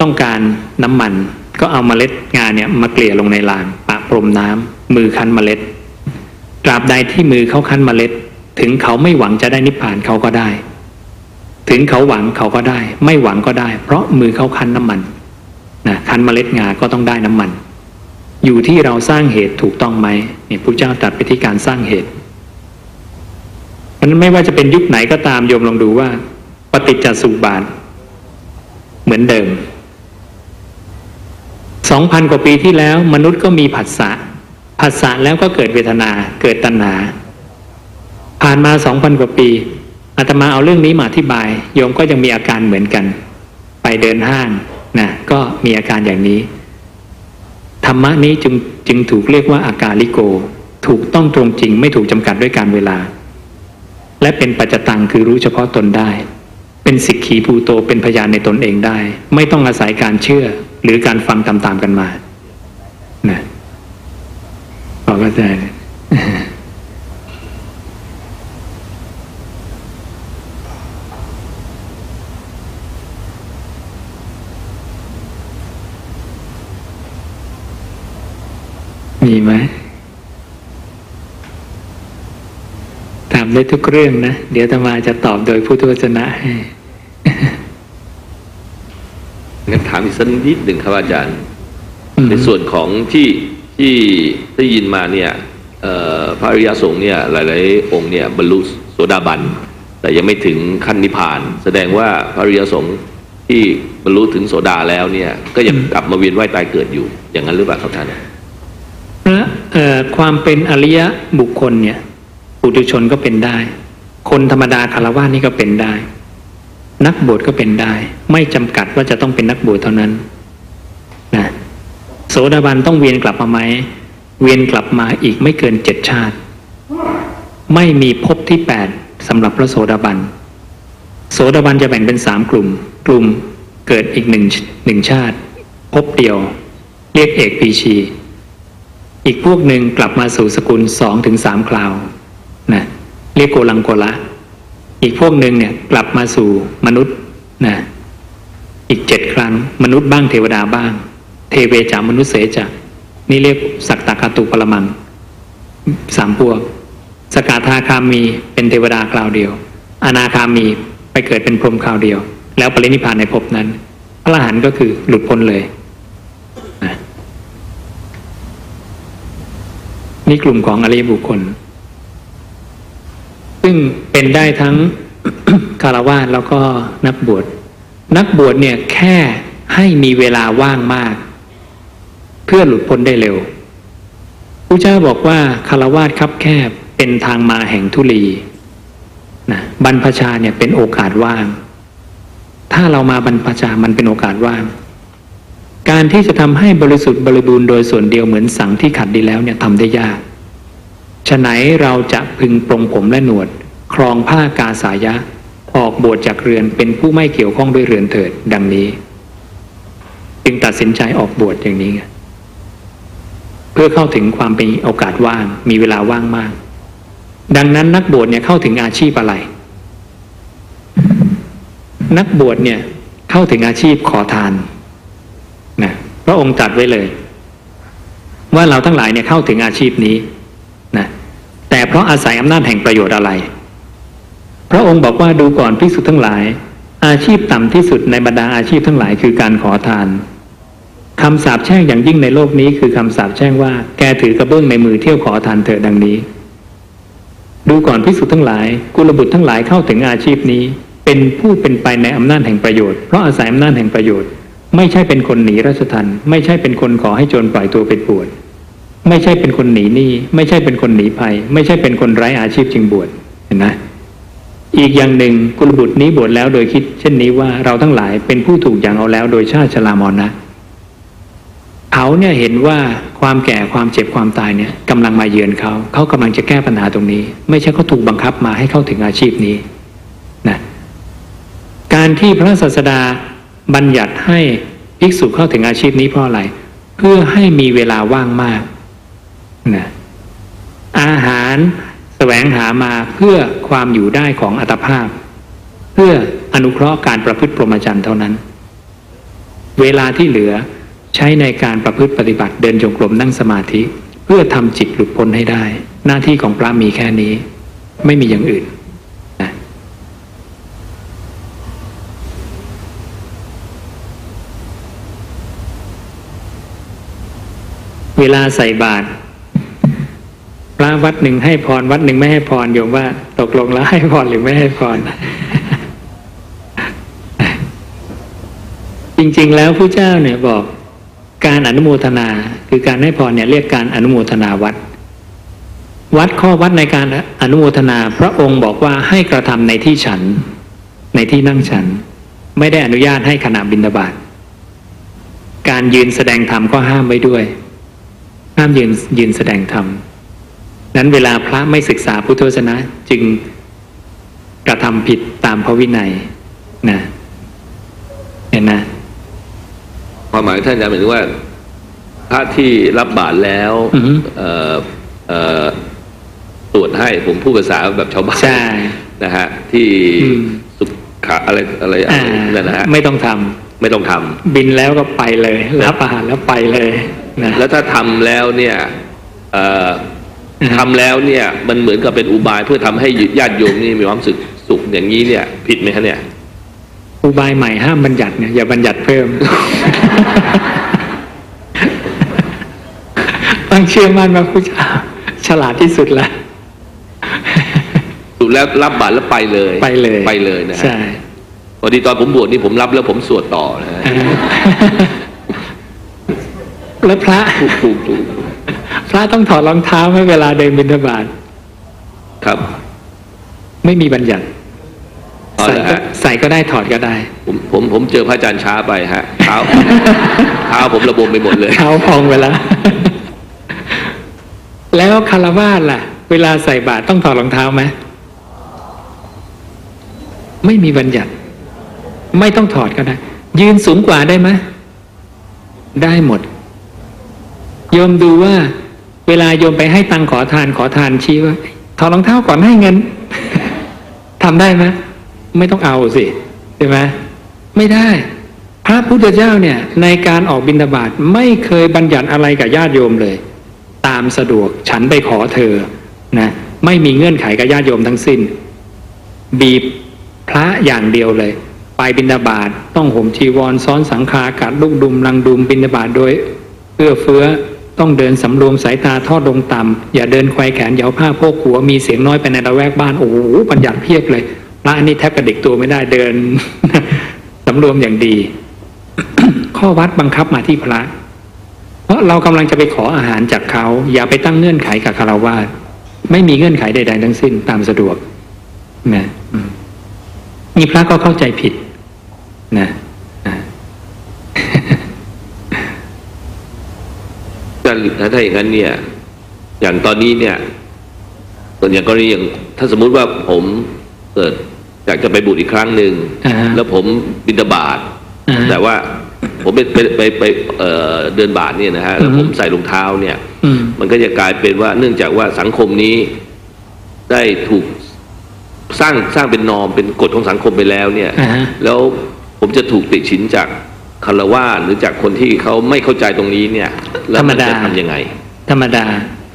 ต้องการน้ำมัน ก็เอาเมล็ดงาเนี่ยมาเกลี่ยลงในรางปะพรมน้ำมือคั้นเมล็ด ตราบใดที่มือเขาคั้นเมล็ด ถึงเขาไม่หวังจะได้นิพพานเขาก็ได้ ถึงเขาหวังเขาก็ได้ ไม่หวังก็ได้ เพราะมือเขาคั้นน้ำมันนะคั้นเมล็ดงาก็ต้องได้น้ำมัน อยู่ที่เราสร้างเหตุถูกต้องไหมเนี่ยพระเจ้าตรัสไปที่การสร้างเหตุ ราะฉะนั้นไม่ว่าจะเป็นยุคไหนก็ตามโยมลองดูว่า ปฏิจจสุบาท เหมือนเดิมสองพันกว่าปีที่แล้ว มนุษย์ก็มีผัสสะผัสสะแล้วก็เกิดเวทนาเกิดตัณหา ผ่านมาสองพันกว่าปีอาตมาเอาเรื่องนี้มาอธิบาย โยมก็ยังมีอาการเหมือนกัน ไปเดินห้างนะก็มีอาการอย่างนี้ ธรรมะนี้จึงจึงถูกเรียกว่าอากาลิโก ถูกต้องตรงจริงไม่ถูกจำกัดด้วยการเวลา และเป็นปัจจตังคือรู้เฉพาะตนได้ เป็นสิกขีภูโตเป็นพยานในตนเองได้ ไม่ต้องอาศัยการเชื่อหรือการฟังตามๆกันมานะพอเข้าใจไหมมีไหมามได้ทุกเรื่องนะ เดี๋ยวอาตมาจะตอบโดยพุทธวจนะให้งั้นถามอีกสักนิดหนึ่งครับอาจารย์อืมในส่วนของที่ที่ได้ยินมาเนี่ยเอ่อพระอริยสงฆ์เนี่ยหลาย ๆ องค์เนี่ยบรรลุโสดาบัน แต่ยังไม่ถึงขั้นนิพพาน แสดงว่าพระอริยสงฆ์ที่บรรลุถึงโสดาแล้วเนี่ย ก็ยังกลับมาเวียนว่ายตายเกิดอยู่ อย่างนั้นหรือเปล่าครับท่านพระเอ่อความเป็นอริยะบุคคลเนี่ย ปุถุชนก็เป็นได้ คนธรรมดาคารวะนี่ก็เป็นได้ นักบวชก็เป็นได้ ไม่จำกัดว่าจะต้องเป็นนักบวชเท่านั้นนะโสดาบันต้องเวียนกลับมาไหมเวียนกลับมาอีกไม่เกินเจ็ดชาติ ไม่มีภพที่แปดสำหรับพระโสดาบัน โสดาบันจะแบ่งเป็นสามกลุ่ม กลุ่มเกิดอีกหนึ่งหนึ่งชาติภพเดียว เรียกเอกปีชี อีกพวกหนึ่งกลับมาสู่สกุลสองถึงสามคราว นะเรียกโกลังโกละ อีกพวกหนึ่งเนี่ยกลับมาสู่มนุษย์นะอีกเจ็ดครั้ง มนุษย์บ้างเทวดาบ้าง เทเวจามนุษย์เสจานี่เรียกสักตาคาตุปรมังสามพวก สกาธาคามีเป็นเทวดาคราวเดียว อนาคามีไปเกิดเป็นพรหมคราวเดียว แล้วปรินิพพานในภพนั้น พระอรหันต์ก็คือหลุดพ้นเลยนะนี่กลุ่มของอริยบุคคล ซึ่งเป็นได้ทั้งคารวะแล้วก็นักบวชนักบวชเนี่ยแค่ให้มีเวลาว่างมาก เพื่อหลุดพ้นได้เร็วพระเจ้าบอกว่าคารวะคับแคบเป็นทางมาแห่งทุลีนะบรรพชาเนี่ยเป็นโอกาสว่าง ถ้าเรามาบรรพชามันเป็นโอกาสว่าง การที่จะทำให้บริสุทธิ์บริบูรณ์โดยส่วนเดียวเหมือนสังที่ขัดดีแล้วเนี่ยทำได้ยาก ฉะไหนเราจะพึงปรงผมและหนวด ครองผ้ากาสายะ ออกบวชจากเรือนเป็นผู้ไม่เกี่ยวข้องด้วยเรือนเถิด ดังนี้ จึงตัดสินใจออกบวชอย่างนี้ไงเพื่อเข้าถึงความเป็นโอกาสว่าง มีเวลาว่างมาก ดังนั้นนักบวชเนี่ยเข้าถึงอาชีพอะไร นักบวชเนี่ยเข้าถึงอาชีพขอทานนะพระองค์ตัดไว้เลย ว่าเราทั้งหลายเนี่ยเข้าถึงอาชีพนี้ เพราะอาศัยอำนาจแห่งประโยชน์อะไร พระองค์บอกว่าดูก่อนภิกษุทั้งหลาย อาชีพต่ำที่สุดในบรรดาอาชีพทั้งหลายคือการขอทานคำสาปแช่งอย่างยิ่งในโลกนี้คือคำสาปแช่งว่า แกถือกระเบื้องในมือเที่ยวขอทานเถิดดังนี้ ดูก่อนภิกษุทั้งหลาย กุลบุตรทั้งหลายเข้าถึงอาชีพนี้ เป็นผู้เป็นไปในอำนาจแห่งประโยชน์เพราะอาศัยอำนาจแห่งประโยชน์ ไม่ใช่เป็นคนหนีราชทันไม่ใช่เป็นคนขอให้โจรปล่อยตัวไปบวช ไม่ใช่เป็นคนหนีหนี้ไม่ใช่เป็นคนหนีภัย ไม่ใช่เป็นคนไร้อาชีพจึงบวชเห็นไหมอีกอย่างหนึ่งกุลบุตรนี้บวชแล้วโดยคิด เช่นนี้ว่าเราทั้งหลายเป็นผู้ถูกอย่างเอาแล้วโดยชาติชรามรณะเขาเนี่ยเห็นว่าความแก่ความเจ็บความตายเนี่ยกำลังมาเยือนเขาเขากำลังจะแก้ปัญหาตรงนี้ ไม่ใช่เขาถูกบังคับมาให้เข้าถึงอาชีพนี้นะการที่พระศาสดาบัญญัติให้ภิกษุเข้าถึงอาชีพนี้เพราะอะไร เพื่อให้มีเวลาว่างมาก นะอาหารแสวงหามาเพื่อความอยู่ได้ของอัตภาพ เพื่ออนุเคราะห์การประพฤติพรหมจรรย์เท่านั้น เวลาที่เหลือใช้ในการประพฤติปฏิบัติเดินจงกรมนั่งสมาธิ เพื่อทำจิตหลุดพ้นให้ได้ หน้าที่ของพระมีแค่นี้ ไม่มีอย่างอื่นนะเวลาใส่บาตร พระวัดหนึ่งให้พรวัดหนึ่งไม่ให้พรโยมว่าตกลงแล้วให้พรหรือไม่ให้พร จริงๆแล้วผู้เจ้าเนี่ยบอกการอนุโมทนา คือการให้พรเนี่ยเรียกการอนุโมทนาวัด วัดข้อวัดในการอนุโมทนา พระองค์บอกว่าให้กระทำในที่ฉัน ในที่นั่งฉัน ไม่ได้อนุญาตให้ขณะบิณฑบาตการยืนแสดงธรรมก็ห้ามไว้ด้วย ห้ามยืนยืนแสดงธรรม นั้นเวลาพระไม่ศึกษาพุทธวจนะจึงกระทำผิดตามพระวินัยนะเห็นนะความหมายท่านอาจารย์หมายถึงว่า พระที่รับบาตรแล้วอือฮึเอ่อเอ่อตรวจให้ผมพูดภาษาแบบชาวบ้านใช่นะฮะที่อืมสุขาอะไรอะไรอะไรอ่านั่นนะฮะไม่ต้องทำไม่ต้องทำบินแล้วก็ไปเลย รับอาหารแล้วไปเลยนะแล้วถ้าทำแล้วเนี่ยเอ่ออือฮึ ทำแล้วเนี่ยมันเหมือนกับเป็นอุบายเพื่อทำให้ญาติโยมนี่มีความสุขสุขอย่างนี้เนี่ย ผิดไหมฮะเนี่ย อุบายใหม่ห้ามบัญญัติเนี่ยอย่าบัญญัติเพิ่ม ต้องเชื่อมั่นว่าผู้เจ้าฉลาดที่สุดละสุดแล้วรับบาตรแล้วไปเลย ไปเลยไปเลยนะฮะใช่พอดีตอนผมบวชนี่ผมรับแล้วผมสวดต่อนะฮะอ่าแล้วพระถูกถูกถูก พระต้องถอดรองเท้าไหมเวลาเดินบิณฑบาตครับ ไม่มีบัญญัติเอาใส่ละก็ฮะใส่ก็ได้ถอดก็ได้ ผมผมผมเจอพระอาจารย์ช้าไปฮะเท้าเท้าผมระบมไปหมดเลยเท้าพองไปแล้วแล้วคารวาสล่ะ เวลาใส่บาตรต้องถอดรองเท้าไหมไม่มีบัญญัติ ไม่ต้องถอดก็ได้ ยืนสูงกว่าได้ไหมได้หมดโยมดูว่า เวลาโยมไปให้ตังขอทานขอทานชี้ว่าถอดรองเท้าก่อนให้เงินทำได้ไหมไม่ต้องเอาสิใช่ไหมไม่ได้ พระพุทธเจ้าเนี่ย ในการออกบิณฑบาตไม่เคยบัญญัติอะไรกับญาติโยมเลย ตามสะดวกฉันไปขอเธอนะไม่มีเงื่อนไขกับญาติโยมทั้งสิ้น บีบพระอย่างเดียวเลย ไปบิณฑบาตต้องห่มจีวรซ้อนสังฆากัดลูกดุมลังดุมบิณฑบาตโดยเอื้อเฟื้อ ต้องเดินสำรวมสายตาทอดลงต่ำอย่าเดินควายแขนเหยาผ้าโพกหัวมีเสียงน้อยไปในระแวกบ้านโอ้โหบัญญัติเพียบเลยพระอันนี้แทบกระดิกตัวไม่ได้เดินสำรวมอย่างดี ข้อวัดบังคับมาที่พระ เพราะเรากำลังจะไปขออาหารจากเขา อย่าไปตั้งเงื่อนไขกับคารวาสไม่มีเงื่อนไขใด ๆ ทั้งสิ้นตามสะดวกนะมนี่พระก็เข้าใจผิดนะอ่า ถ้าถ้าอย่างนั้นเนี่ย อย่างตอนนี้เนี่ยส่วนอย่างกรณีอย่างถ้าสมมุติว่าผมเกิดอยากจะไปบุตรอีกครั้งหนึ่งอ่าฮะแล้วผมบินบาตอ่าฮะแต่ว่าผมไปไปไปไปเอ่อเดินบาทเนี่ยนะฮะแล้วอือฮึผมใส่รองเท้าเนี่ยอืมมันก็จะกลายเป็นว่าเนื่องจากว่าสังคมนี้ได้ถูกสร้างสร้างเป็นนอมเป็นกฎของสังคมไปแล้วเนี่ยอ่าฮะแล้วผมจะถูกติชินจาก คารวาสหรือจากคนที่เขาไม่เข้าใจตรงนี้เนี่ยแล้วมันธรรมดาจะทำยังไง ธรรมดา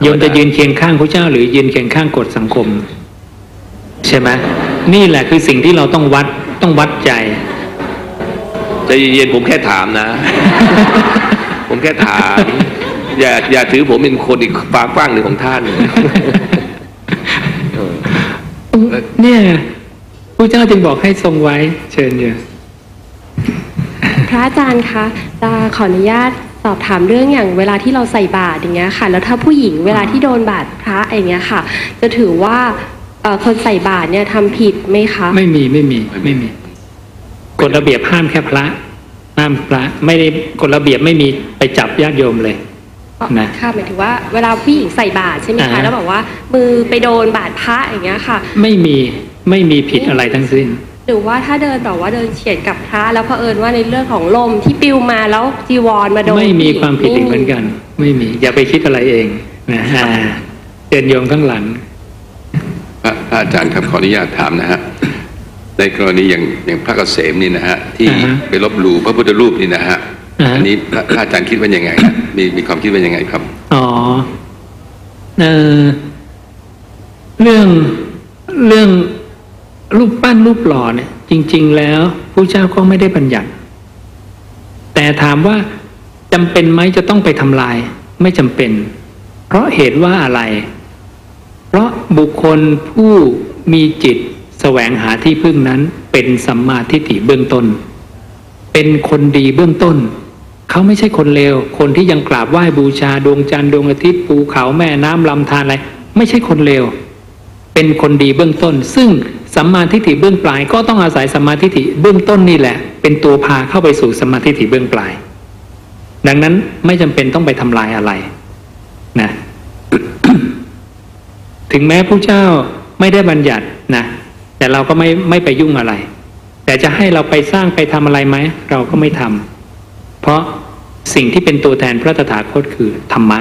โยมจะยืนเคียงข้างพระเจ้า หรือยืนเคียงข้างกฎสังคม ใช่ไหมนี่แหละคือสิ่งที่เราต้องวัดต้องวัดใจใจเย็นๆผมแค่ถามนะ ผมแค่ถาม อย่าอย่าถือผมเป็นคนอีกฝากว้างหนึ่งของท่านเนี่ยพระเจ้าจึงบอกให้ทรงไว้ เชิญอยู่ พระอาจารย์คะจะขออนุญาตสอบถามเรื่องอย่างเวลาที่เราใส่บาตรอย่างเงี้ยค่ะ แล้วถ้าผู้หญิงเวลาที่โดนบาตรพระอย่างเงี้ยค่ะ จะถือว่าเอ่อคนใส่บาตรเนี่ยทำผิดไหมคะไม่มีไม่มีไม่มีกฎระเบียบห้ามแค่พระ ห้ามพระ ไม่ได้กฎระเบียบไม่มีไปจับญาติโยมเลย นะค่ะหมายถึงว่าเวลาผู้หญิงใส่บาตรใช่ไหมอ่าคะแล้วบอกว่ามือไปโดนบาตรพระอย่างเงี้ยค่ะ ไม่มีไม่มีผิดอะไรทั้งสิ้น หรือว่าถ้าเดินแบบว่าเดินเฉียดกับพระแล้วเผอิญว่าในเรื่องของลมที่ปลิวมาแล้วจีวรมาโดนไม่มีผู้หญิงความผิดอีกเหมือนกัน ไม่มีอย่าไปคิดอะไรเองนะอ่าเดินโยมข้างหลังพระพระอาจารย์ครับขออนุญาตถามนะฮะในกรณีอย่างอย่างพระเกษมนี่นะฮะที่อ่าฮะไปลบหลู่พระพุทธรูปนี่นะฮะอ่าฮะอันนี้พระพระอาจารย์คิดว่ายังไงฮะมีมีความคิดว่ายังไงครับอ๋อเออเรื่องเรื่อง รูปปั้นรูปหล่อเนี่ย จริง ๆ แล้วผู้เจ้าก็ไม่ได้บัญญัติ แต่ถามว่าจำเป็นไหมจะต้องไปทำลาย ไม่จำเป็น เพราะเหตุว่าอะไร เพราะบุคคลผู้มีจิตแสวงหาที่พึ่งนั้น เป็นสัมมาทิฏฐิเบื้องต้น เป็นคนดีเบื้องต้น เขาไม่ใช่คนเลว คนที่ยังกราบไหว้บูชาดวงจันทร์ดวงอาทิตย์ภูเขาแม่น้ำลำธารอะไร ไม่ใช่คนเลว เป็นคนดีเบื้องต้น ซึ่ง สัมมาทิฏฐิเบื้องปลาย ก็ต้องอาศัยสัมมาทิฏฐิเบื้องต้นนี่แหละ เป็นตัวพาเข้าไปสู่สัมมาทิฏฐิเบื้องปลาย ดังนั้นไม่จำเป็นต้องไปทำลายอะไรนะถึงแม้ผู้เจ้าไม่ได้บัญญัตินะแต่เราก็ไม่ไม่ไปยุ่งอะไร แต่จะให้เราไปสร้างไปทำอะไรไหมเราก็ไม่ทำเพราะสิ่งที่เป็นตัวแทนพระตถาคตคือธรรมะ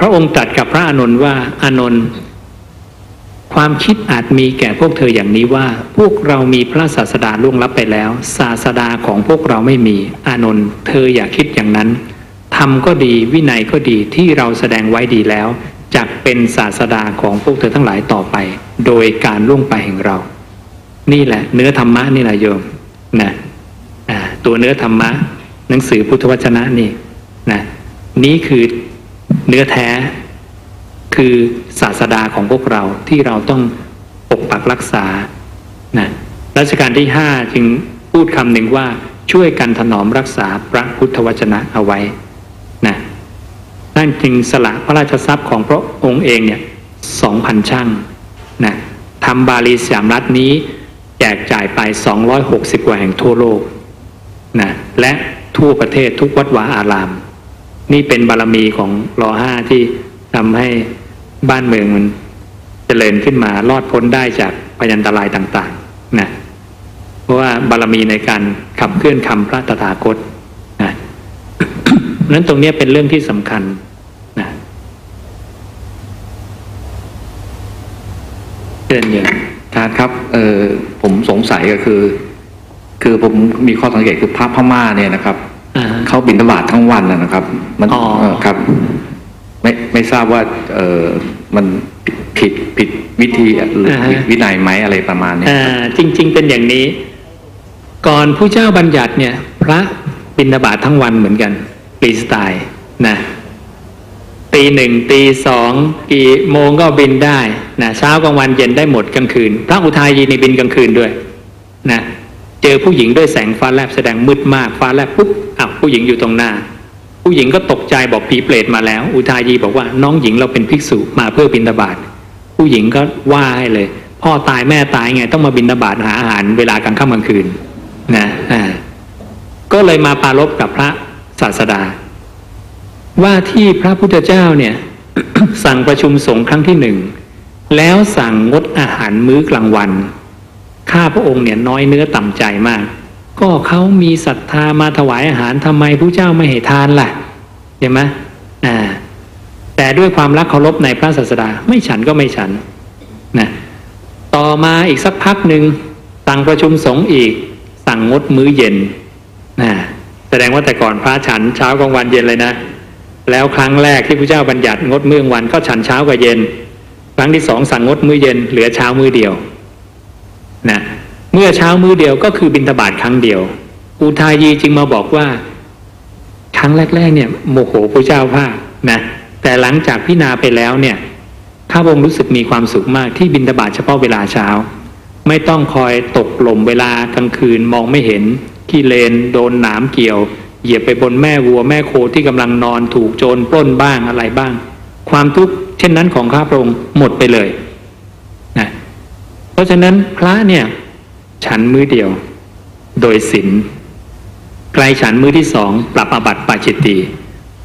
พระองค์ตรัสกับพระอานนท์ว่าอานนท์ ความคิดอาจมีแก่พวกเธออย่างนี้ว่า พวกเรามีพระศาสดาล่วงลับไปแล้ว ศาสดาของพวกเราไม่มี อานนท์เธออย่าคิดอย่างนั้นธรรมก็ดีวินัยก็ดีที่เราแสดงไว้ดีแล้วจะเป็นศาสดาของพวกเธอทั้งหลายต่อไป โดยการล่วงไปแห่งเรา นี่แหละ เนื้อธรรมะนี่แหละโยมนะตัวเนื้อธรรมะ หนังสือพุทธวจนะนี่นะนี่คือเนื้อแท้ คือศาสดาของพวกเราที่เราต้องปกปักรักษานะรัชกาลที่ห้าจึงพูดคำหนึ่งว่าช่วยกันถนอมรักษาพระพุทธวจนะเอาไว้นะนั่นจึงสละพระราชทรัพย์ของพระองค์เองเนี่ยสองพันช่างนะทำบาลีสยามรัฐนี้แจกจ่ายไป 260 กว่าแห่งทั่วโลกนะและทั่วประเทศทุกวัดวาอาราม นี่เป็นบารมีของรอห้าที่ทำให้ บ้านเมืองมันเจริญขึ้นมารอดพ้นได้จากพยันตรายต่างๆนะเพราะว่าบารมีในการขับเคลื่อนคำพระตถาคตนะนั้นตรงเนี้ยเป็นเรื่องที่สำคัญนะเชิญเยอะอาจารย์ครับเออผมสงสัยก็คือ คือผมมีข้อสังเกตคือพระพม่าเนี่ยนะครับอ่าเขาบิณฑบาตทั้งวันนะนะครับ มันอ๋อเออครับ ไม่ไม่ทราบว่าเออมันผิดผิดวิธีหรือผิดวินัยไหมอะไรประมาณนี้จริง ๆ เป็นอย่างนี้ ก่อนผู้เจ้าบัญญัติเนี่ย พระบิณฑบาตทั้งวันเหมือนกันฟรีสไตล์นะตีหนึ่งตีสองกี่โมงก็บินได้นะเช้ากลางวันเย็นได้หมดกลางคืน พระอุทัยยีในบินกลางคืนด้วยนะเจอผู้หญิงด้วยแสงฟ้าแลบแสดงมืดมากฟ้าแลบปุ๊บอ้าวผู้หญิงอยู่ตรงหน้า ผู้หญิงก็ตกใจบอกผีเปรตมาแล้ว อุทายีบอกว่าน้องหญิงเราเป็นภิกษุมาเพื่อบิณฑบาตผู้หญิงก็ว่าให้เลย พ่อตายแม่ตายไงต้องมาบิณฑบาตหาอาหารเวลากลางค่ำกลางคืนนะอ่าก็เลยมาปรารบกับพระศาสดา ว่าที่พระพุทธเจ้าเนี่ย สั่งประชุมสงฆ์ครั้งที่หนึ่งแล้วสั่งงดอาหารมื้อกลางวัน ข้าพระองค์เนี่ยน้อยเนื้อต่ำใจมาก ก็เขามีศรัทธามาถวายอาหารทำไมพระเจ้าไม่ให้ทานล่ะเห็นไหมอ่าแต่ด้วยความรักเคารพในพระศาสดาไม่ฉันก็ไม่ฉันนะต่อมาอีกสักพักหนึ่งสั่งประชุมสงฆ์อีก สั่งงดมื้อเย็นนะแสดงว่าแต่ก่อนพระฉันเช้ากลางวันเย็นเลยนะ แล้วครั้งแรกที่พระเจ้าบัญญัติงดมื้อกลางวันก็ฉันเช้ากับเย็น ครั้งที่สองสั่งงดมื้อเย็นเหลือเช้ามื้อเดียวนะ เมื่อเช้ามื้อเดียวก็คือบิณฑบาตครั้งเดียว อุทายีจึงมาบอกว่า ครั้งแรก ๆ เนี่ยโมโหพระเจ้าภาคนะแต่หลังจากพิจารณาไปแล้วเนี่ยข้าพระองค์รู้สึกมีความสุขมากที่บินตบาตเฉพาะเวลาเช้า ไม่ต้องคอยตกหล่มเวลากลางคืนมองไม่เห็นขี้เลนโดนหนามเกี่ยว เหยียบไปบนแม่วัวแม่โคที่กำลังนอนถูกโจรปล้นบ้างอะไรบ้าง ความทุกข์เช่นนั้นของข้าพระองค์หมดไปเลยนะเพราะฉะนั้นพระเนี่ย ฉันมือเดียว โดยศีลใครฉันมือที่สองปรับอาบัติปาจิตตี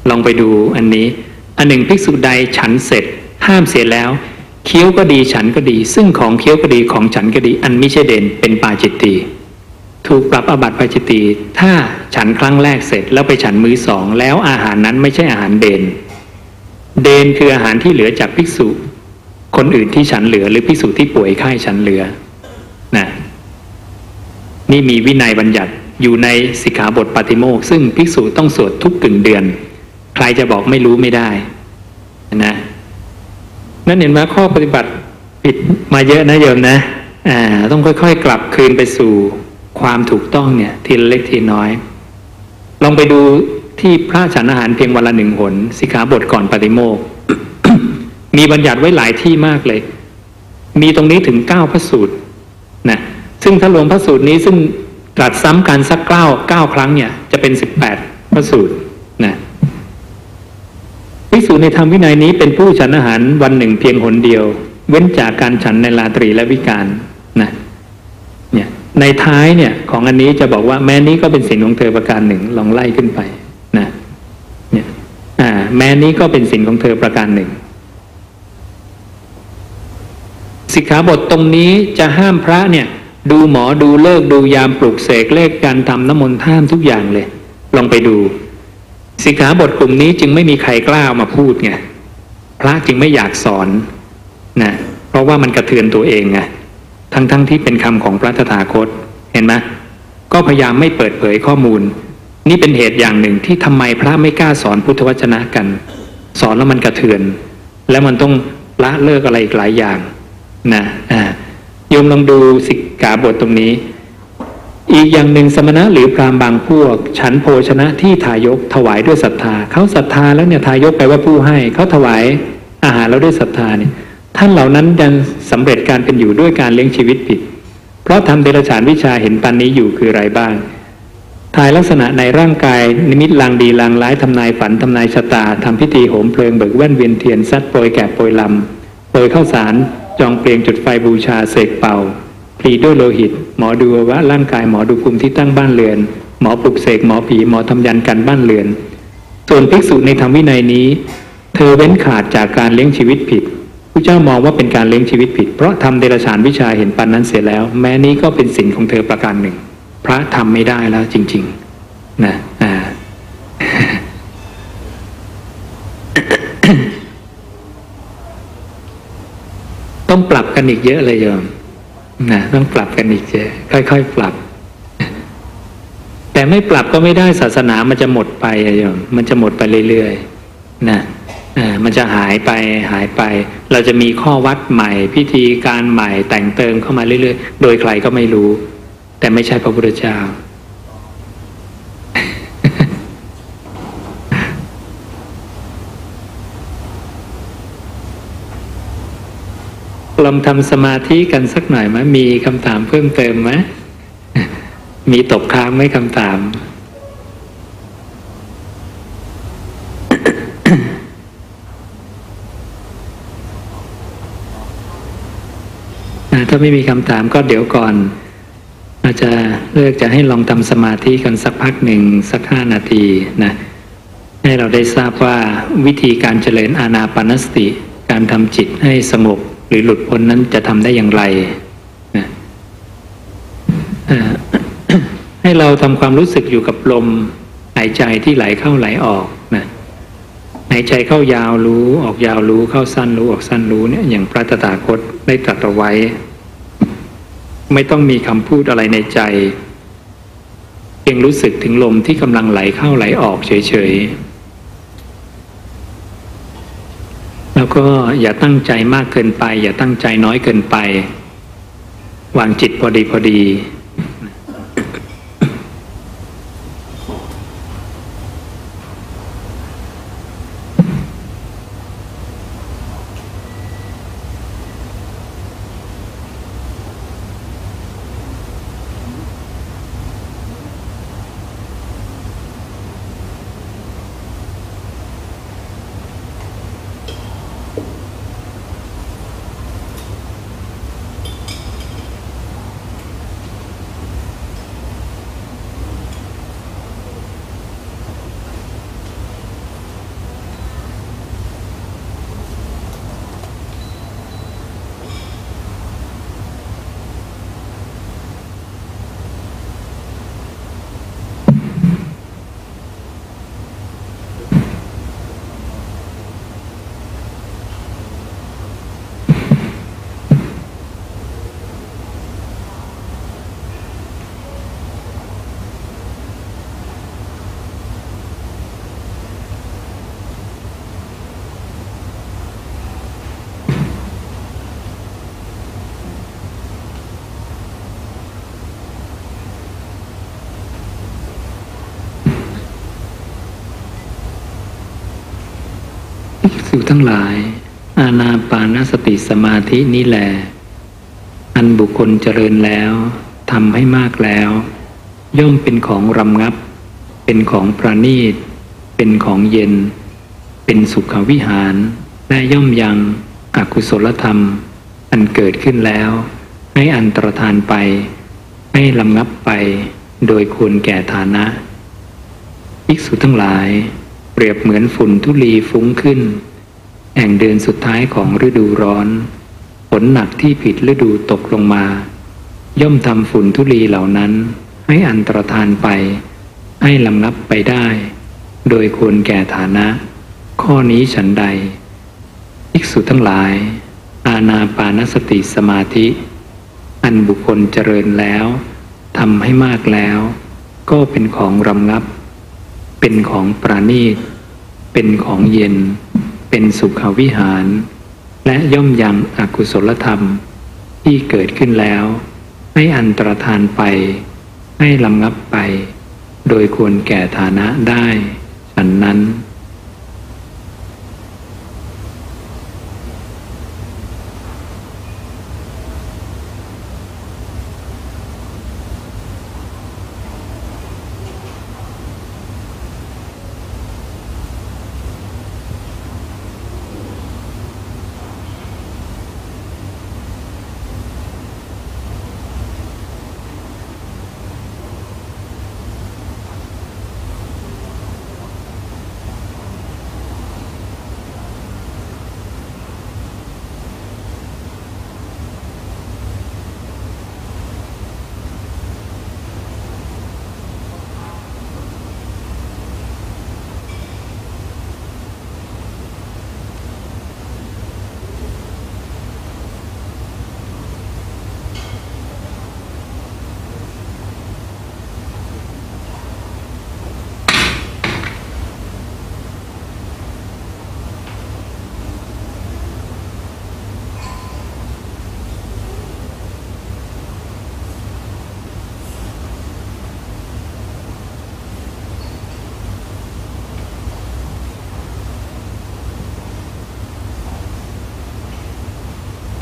ลองไปดูอันนี้ อันหนึ่งภิกษุใดฉันเสร็จ ห้ามเสียแล้ว เคี้ยวก็ดีฉันก็ดี ซึ่งของเคี้ยวก็ดีของฉันก็ดี อันไม่ใช่เด่นเป็นปาจิตตีถูกปรับอาบัติปาจิตตีถ้าฉันครั้งแรกเสร็จแล้วไปฉันมือสองแล้วอาหารนั้นไม่ใช่อาหารเด่นเดนคืออาหารที่เหลือจากภิกษุ คนอื่นที่ฉันเหลือหรือภิกษุที่ป่วยไข้ฉันเหลือนะ นี่มีวินัยบัญญัติอยู่ในสิกขาบทปาติโมกซึ่งภิกษุต้องสวดทุกกึ่งเดือน ใครจะบอกไม่รู้ไม่ได้นะนั่นเห็นไหมข้อปฏิบัติผิดมาเยอะนะโยมนะอ่าต้องค่อยๆ กลับคืนไปสู่ความถูกต้องเนี่ย ทีละเล็กทีน้อย ลองไปดูที่พระฉันอาหารเพียงวันละหนึ่งหนสิกขาบทก่อนปาติโมกมีบัญญัติไว้หลายที่มากเลย มีตรงนี้ถึงเก้าพระสูตรนะ ซึ่งถ้ารวมพระสูตรนี้ซึ่งตรัสซ้ำกันสักเก้าเก้าครั้งเนี่ย จะเป็นสิบแปดพระสูตรนะภิกษุในธรรมวินัยนี้เป็นผู้ฉันอาหารวันหนึ่งเพียงหนเดียว เว้นจากการฉันในราตรีและวิการนะเนี่ยในท้ายเนี่ยของอันนี้จะบอกว่าแม้นี้ก็เป็นสินของเธอประการหนึ่งลองไล่ขึ้นไปนะเนี่ยอ่าแม้นี้ก็เป็นสินของเธอประการหนึ่งสิกขาบทตรงนี้จะห้ามพระเนี่ย ดูหมอดูเลิกดูยามปลุกเสกเลขการทำน้ำมนต์ห้ามทุกอย่างเลย ลองไปดู สิกขาบทกลุ่มนี้จึงไม่มีใครกล้ามาพูดไงพระจึงไม่อยากสอนนะเพราะว่ามันกระเทือนตัวเองไงทั้งๆทที่เป็นคำของพระตถาคตเห็นไหมก็พยายามไม่เปิดเผยข้อมูล นี่เป็นเหตุอย่างหนึ่งที่ทำไมพระไม่กล้าสอนพุทธวจนะกัน สอนแล้วมันกระเทือน แล้วมันต้องละเลิกอะไรอีกหลายอย่างนะอ่า โยมลองดูสิกขาบทตรงนี้ อีกอย่างหนึ่งสมณะหรือพราหมณ์บางพวก ฉันโภชนะที่ทายกถวายด้วยศรัทธาเขาศรัทธาแล้วเนี่ยทายกแปลว่าผู้ให้เขาถวายอาหารแล้วด้วยศรัทธาเนี่ยท่านเหล่านั้นยังสำเร็จการเป็นอยู่ด้วยการเลี้ยงชีวิตผิด เพราะทำเดรัจฉานวิชาเห็นปันนี้อยู่คืออะไรบ้างทายลักษณะในร่างกาย นิมิตลางดีลางร้ายทำนายฝันทำนายชะตาทำพิธีโหมเพลิงเบิกแว่นเวียนเทียนซัดโปรยแกะโปรยลำโปรยข้าวสาร จองเปลียงจุดไฟบูชาเสกเป่าพลีด้วยโลหิต หมอดูว่าร่างกายหมอดูภูมิที่ตั้งบ้านเรือน หมอปลุกเสกหมอผีหมอทำยันกันบ้านเรือน ส่วนภิกษุในธรรมวินัยนี้ เธอเว้นขาดจากการเลี้ยงชีวิตผิดผู้เจ้ามองว่าเป็นการเลี้ยงชีวิตผิด เพราะทำเดรัจฉานวิชาเห็นปันนั้นเสียแล้ว แม้นี้ก็เป็นสินของเธอประการหนึ่ง พระทำไม่ได้แล้วจริง ๆ นะอ่า ต้องปรับกันอีกเยอะเลยโยมนะต้องปรับกันอีกเยอะค่อยๆปรับ แต่ไม่ปรับก็ไม่ได้ศาสนามันจะหมดไปโยมมันจะหมดไปเรื่อยๆนะอ่ามันจะหายไปหายไป เราจะมีข้อวัดใหม่ พิธีการใหม่แต่งเติมเข้ามาเรื่อยๆ โดยใครก็ไม่รู้ แต่ไม่ใช่พระพุทธเจ้า ลองทำสมาธิกันสักหน่อยไหมมีคำถามเพิ่มเติมไหมมีตกค้างไหมคำถาม ถ้าไม่มีคำถามก็เดี๋ยวก่อน อาจจะเลือกจะให้ลองทำสมาธิกันสักพักหนึ่งสักห้านาทีนะ ให้เราได้ทราบว่าวิธีการเจริญอานาปานสติ การทำจิตให้สงบ หรือหลุดพ้นนั้นจะทำได้อย่างไรนะให้เราทำความรู้สึกอยู่กับลมหายใจที่ไหลเข้าไหลออกนะหายใจเข้ายาวรู้ออกยาวรู้เข้าสั้นรู้ออกสั้นรู้เนี่ยอย่างพระตถาคตได้ตรัสเอาไว้ ไม่ต้องมีคำพูดอะไรในใจเพียงรู้สึกถึงลมที่กำลังไหลเข้าไหลออกเฉยๆ แล้วก็อย่าตั้งใจมากเกินไป อย่าตั้งใจน้อยเกินไป วางจิตพอดีพอดี ภิก ษุทั้งหลาย อาณาปานสติสมาธินี้แหลอันบุคคลเจริญแล้วทำให้มากแล้ว ย่อมเป็นของรำงับ เป็นของประณีต เป็นของเย็น เป็นสุขวิหาร และย่อมยังอกุศลธรรม อันเกิดขึ้นแล้ว ให้อันตรธานไป ให้ลำงับไป โดยควรแก่ฐานะ ภิกษุทั้งหลาย เปรียบเหมือนฝุ่นทุลีฟุ้งขึ้น แห่งเดือนสุดท้ายของฤดูร้อน ฝนหนักที่ผิดฤดูตกลงมา ย่อมทำฝุ่นทุลีเหล่านั้น ให้อันตรธานไป ให้ลำงับไปได้ โดยควรแก่ฐานะ ข้อนี้ฉันใดภิกษุทั้งหลาย อาณาปานสติสมาธิ อันบุคคลเจริญแล้วทำให้มากแล้ว ก็เป็นของรำงับ เป็นของประณีต เป็นของเย็น เป็นสุขวิหาร และย่อมยังอกุศลธรรมที่เกิดขึ้นแล้ว ให้อันตรธานไป ให้ลำงับไป โดยควรแก่ฐานะได้ ฉันนั้น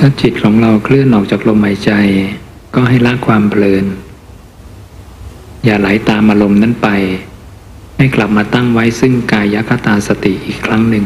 ถ้าจิตของเราเคลื่อนออกจากลมหายใจ ก็ให้ละความเพลิน อย่าไหลตามอารมณ์นั้นไป ให้กลับมาตั้งไว้ซึ่งกายคตาสติอีกครั้งหนึ่ง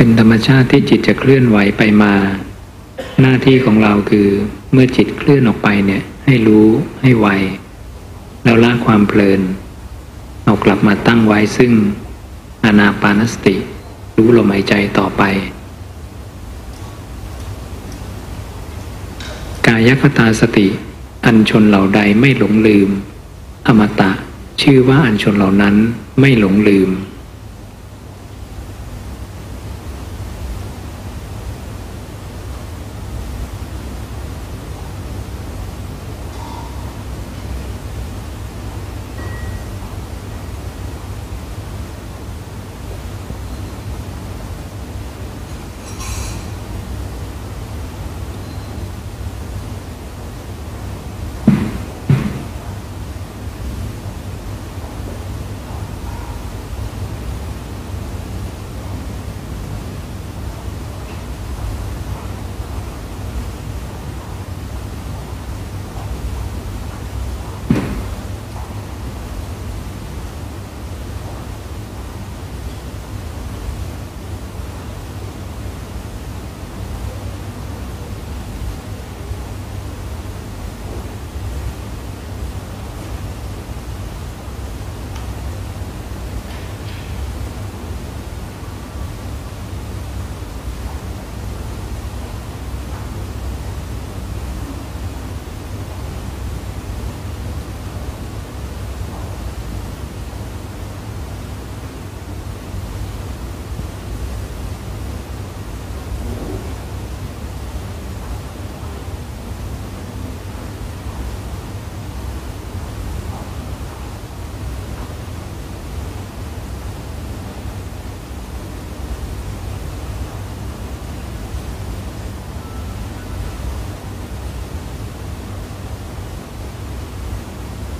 เป็นธรรมชาติที่จิตจะเคลื่อนไหวไปมา หน้าที่ของเราคือเมื่อจิตเคลื่อนออกไปเนี่ยให้รู้ให้ไวแล้วละความเพลินเอากลับมาตั้งไว้ซึ่งอานาปานสติ รู้ลมหายใจต่อไป กายคตาสติ อันชนเหล่าใดไม่หลงลืม อมตะชื่อว่าอันชนเหล่านั้นไม่หลงลืม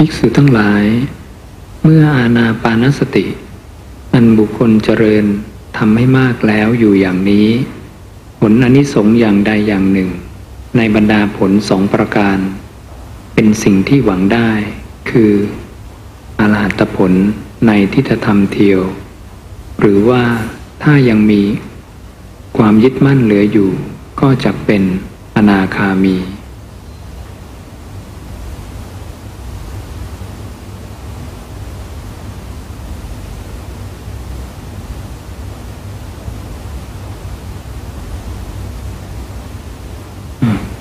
กษุทั้งหลาย เมื่ออาณาปานสติ อันบุคคลเจริญทำให้มากแล้วอยู่อย่างนี้ ผลอนิสงส์อย่างใดอย่างหนึ่ง ในบรรดาผลสองประการ เป็นสิ่งที่หวังได้ คืออรหัตผลในทิฏฐธรรมเทียว หรือว่าถ้ายังมีความยึดมั่นเหลืออยู่ ก็จะเป็นอนาคามี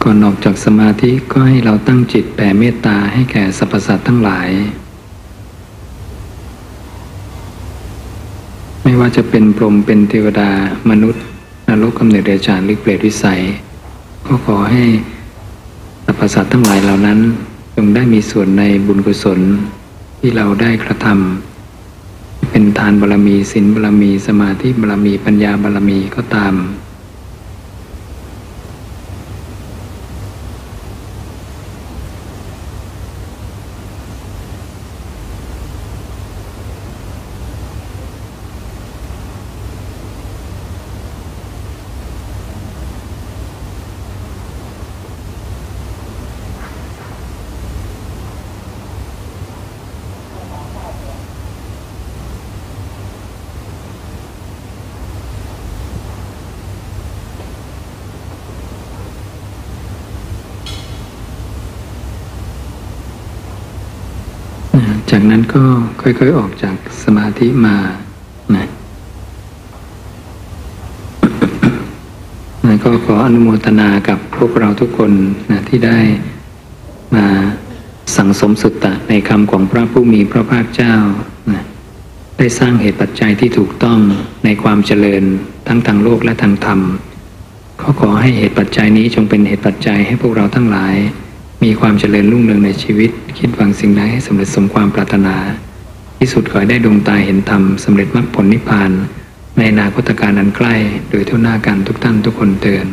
ก่ อกจากสมาธิก็ให้เราตั้งจิตแผ่เมตตาให้แก่สรรพสัตว์ทั้งหลาย ไม่ว่าจะเป็นพรหมเป็นเทวดามนุษย์ นรกกำเนิดเดชานหรือเปรตวิสัย ก็ขอให้สรรพสัตว์ทั้งหลายเหล่านั้นจงได้มีส่วนในบุญกุศลที่เราได้กระทำเป็นทานบารมีศีลบารมี สมาธิบารมีปัญญาบารมีก็ตาม ผ จากนั้นก็ค่อยๆออกจากสมาธิมานะนะก็ขออนุโมทนากับพวกเราทุกคนนะที่ได้มาสั่งสมสุตตะในคำของพระผู้มีพระภาคเจ้านะได้สร้างเหตุปัจจัยที่ถูกต้องในความเจริญทั้งทางโลกและทางธรรม ขอขอให้เหตุปัจจัยนี้จงเป็นเหตุปัจจัยให้พวกเราทั้งหลาย มีความเจริญรุ่งเรืองในชีวิต คิดหวังสิ่งใดให้สำเร็จสมความปรารถนา ที่สุดขอได้ดวงตาเห็นธรรมสำเร็จมรรคผลนิพพาน ในนาคตการอันใกล้ โดยเท่าหน้ากันทุกท่านทุกคนเตือน